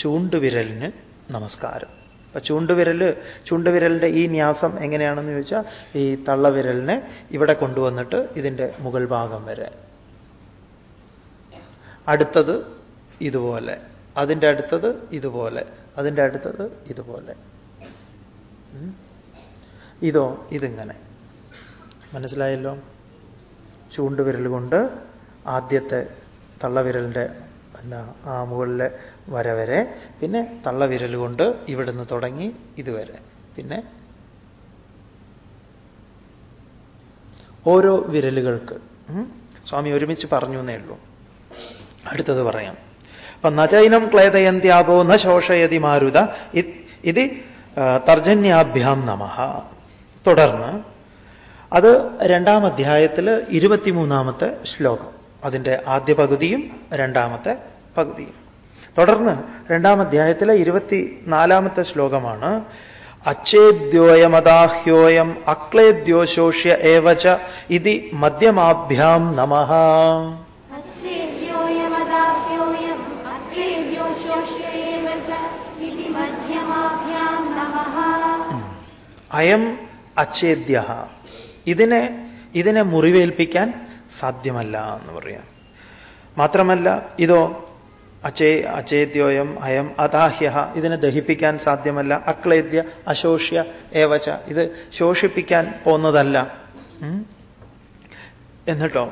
ചൂണ്ടുവിരലിന് നമസ്കാരം. അപ്പൊ ചൂണ്ടുവിരൽ ചൂണ്ടുവിരലിന്റെ ഈ ന്യാസം എങ്ങനെയാണെന്ന് ചോദിച്ചാൽ ഈ തള്ളവിരലിനെ ഇവിടെ കൊണ്ടുവന്നിട്ട് ഇതിന്റെ മുകൾ ഭാഗം വരെ. അടുത്തത് ഇതുപോലെ. അതിന്റെ അടുത്തത് ഇതുപോലെ. അതിന്റെ അടുത്തത് ഇതുപോലെ. ഇതോ ഇതിങ്ങനെ. മനസ്സിലായല്ലോ? ചൂണ്ടുവിരൽ കൊണ്ട് ആദ്യത്തെ തള്ളവിരലിന്റെ എന്താ ആ മുകളിലെ വര വരെ. പിന്നെ തള്ളവിരൽ കൊണ്ട് ഇവിടുന്ന് തുടങ്ങി ഇതുവരെ. പിന്നെ ഓരോ വിരലുകൾക്ക്. സ്വാമി ഒരുമിച്ച് പറഞ്ഞു എന്നേ ഉള്ളൂ. അടുത്തത് പറയാം. അപ്പൊ നചൈനം ക്ലേദയന്ത്യാപോ ന ശോഷയതി മാരുത ഇത് തർജന്യാഭ്യാം നമ. തുടർന്ന് അത് രണ്ടാം അധ്യായത്തിൽ ഇരുപത്തിമൂന്നാമത്തെ ശ്ലോകം. അതിന്റെ ആദ്യ പകുതിയും രണ്ടാമത്തെ പകുതിയും. തുടർന്ന് രണ്ടാം അധ്യായത്തിലെ ഇരുപത്തിനാലാമത്തെ ശ്ലോകമാണ് അച്ഛേദ്യോയമദാഹ്യോയം അക്ലേദ്യോശോഷ്യ ഏവച ഇതി മധ്യമാഭ്യാം നമഃ. അയം അച്ഛേദ്യ ഇതിനെ ഇതിനെ മുറിവേൽപ്പിക്കാൻ സാധ്യമല്ല എന്ന് പറയാം. മാത്രമല്ല ഇതോ അചേ അചേദ്യോയം അയം അതാഹ്യ ഇതിനെ ദഹിപ്പിക്കാൻ സാധ്യമല്ല. അക്ലേദ്യ അശോഷ്യ ഏവച ഇത് ശോഷിപ്പിക്കാൻ പോന്നതല്ല. എന്നിട്ടോ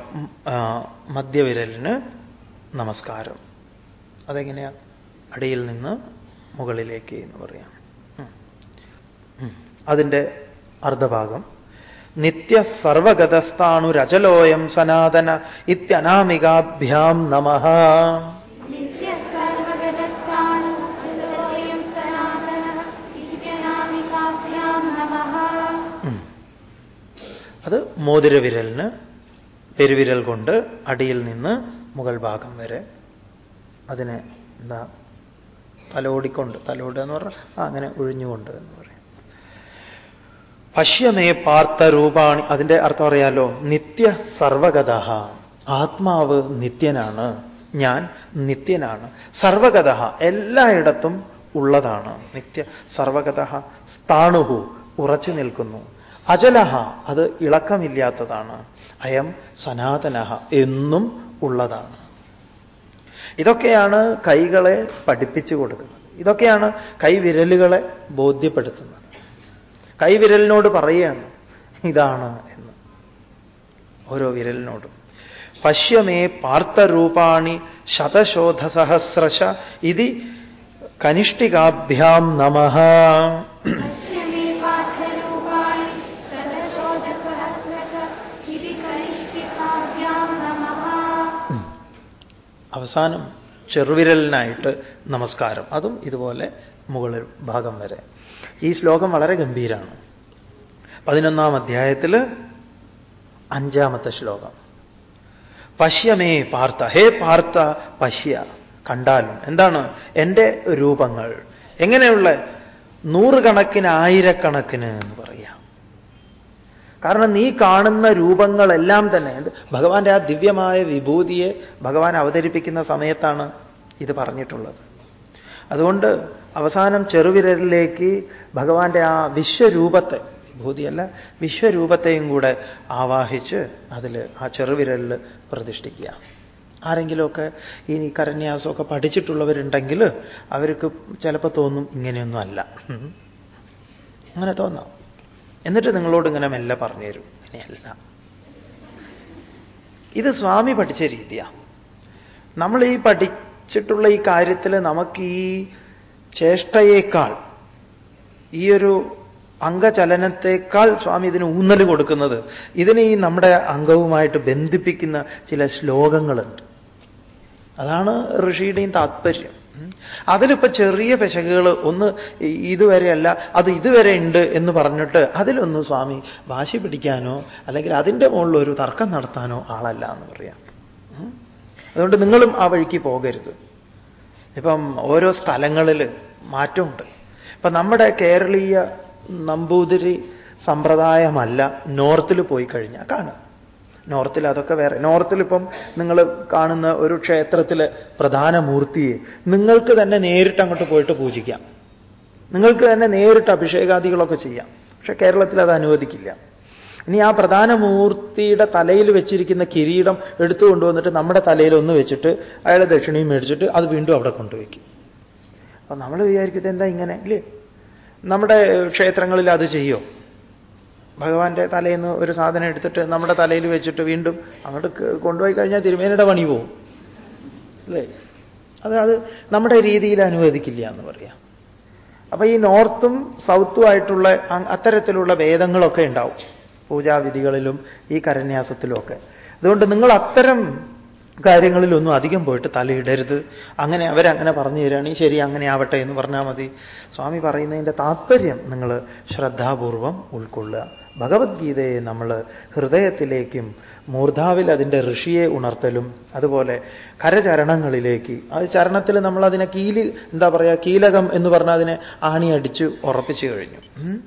മധ്യവിരലിന് നമസ്കാരം. അതെങ്ങനെയാ? അടിയിൽ നിന്ന് മുകളിലേക്ക് എന്ന് പറയാം. അതിന്റെ അർദ്ധഭാഗം. നിത്യ സർവഗതസ്ഥാണുരചലോയം സനാതന ഇത്യനാമികാഭ്യാം നമ. അത് മോതിരവിരലിന് പെരുവിരൽ കൊണ്ട് അടിയിൽ നിന്ന് മുകൾ ഭാഗം വരെ അതിനെ എന്താ തലോടിക്കൊണ്ട് തലോടുക എന്ന് പറഞ്ഞാൽ അങ്ങനെ ഒഴിഞ്ഞുകൊണ്ട് എന്ന് പറയും. പശ്യമേ പാർത്ത രൂപാണി. അതിന്റെ അർത്ഥം അറിയാലോ? നിത്യ സർവഗത. ആത്മാവ് നിത്യനാണ്. ഞാൻ നിത്യനാണ്. സർവഗത എല്ലായിടത്തും ഉള്ളതാണ്. നിത്യ സർവഗത സ്ഥാണുഹു ഉറച്ചു നിൽക്കുന്നു. അജലഹ അത് ഇളക്കമില്ലാത്തതാണ്. അയം സനാതനഹ എന്നും ഉള്ളതാണ്. ഇതൊക്കെയാണ് കൈകളെ പഠിപ്പിച്ചു കൊടുക്കുന്നത്. ഇതൊക്കെയാണ് കൈവിരലുകളെ ബോധ്യപ്പെടുത്തുന്നത്. കൈവിരലിനോട് പറയുകയാണ്. ഇതാണ് എന്ന്. ഓരോ വിരലിനോടും. പശ്യമേ പാർത്ഥരൂപാണി ശതശോധസഹസ്രശ ഇതി കനിഷ്ഠികാഭ്യാം നമഃ. അവസാനം ചെറുവിരലിനായിട്ട് നമസ്കാരം. അതും ഇതുപോലെ മുകളിൽ ഭാഗം വരെ. ഈ ശ്ലോകം വളരെ ഗംഭീരാണ്. പതിനൊന്നാം അധ്യായത്തിൽ അഞ്ചാമത്തെ ശ്ലോകം. പശ്യമേ പാർത്ത ഹേ പാർത്ത പശ്യ കണ്ടാലും എന്താണ് എന്റെ രൂപങ്ങൾ? എങ്ങനെയുള്ള നൂറുകണക്കിന് ആയിരക്കണക്കിന് എന്ന് പറയാം. കാരണം നീ കാണുന്ന രൂപങ്ങളെല്ലാം തന്നെ ഭഗവാന്റെ ആ ദിവ്യമായ വിഭൂതിയെ ഭഗവാൻ അവതരിപ്പിക്കുന്ന സമയത്താണ് ഇത് പറഞ്ഞിട്ടുള്ളത്. അതുകൊണ്ട് അവസാനം ചെറുവിരലിലേക്ക് ഭഗവാന്റെ ആ വിശ്വരൂപത്തെ ഭൂതിയല്ല വിശ്വരൂപത്തെയും കൂടെ ആവാഹിച്ച് അതിൽ ആ ചെറുവിരലിൽ പ്രതിഷ്ഠിക്കുക. ആരെങ്കിലുമൊക്കെ ഈ കരന്യാസമൊക്കെ പഠിച്ചിട്ടുള്ളവരുണ്ടെങ്കിൽ അവർക്ക് ചിലപ്പോൾ തോന്നും ഇങ്ങനെയൊന്നും അല്ല. അങ്ങനെ തോന്നാം. എന്നിട്ട് നിങ്ങളോട് ഇങ്ങനെ മെല്ലെ പറഞ്ഞു തരും. ഇങ്ങനെയല്ല. ഇത് സ്വാമി പഠിച്ച രീതിയാണ് നമ്മൾ ഈ പഠിച്ചിട്ടുള്ള ഈ കാര്യത്തിൽ നമുക്ക് ഈ ചേഷ്ടയേക്കാൾ ഈ ഒരു അംഗചലനത്തെക്കാൾ സ്വാമി ഇതിന് ഊന്നൽ കൊടുക്കുന്നത് ഇതിനെ ഈ നമ്മുടെ അംഗവുമായിട്ട് ബന്ധിപ്പിക്കുന്ന ചില ശ്ലോകങ്ങളുണ്ട്. അതാണ് ഋഷിയുടെയും താത്പര്യം. അതിലിപ്പോ ചെറിയ പെശകുകൾ ഒന്ന് ഇതുവരെയല്ല അത് ഇതുവരെ ഉണ്ട് എന്ന് പറഞ്ഞിട്ട് അതിലൊന്ന് സ്വാമി വാശി പിടിക്കാനോ അല്ലെങ്കിൽ അതിന്റെ മുകളിൽ ഒരു തർക്കം നടത്താനോ ആളല്ല എന്ന് പറയാം. അതുകൊണ്ട് നിങ്ങളും ആ വഴിക്ക് പോകരുത്. ഇപ്പം ഓരോ സ്ഥലങ്ങളിൽ മാറ്റമുണ്ട്. ഇപ്പം നമ്മുടെ കേരളീയ നമ്പൂതിരി സമ്പ്രദായമല്ല നോർത്തിൽ പോയി കഴിഞ്ഞാൽ കാണും നോർത്തിൽ അതൊക്കെ വേറെ. നോർത്തിൽ ഇപ്പം നിങ്ങൾ കാണുന്ന ഒരു ക്ഷേത്രത്തിലെ പ്രധാന മൂർത്തിയെ നിങ്ങൾക്ക് തന്നെ നേരിട്ട് അങ്ങോട്ട് പോയിട്ട് പൂജിക്കാം. നിങ്ങൾക്ക് തന്നെ നേരിട്ട് അഭിഷേകാദികളൊക്കെ ചെയ്യാം. പക്ഷെ കേരളത്തിൽ അത് അനുവദിക്കില്ല. ഇനി ആ പ്രധാന മൂർത്തിയുടെ തലയിൽ വെച്ചിരിക്കുന്ന കിരീടം എടുത്തു കൊണ്ടുവന്നിട്ട് നമ്മുടെ തലയിൽ ഒന്ന് വെച്ചിട്ട് അയാളെ ദക്ഷിണയും മേടിച്ചിട്ട് അത് വീണ്ടും അവിടെ കൊണ്ടുവയ്ക്കും. അപ്പൊ നമ്മൾ വിചാരിക്കുന്നത് എന്താ ഇങ്ങനെ ഇല്ലേ? നമ്മുടെ ക്ഷേത്രങ്ങളിൽ അത് ചെയ്യോ? ഭഗവാന്റെ നിന്ന് ഒരു സാധനം എടുത്തിട്ട് നമ്മുടെ തലയിൽ വെച്ചിട്ട് വീണ്ടും അങ്ങോട്ട് കൊണ്ടുപോയി കഴിഞ്ഞാൽ തിരുമേനയുടെ പണി പോവും. അല്ലേ? അത് അത് നമ്മുടെ രീതിയിൽ അനുവദിക്കില്ല എന്ന് പറയാം. അപ്പൊ ഈ നോർത്തും സൗത്തും ആയിട്ടുള്ള അത്തരത്തിലുള്ള ഭേദങ്ങളൊക്കെ ഉണ്ടാവും. പൂജാവിധികളിലും ഈ കരന്യാസത്തിലുമൊക്കെ. അതുകൊണ്ട് നിങ്ങൾ അത്തരം കാര്യങ്ങളിലൊന്നും അധികം പോയിട്ട് തലയിടരുത്. അങ്ങനെ അവരങ്ങനെ പറഞ്ഞു തരികയാണ് ശരി അങ്ങനെ ആവട്ടെ എന്ന് പറഞ്ഞാൽ മതി. സ്വാമി പറയുന്നതിന്റെ താല്പര്യം നിങ്ങൾ ശ്രദ്ധാപൂർവം ഉൾക്കൊള്ളുക. ഭഗവത്ഗീതയെ നമ്മൾ ഹൃദയത്തിലേക്കും മൂർധാവിൽ അതിന്റെ ഋഷിയെ ഉണർത്തലും അതുപോലെ കരചരണങ്ങളിലേക്ക്. അത് ചരണത്തിൽ നമ്മൾ അതിനെ കീലി എന്താ പറയുക കീലകം എന്ന് പറഞ്ഞാൽ അതിനെ ആണിയടിച്ച് ഉറപ്പിച്ചു കഴിഞ്ഞു.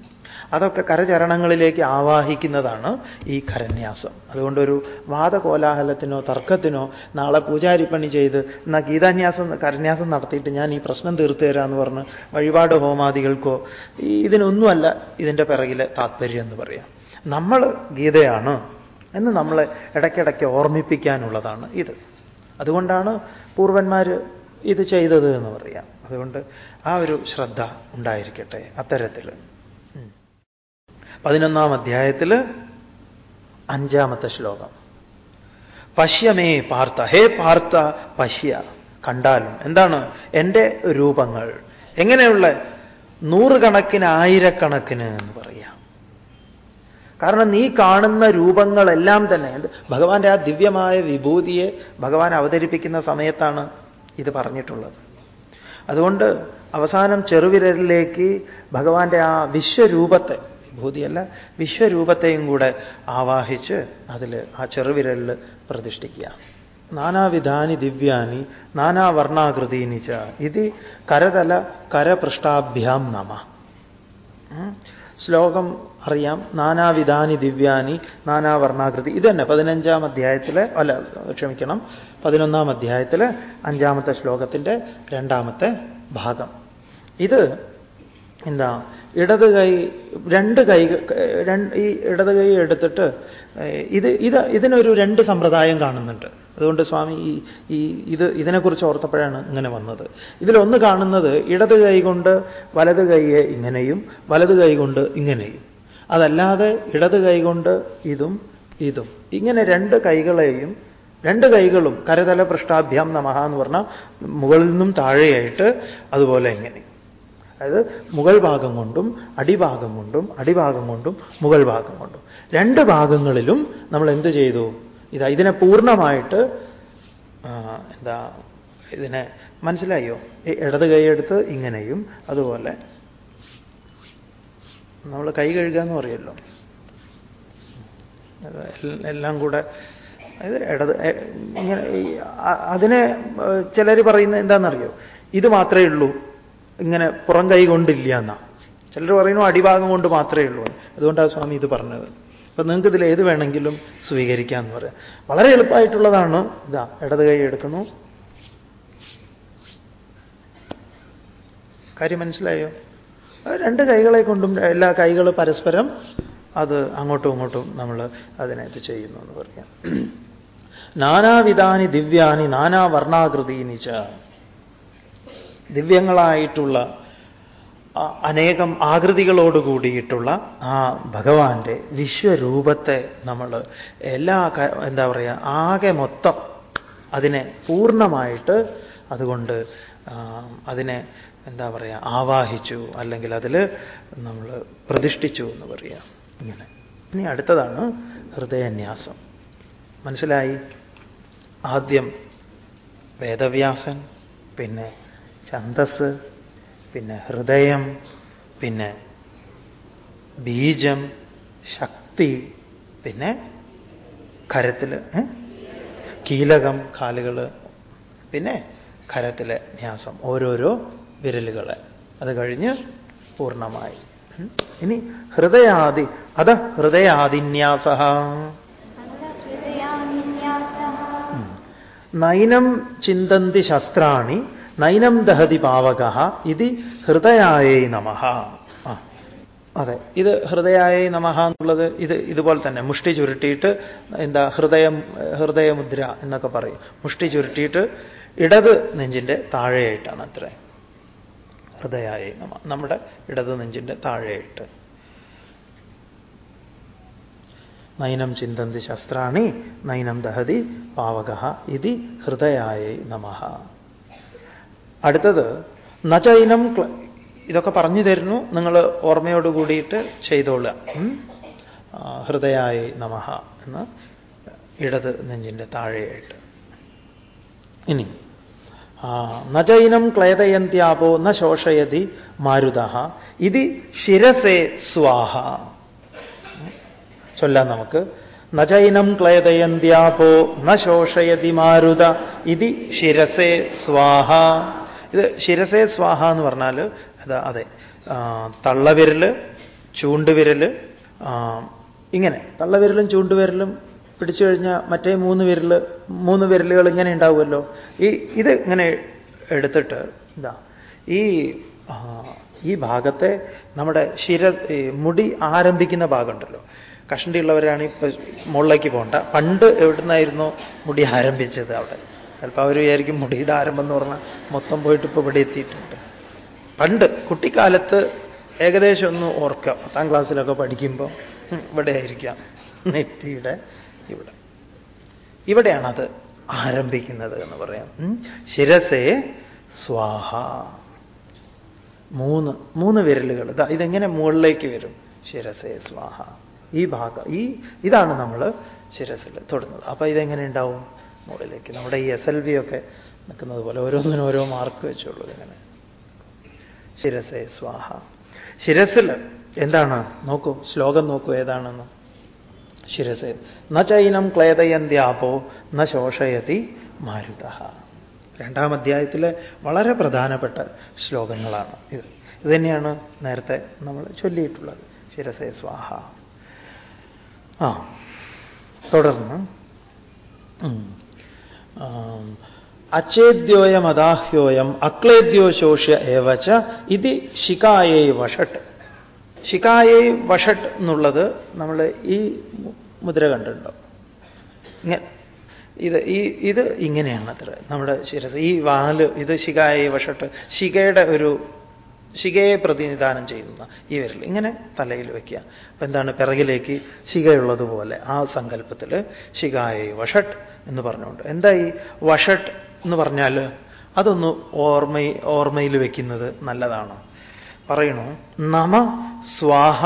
അതൊക്കെ കരചരണങ്ങളിലേക്ക് ആവാഹിക്കുന്നതാണ് ഈ കരന്യാസം. അതുകൊണ്ടൊരു വാദകോലാഹലത്തിനോ തർക്കത്തിനോ നാളെ പൂജാരിപ്പണി ചെയ്ത് എന്നാൽ ഗീതാന്യാസം കരന്യാസം നടത്തിയിട്ട് ഞാൻ ഈ പ്രശ്നം തീർത്തു തരാമെന്ന് പറഞ്ഞ് വഴിപാട് ഹോമാദികൾക്കോ ഇതിനൊന്നുമല്ല ഇതിന്റെ പിറകിലെ താത്പര്യം എന്ന് പറയാം. നമ്മൾ ഗീതയാണ് എന്ന് നമ്മളെ ഇടയ്ക്കിടയ്ക്ക് ഓർമ്മിപ്പിക്കാനുള്ളതാണ് ഇത്. അതുകൊണ്ടാണ് പൂർവന്മാർ ഇത് ചെയ്തത് എന്ന് പറയാം. അതുകൊണ്ട് ആ ഒരു ശ്രദ്ധ ഉണ്ടായിരിക്കട്ടെ അത്തരത്തിൽ. പതിനൊന്നാം അധ്യായത്തിൽ അഞ്ചാമത്തെ ശ്ലോകം. പശ്യമേ പാർത്ത ഹേ പാർത്ത പശ്യ കണ്ടാലും. എന്താണ്? എന്റെ രൂപങ്ങൾ. എങ്ങനെയുള്ള? നൂറുകണക്കിന് ആയിരക്കണക്കിന് എന്ന് പറയാം. കാരണം നീ കാണുന്ന രൂപങ്ങളെല്ലാം തന്നെ ഭഗവാന്റെ ആ ദിവ്യമായ വിഭൂതിയെ ഭഗവാൻ അവതരിപ്പിക്കുന്ന സമയത്താണ് ഇത് പറഞ്ഞിട്ടുള്ളത്. അതുകൊണ്ട് അവസാനം ചെറുവിരലിലേക്ക് ഭഗവാന്റെ ആ വിശ്വരൂപത്തെ വിഭൂതിയല്ല വിശ്വരൂപത്തെയും കൂടെ ആവാഹിച്ച് അതിൽ ആ ചെറുവിരലിൽ പ്രതിഷ്ഠിക്കുക. നാനാവിധാനി ദിവ്യാനി നാനാവർണാകൃതീനി ച ഇത് കരതല കരപൃഷ്ടാഭ്യാം നമ. ശ്ലോകം അറിയാം. നാനാവിധാനി ദിവ്യാനി നാനാവർണാകൃതി ഇത് തന്നെ പതിനഞ്ചാം അധ്യായത്തിലെ അല്ല ക്ഷമിക്കണം പതിനൊന്നാം അധ്യായത്തിലെ അഞ്ചാമത്തെ ശ്ലോകത്തിന്റെ രണ്ടാമത്തെ ഭാഗം. ഇത് എന്താ? ഇടത് കൈ രണ്ട് കൈ ഈ ഇടത് കൈ എടുത്തിട്ട് ഇത് ഇത് ഇതിനൊരു രണ്ട് സമ്പ്രദായം കാണുന്നുണ്ട്. അതുകൊണ്ട് സ്വാമി ഈ ഈ ഇത് ഇതിനെക്കുറിച്ച് ഓർത്തപ്പോഴാണ് ഇങ്ങനെ വന്നത്. ഇതിലൊന്ന് കാണുന്നത് ഇടത് കൈ കൊണ്ട് വലത് കൈയെ ഇങ്ങനെയും വലത് കൈ കൊണ്ട് ഇങ്ങനെയും. അതല്ലാതെ ഇടത് കൈ കൊണ്ട് ഇതും ഇതും. ഇങ്ങനെ രണ്ട് കൈകളെയും രണ്ട് കൈകളും കരതല പൃഷ്ടാഭ്യാം നമഹ എന്ന് പറഞ്ഞാൽ മുകളിൽ നിന്നും താഴെയായിട്ട് അതുപോലെ ഇങ്ങനെ. അതായത് മുകൾ ഭാഗം കൊണ്ടും അടിഭാഗം കൊണ്ടും അടിഭാഗം കൊണ്ടും മുകൾ ഭാഗം കൊണ്ടും. രണ്ട് ഭാഗങ്ങളിലും നമ്മൾ എന്ത് ചെയ്തു? ഇതാ ഇതിനെ പൂർണമായിട്ട് എന്താ ഇതിനെ മനസ്സിലായോ? ഇടത് കൈയെടുത്ത് ഇങ്ങനെയും അതുപോലെ നമ്മൾ കൈ കഴുകുക എന്ന് പറയുമല്ലോ എല്ലാം കൂടെ അതായത് ഇടത് ഇങ്ങനെ അതിനെ ചിലർ പറയുന്നത് എന്താണെന്നറിയോ? ഇത് മാത്രമേ ഉള്ളൂ. ഇങ്ങനെ പുറം കൈ കൊണ്ടില്ല എന്നാ. ചിലർ പറയുന്നു അടിഭാഗം കൊണ്ട് മാത്രമേ ഉള്ളൂ. അതുകൊണ്ടാണ് സ്വാമി ഇത് പറഞ്ഞത്. അപ്പൊ നിങ്ങൾക്ക് ഇതിൽ ഏത് വേണമെങ്കിലും സ്വീകരിക്കാം എന്ന് പറയാം. വളരെ എളുപ്പമായിട്ടുള്ളതാണ്. ഇതാ ഇടത് കൈ എടുക്കുന്നു. കാര്യം മനസ്സിലായോ? രണ്ട് കൈകളെ കൊണ്ടും എല്ലാ കൈകൾ പരസ്പരം അത് അങ്ങോട്ടും ഇങ്ങോട്ടും നമ്മൾ അതിനെ ഇത് ചെയ്യുന്നു എന്ന് പറയാം. നാനാവിധാനി ദിവ്യാനി നാനാവർണാകൃതി നിച്ച ദിവ്യങ്ങളായിട്ടുള്ള അനേകം ആകൃതികളോട് കൂടിയിട്ടുള്ള ആ ഭഗവാന്റെ വിശ്വരൂപത്തെ നമ്മൾ എല്ലാ എന്താ പറയുക ആകെ മൊത്തം അതിനെ പൂർണമായിട്ട് അതുകൊണ്ട് അതിനെ എന്താ പറയുക ആവാഹിച്ചു അല്ലെങ്കിൽ അതിൽ നമ്മൾ പ്രതിഷ്ഠിച്ചു എന്ന് പറയാം. ഇങ്ങനെ. ഇനി അടുത്തതാണ് ഹൃദയന്യാസം. മനസ്സിലായി? ആദ്യം വേദവ്യാസൻ പിന്നെ ഛന്തസ് പിന്നെ ഹൃദയം പിന്നെ ബീജം ശക്തി പിന്നെ കരത്തിൽ കീലകം കാലുകൾ പിന്നെ കരത്തിലെ ന്യാസം ഓരോരോ വിരലുകൾ അത് കഴിഞ്ഞ് പൂർണമായി. ഇനി ഹൃദയാദി അത് ഹൃദയാദിന്യാസ. നൈനം ചിന്തന്തി ശസ്ത്രാണി നൈനം ദഹതി പാവക ഇത് ഹൃദയായേ നമ. അതെ ഇത് ഹൃദയായ നമ എന്നുള്ളത് ഇത് ഇതുപോലെ തന്നെ മുഷ്ടി ചുരുട്ടിയിട്ട് എന്താ ഹൃദയം ഹൃദയമുദ്ര എന്നൊക്കെ പറയും. മുഷ്ടി ചുരുട്ടിയിട്ട് ഇടത് നെഞ്ചിന്റെ താഴെയായിട്ടാണ് അത്ര. ഹൃദയായ നമ നമ്മുടെ ഇടത് നെഞ്ചിന്റെ താഴെയായിട്ട്. നൈനം ചിന്തന്തി ശസ്ത്രാണി നൈനം ദഹതി പാവക ഇതി ഹൃദയായ നമഃ. അടുത്തത് നചൈനം ഇതൊക്കെ പറഞ്ഞു തരുന്നു. നിങ്ങൾ ഓർമ്മയോട് കൂടിയിട്ട് ചെയ്തോളുക ഹൃദയായി നമഹ എന്ന് ഇടത് നെഞ്ചിന്റെ താഴെയായിട്ട്. ഇനി നചൈനം ക്ലേദയന്ത്യാപോ ന ശോഷയതി മാരുത ഇത് ശിരസേ സ്വാഹ. ചൊല്ലാം നമുക്ക്. നചൈനം ക്ലേദയന്ത്യാപോ ന ശോഷയതി മാരുത ഇത് ശിരസേ സ്വാഹ. ഇത് ശിരസേ സ്വാഹ എന്ന് പറഞ്ഞാൽ അതാ അതെ തള്ളവിരൽ ആ, ഇങ്ങനെ തള്ളവിരലും ചൂണ്ടുവിരലും പിടിച്ചു കഴിഞ്ഞാൽ മറ്റേ മൂന്ന് വിരൽ മൂന്ന് വിരലുകൾ ഇങ്ങനെ ഉണ്ടാവുമല്ലോ. ഈ ഇത് ഇങ്ങനെ എടുത്തിട്ട് ഇതാ ഈ ഈ ഭാഗത്തെ നമ്മുടെ ശിര മുടി ആരംഭിക്കുന്ന ഭാഗമുണ്ടല്ലോ. കഷണ്ടിയുള്ളവരാണ് ഇപ്പൊ മുകളിലേക്ക് പോകണ്ട. പണ്ട് എവിടുന്നായിരുന്നു മുടി ആരംഭിച്ചത് അവിടെ? ചിലപ്പോൾ അവർ വിചാരിക്കും മുടിയുടെ ആരംഭം എന്ന് പറഞ്ഞാൽ മൊത്തം പോയിട്ട് ഇപ്പോൾ ഇവിടെ എത്തിയിട്ടുണ്ട്. പണ്ട് കുട്ടിക്കാലത്ത് ഏകദേശം ഒന്ന് ഓർക്കാം. പത്താം ക്ലാസ്സിലൊക്കെ പഠിക്കുമ്പോൾ ഇവിടെ ആയിരിക്കാം. നെറ്റിയുടെ ഇവിടെ. ഇവിടെയാണത് ആരംഭിക്കുന്നത് എന്ന് പറയാം. ശിരസേ സ്വാഹ. മൂന്ന് മൂന്ന് വിരലുകൾ. ഇതാ ഇതെങ്ങനെ മുകളിലേക്ക് വരും? ശിരസേ സ്വാഹ. ഈ ഭാഗം ഈ ഇതാണ് നമ്മൾ ശിരസിൽ തൊടുന്നത്. അപ്പൊ ഇതെങ്ങനെ ഉണ്ടാവും? മുകളിലേക്ക്. നമ്മുടെ ഈ എസ് എൽ വി ഒക്കെ നിൽക്കുന്നത് പോലെ ഓരോന്നിനും ഓരോ മാർക്ക് വെച്ചുള്ളൂ ഇങ്ങനെ ശിരസേ സ്വാഹ. ശിരസിൽ എന്താണ്? നോക്കൂ ശ്ലോകം നോക്കൂ ഏതാണെന്ന്. ശിരസേ ന ചൈനം ക്ലേദയന്ത്യാപോ ന ശോഷയതി മാരുത. രണ്ടാം അധ്യായത്തിലെ വളരെ പ്രധാനപ്പെട്ട ശ്ലോകങ്ങളാണ് ഇത്. ഇത് തന്നെയാണ് നേരത്തെ നമ്മൾ ചൊല്ലിയിട്ടുള്ളത്. ശിരസേ സ്വാഹ. ആ തുടർന്ന് അച്ചേദ്യോയം അദാഹ്യോയം അക്ലേദ്യോ ശോഷ്യ ഏവച്ച ഇത് ശികായേ വഷട്ട്. ശികായേ വഷട്ട് എന്നുള്ളത് നമ്മൾ ഈ മുദ്ര കണ്ടിട്ടുണ്ടോ? ഇത് ഈ ഇത് ഇങ്ങനെയാണ് അത്ര. നമ്മുടെ ശിരസ് ഈ വാൽ ഇത് ശികായേ വഷട്ട് ശിഖയുടെ ഒരു ശികയെ പ്രതിനിധാനം ചെയ്യുന്ന ഈ വിരൽ ഇങ്ങനെ തലയിൽ വയ്ക്കുക അപ്പൊ എന്താണ്? പിറകിലേക്ക് ശികയുള്ളതുപോലെ ആ സങ്കല്പത്തിൽ ശിഖായി വഷട്ട് എന്ന് പറഞ്ഞുകൊണ്ട്. എന്താ ഈ വഷട്ട് എന്ന് പറഞ്ഞാൽ അതൊന്ന് ഓർമ്മ ഓർമ്മയിൽ വയ്ക്കുന്നത് നല്ലതാണ്. പറയണു നമ സ്വാഹ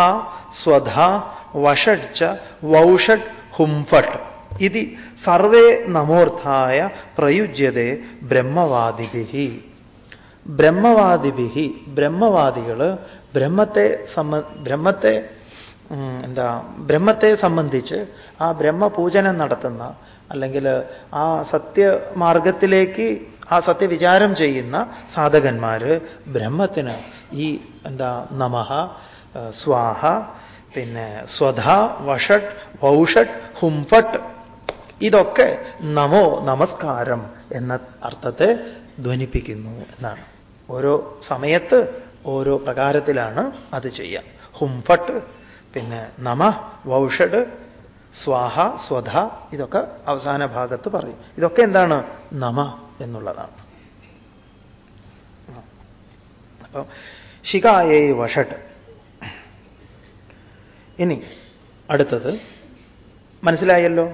സ്വധ വഷഡ്ച വൗഷഡ് ഹുംഫട്ട്. ഇതി സർവേ നമോർത്ഥായ പ്രയുജ്യതേ ബ്രഹ്മവാദിഭി. ബ്രഹ്മവാദിഭി ബ്രഹ്മവാദികൾ ബ്രഹ്മത്തെ സംബ ബ്രഹ്മത്തെ എന്താ ബ്രഹ്മത്തെ സംബന്ധിച്ച് ആ ബ്രഹ്മപൂജനം നടത്തുന്ന അല്ലെങ്കിൽ ആ സത്യമാർഗത്തിലേക്ക് ആ സത്യവിചാരം ചെയ്യുന്ന സാധകന്മാർ ബ്രഹ്മത്തിന് ഈ എന്താ നമഹ സ്വാഹ പിന്നെ സ്വധ വഷട്ട് വൗഷട്ട് ഹുംഫട്ട് ഇതൊക്കെ നമോ നമസ്കാരം എന്ന അർത്ഥത്തെ ധ്വനിപ്പിക്കുന്നു എന്നാണ്. ഓരോ സമയത്ത് ഓരോ പ്രകാരത്തിലാണ് അത് ചെയ്യാം ഹുംഫട്ട് പിന്നെ നമ വൗഷട് സ്വാഹ സ്വധ ഇതൊക്കെ അവസാന ഭാഗത്ത് പറയും. ഇതൊക്കെ എന്താണ്? നമ എന്നുള്ളതാണ്. അപ്പം ശികായേ വഷട്ട്. ഇനി അടുത്തത് മനസ്സിലായല്ലോ?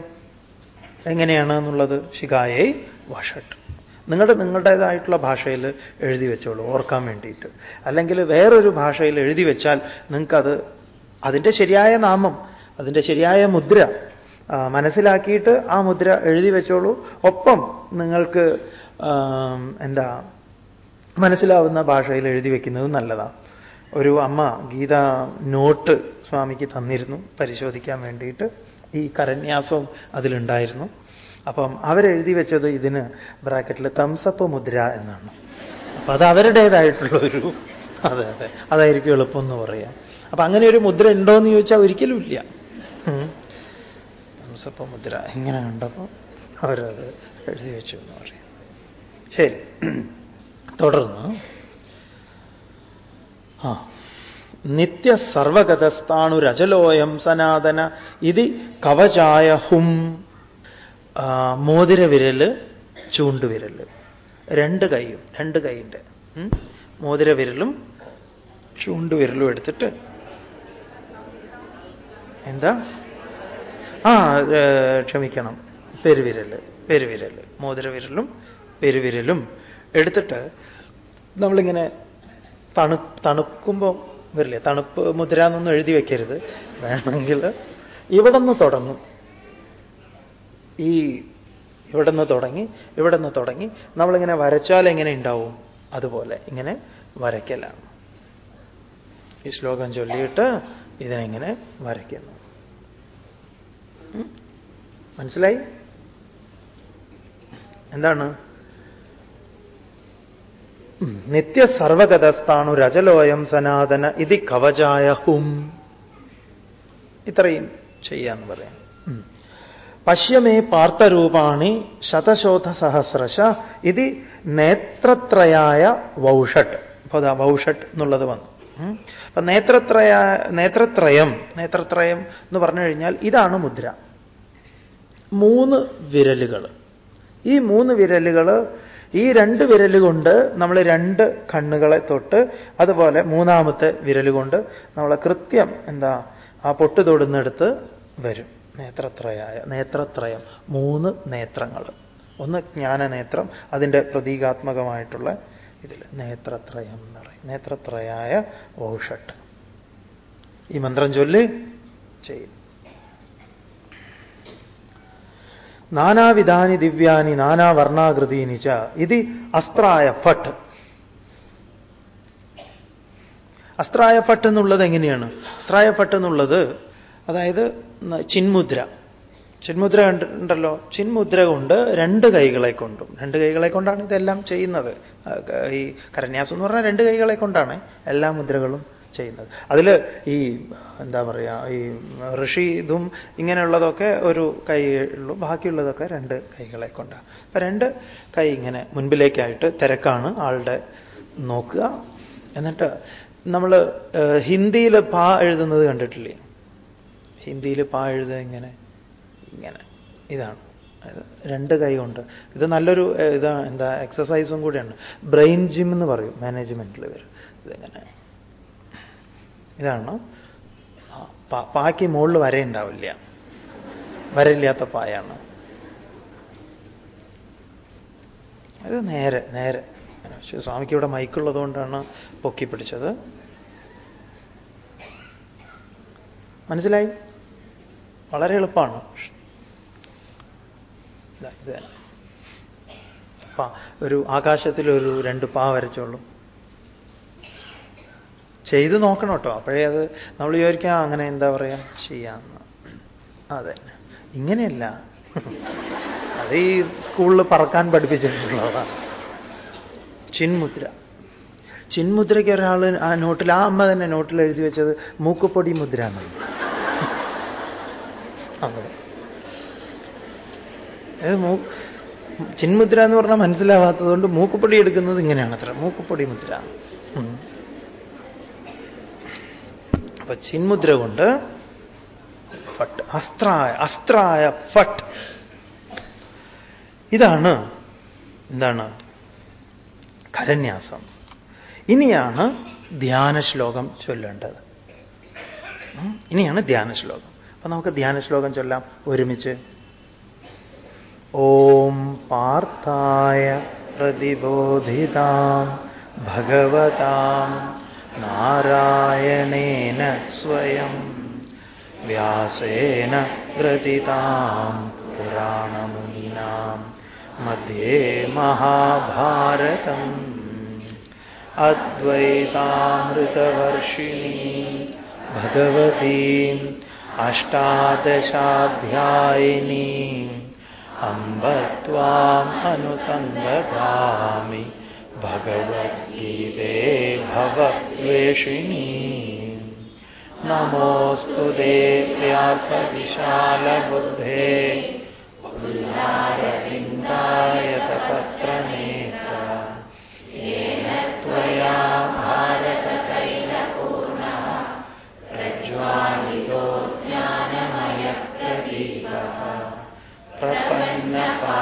എങ്ങനെയാണ് എന്നുള്ളത്? ശികായേ വഷട്ട്. നിങ്ങളുടെ നിങ്ങളുടേതായിട്ടുള്ള ഭാഷയിൽ എഴുതി വെച്ചോളൂ ഓർക്കാൻ വേണ്ടിയിട്ട്. അല്ലെങ്കിൽ വേറൊരു ഭാഷയിൽ എഴുതി വെച്ചാൽ നിങ്ങൾക്കത് അതിന്റെ ശരിയായ നാമം അതിന്റെ ശരിയായ മുദ്ര മനസ്സിലാക്കിയിട്ട് ആ മുദ്ര എഴുതി വെച്ചോളൂ. ഒപ്പം നിങ്ങൾക്ക് എന്താ മനസ്സിലാവുന്ന ഭാഷയിൽ എഴുതി വെക്കുന്നത് നല്ലതാണ് ഒരു അമ്മ ഗീത നോട്ട് സ്വാമിക്ക് തന്നിരുന്നു പരിശോധിക്കാൻ വേണ്ടിയിട്ട്. ഈ കരന്യാസവും അതിലുണ്ടായിരുന്നു. അപ്പം അവരെഴുതി വെച്ചത് ഇതിന് ബ്രാക്കറ്റിൽ തംസപ്പ് മുദ്ര എന്നാണ്. അപ്പൊ അത് അവരുടേതായിട്ടുള്ള ഒരു അതെ അതെ. അതായിരിക്കും എളുപ്പം എന്ന് പറയാം. അപ്പൊ അങ്ങനെ ഒരു മുദ്ര ഉണ്ടോ എന്ന് ചോദിച്ചാൽ ഒരിക്കലും ഇല്ല. തംസപ്പ് മുദ്ര ഇങ്ങനെ കണ്ടപ്പോൾ അവരത് എഴുതി വെച്ചു എന്ന് പറയും. ശരി. തുടർന്ന്. ആ. നിത്യ സർവഗതസ്ഥാണുരജലോയം സനാതന ഇത് കവചായ ഹും മോതിരവിരൽ ചൂണ്ടുവിരൽ രണ്ട് കൈയും രണ്ട് കൈയിന്റെ. മോതിരവിരലും ചൂണ്ടുവിരലും എടുത്തിട്ട് എന്താ? ആ ക്ഷമിക്കണം. പെരുവിരൽ പെരുവിരൽ മോതിര വിരലും പെരുവിരലും എടുത്തിട്ട് നമ്മളിങ്ങനെ തണു തണുക്കുമ്പോൾ വരില്ലേ? തണുപ്പ് മുദ്ര എന്നൊന്നും എഴുതി വയ്ക്കരുത് വേണമെങ്കിൽ ഇവിടെ നിന്ന് തുടങ്ങും. ഈ ഇവിടെ നിന്ന് തുടങ്ങി ഇവിടെ നിന്ന് തുടങ്ങി. നമ്മളിങ്ങനെ വരച്ചാൽ എങ്ങനെ ഉണ്ടാവും? അതുപോലെ ഇങ്ങനെ വരയ്ക്കലാണ്. ഈ ശ്ലോകം ചൊല്ലിയിട്ട് ഇതിനെങ്ങനെ വരയ്ക്കുന്നു. മനസ്സിലായി? എന്താണ്? നിത്യ സർവഗതസ്ഥാണു രജലോയം സനാതന ഇതി കവചായ ഹും ഇത്രയും ചെയ്യാന്ന് പറയാം. പശ്യമേ പാർത്ഥരൂപാണി ശതശോധ സഹസ്രശ ഇത് നേത്രത്രയായ വൗഷട്ട്. അപ്പോൾ വൗഷട്ട് എന്നുള്ളത് വന്നു. അപ്പൊ നേത്രത്രയ നേത്രത്രയം നേത്രത്രയം എന്ന് പറഞ്ഞു കഴിഞ്ഞാൽ ഇതാണ് മുദ്ര. മൂന്ന് വിരലുകൾ ഈ മൂന്ന് വിരലുകൾ ഈ രണ്ട് വിരലുകൊണ്ട് നമ്മൾ രണ്ട് കണ്ണുകളെ തൊട്ട് അതുപോലെ മൂന്നാമത്തെ വിരലുകൊണ്ട് നമ്മളെ കൃത്യം എന്താ ആ പൊട്ട് തൊടുന്നെടുത്ത് വരും. നേത്രത്രയായ നേത്രത്രയം. മൂന്ന് നേത്രങ്ങൾ. ഒന്ന് ജ്ഞാനനേത്രം അതിന്റെ പ്രതീകാത്മകമായിട്ടുള്ള ഇതിൽ നേത്രത്രയം എന്ന് പറയും. നേത്രത്രയായ ഓഷട്ട്. ഈ മന്ത്രം ചൊല്ലി ചെയ്യും. നാനാവിധാനി ദിവ്യാനി നാനാവർണാകൃതീനി ച. ഇത് അസ്ത്രായ ഫട്ട് അസ്ത്രായ ഫട്ട് എന്നുള്ളത് എങ്ങനെയാണ്? അസ്ത്രായ ഫട്ട് എന്നുള്ളത് അതായത് ചിന്മുദ്ര. ചിന്മുദ്ര ഉണ്ടല്ലോ. ചിന്മുദ്ര കൊണ്ട് രണ്ട് കൈകളെ കൊണ്ടും. രണ്ട് കൈകളെ കൊണ്ടാണ് ഇതെല്ലാം ചെയ്യുന്നത്. ഈ കരന്യാസം എന്ന് പറഞ്ഞാൽ രണ്ട് കൈകളെ കൊണ്ടാണ് എല്ലാ മുദ്രകളും ചെയ്യുന്നത്. അതിൽ ഈ എന്താ പറയുക ഈ ഋഷി ഇതും ഇങ്ങനെയുള്ളതൊക്കെ ഒരു കൈ ഉള്ളൂ ബാക്കിയുള്ളതൊക്കെ രണ്ട് കൈകളെ കൊണ്ടാണ്. അപ്പൊ രണ്ട് കൈ ഇങ്ങനെ മുൻപിലേക്കായിട്ട് തിരക്കാണ് ആളുടെ നോക്കുക. എന്നിട്ട് നമ്മൾ ഹിന്ദിയിൽ പാ എഴുതുന്നത് കണ്ടിട്ടില്ലേ? ഹിന്ദിയിൽ പാ എഴുതുക ഇങ്ങനെ ഇങ്ങനെ. ഇതാണ്. രണ്ട് കൈ ഇത് നല്ലൊരു ഇതാ എന്താ എക്സസൈസും കൂടിയാണ്. ബ്രെയിൻ ജിം എന്ന് പറയും മാനേജ്മെന്റിൽ വരും. ഇതെങ്ങനെ. ഇതാണ്? പാക്കി മുകളിൽ വരയുണ്ടാവില്ല. വരയില്ലാത്ത പായാണ്. അത് നേരെ നേരെ. പക്ഷേ സ്വാമിക്ക് ഇവിടെ മൈക്കുള്ളത് കൊണ്ടാണ് പൊക്കി പിടിച്ചത്. മനസ്സിലായി? വളരെ എളുപ്പമാണ്. ഇതാ, ഒരു ആകാശത്തിൽ ഒരു രണ്ട് പാ വരച്ചോളൂ. ചെയ്ത് നോക്കണം കേട്ടോ. അപ്പോഴേ അത് നമ്മൾ വിചാരിക്കാം അങ്ങനെ എന്താ പറയാ? ചെയ്യാന്ന്. അതെ. ഇങ്ങനെയല്ല. അത് ഈ സ്കൂളിൽ പറക്കാൻ പഠിപ്പിച്ചിട്ടുള്ളതാണ് ചിന്മുദ്ര ചിന്മുദ്രയ്ക്ക് ഒരാൾ ആ നോട്ടിൽ ആ അമ്മ തന്നെ നോട്ടിൽ എഴുതി വെച്ചത് മൂക്കുപൊടി മുദ്ര എന്നാണ് മൂ ചിന്മുദ്ര എന്ന് പറഞ്ഞാൽ മനസ്സിലാവാത്തത് കൊണ്ട് മൂക്കുപൊടി എടുക്കുന്നത് ഇങ്ങനെയാണ് അത്ര. മൂക്കുപൊടി മുദ്ര. അപ്പൊ ചിന്മുദ്ര കൊണ്ട് ഫട്ട് അസ്ത്രായ അസ്ത്രായ ഫട്ട്. ഇതാണ് എന്താണ്? കരന്യാസം. ഇനിയാണ് ധ്യാന ശ്ലോകം ചൊല്ലേണ്ടത് ഇനിയാണ് ധ്യാന ശ്ലോകം അപ്പൊ നമുക്ക് ധ്യാന ശ്ലോകം ചൊല്ലാം. ഒരുമിച്ച്. ഓം പാർത്ഥായ പ്രതിബോധിതാം ഭഗവതാം നാരായണേന സ്വയം വ്യാസേന ഗ്രഥിതാം मध्ये മധ്യേ മഹാഭാരതം അദ്വൈതാമൃതവർഷിണീ अष्टादशाध्यायिनी अम्ब त्वाम् अनुसन्दधामि भगवद्गीते भवद्वेषिणी। नमोऽस्तु देव्यासविशालबुद्धे पुल्लारविन्दाय तपत्रनेत्र। येन त्वया भारततैलपूर्णः प्रज्वालितो प्रपन्नपारिजाताय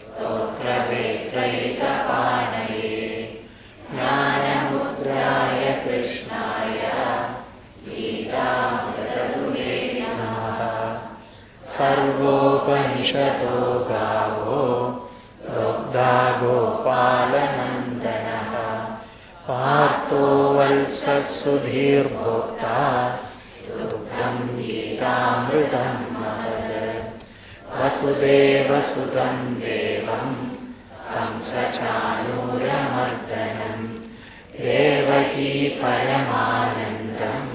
स्तोत्रवेत्रैकपाणये ज्ञानमुद्राय कृष्णाय गीतामृतदुरे नमः। सर्वोपनिषदो गावो दुग्धा गोपालनन्दनः। पार्थो वत्सः सुधीर्भोक्ता दुःखं गीतामृतं महत् वसुदेवसुतं देवं तं सचालूरमर्दनं देवकी परमानन्दं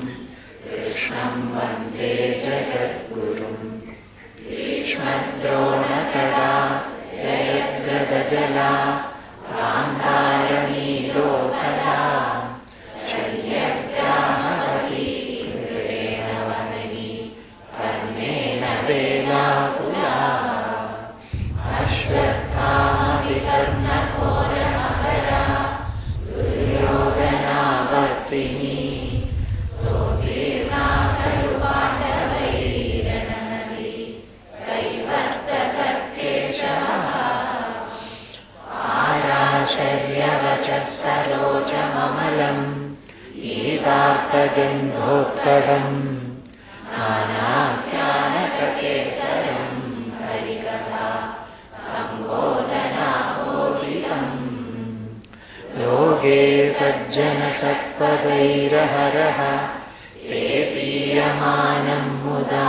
कृष्णं वन्दे जगद्गुरु। क्षद्रोणतडा जगजलान्धारनी लोक आराशर्यवचः सरोजममलम् एतार्थगिम्भोत्तवम् आज्ञानकेश लोके सज्जनषट्पदैरहरः ते पीयमानम् मुदा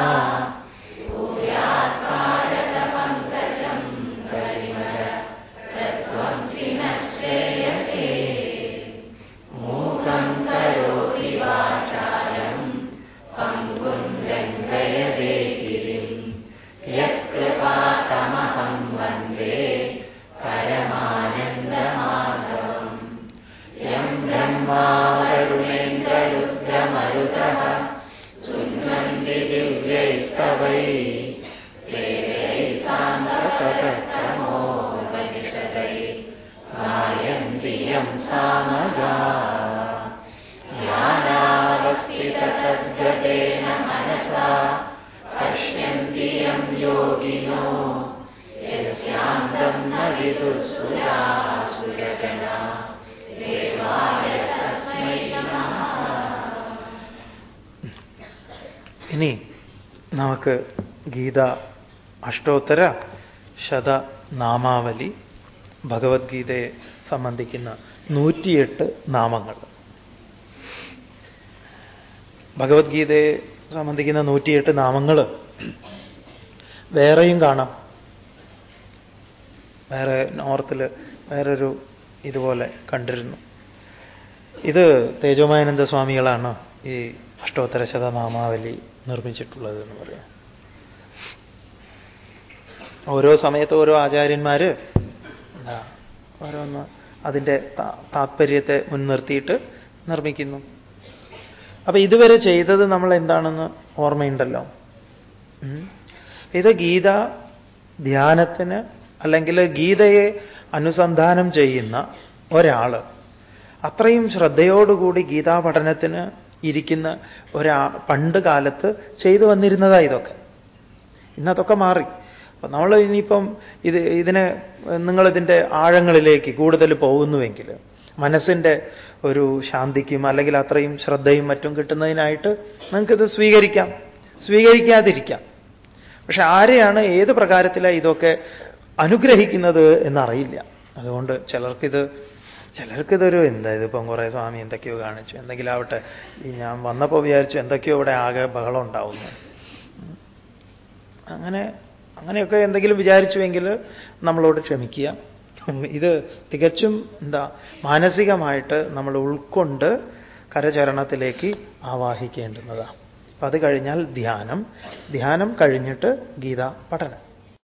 മനസാ പശ്യന്തിയം യോഗിനോ യസ്യാന്തം ന വിദുസുരാസുരഗണ ദേവായ ഇനി നമുക്ക് ഗീത അഷ്ടോത്തര ശതനാമാവലി ഭഗവത്ഗീതയെ സംബന്ധിക്കുന്ന നൂറ്റിയെട്ട് നാമങ്ങൾ. ഭഗവത്ഗീതയെ സംബന്ധിക്കുന്ന നൂറ്റിയെട്ട് നാമങ്ങൾ വേറെയും കാണാം. വേറെ നോർത്തിൽ വേറൊരു ഇതുപോലെ കണ്ടിരുന്നു. ഇത് തേജോമാനന്ദ സ്വാമികളാണ് ഈ അഷ്ടോത്തര ശതനാമാവലി നിർമ്മിച്ചിട്ടുള്ളത് എന്ന് പറയാം. ഓരോ സമയത്ത് ഓരോ ആചാര്യന്മാർ എന്താ ഓരോന്ന് അതിന്റെ താത്പര്യത്തെ മുൻനിർത്തിയിട്ട് നിർമ്മിക്കുന്നു. അപ്പൊ ഇതുവരെ ചെയ്തത് നമ്മൾ എന്താണെന്ന് ഓർമ്മയുണ്ടല്ലോ ഇത് ഗീത ധ്യാനത്തിന് അല്ലെങ്കിൽ ഗീതയെ അനുസന്ധാനം ചെയ്യുന്ന ഒരാൾ. അത്രയും ശ്രദ്ധയോടുകൂടി ഗീതാ പഠനത്തിന് ഇരിക്കുന്ന ഒരാ പണ്ട് കാലത്ത് ചെയ്തു വന്നിരുന്നതാ ഇതൊക്കെ. ഇന്നതൊക്കെ മാറി. അപ്പൊ നമ്മൾ ഇനിയിപ്പം ഇത് ഇതിനെ നിങ്ങളിതിന്റെ ആഴങ്ങളിലേക്ക് കൂടുതൽ പോകുന്നുവെങ്കിൽ മനസ്സിന്റെ ഒരു ശാന്തിക്കും അല്ലെങ്കിൽ അത്രയും ശ്രദ്ധയും മറ്റും കിട്ടുന്നതിനായിട്ട് നിങ്ങൾക്കിത് സ്വീകരിക്കാം. സ്വീകരിക്കാതിരിക്കാം. പക്ഷെ ആരെയാണ് ഏത് പ്രകാരത്തിലാണ് ഇതൊക്കെ അനുഗ്രഹിക്കുന്നത് എന്നറിയില്ല. അതുകൊണ്ട് ചിലർക്കിത് ചിലർക്കിതൊരു എന്താ ഇതിപ്പം കുറേ സ്വാമി എന്തൊക്കെയോ കാണിച്ചു. എന്തെങ്കിലും ആവട്ടെ ഈ ഞാൻ വന്നപ്പോൾ വിചാരിച്ചു എന്തൊക്കെയോ ഇവിടെ ആകെ ബഹളം ഉണ്ടാവുന്നു. അങ്ങനെ അങ്ങനെയൊക്കെ എന്തെങ്കിലും വിചാരിച്ചുവെങ്കിൽ നമ്മളോട് ക്ഷമിക്കുക. ഇത് തികച്ചും എന്താ മാനസികമായിട്ട് നമ്മൾ ഉൾക്കൊണ്ട് കരചരണത്തിലേക്ക് ആവാഹിക്കേണ്ടുന്നതാണ് അപ്പം അത് കഴിഞ്ഞാൽ ധ്യാനം. ധ്യാനം കഴിഞ്ഞിട്ട് ഗീത പഠനം.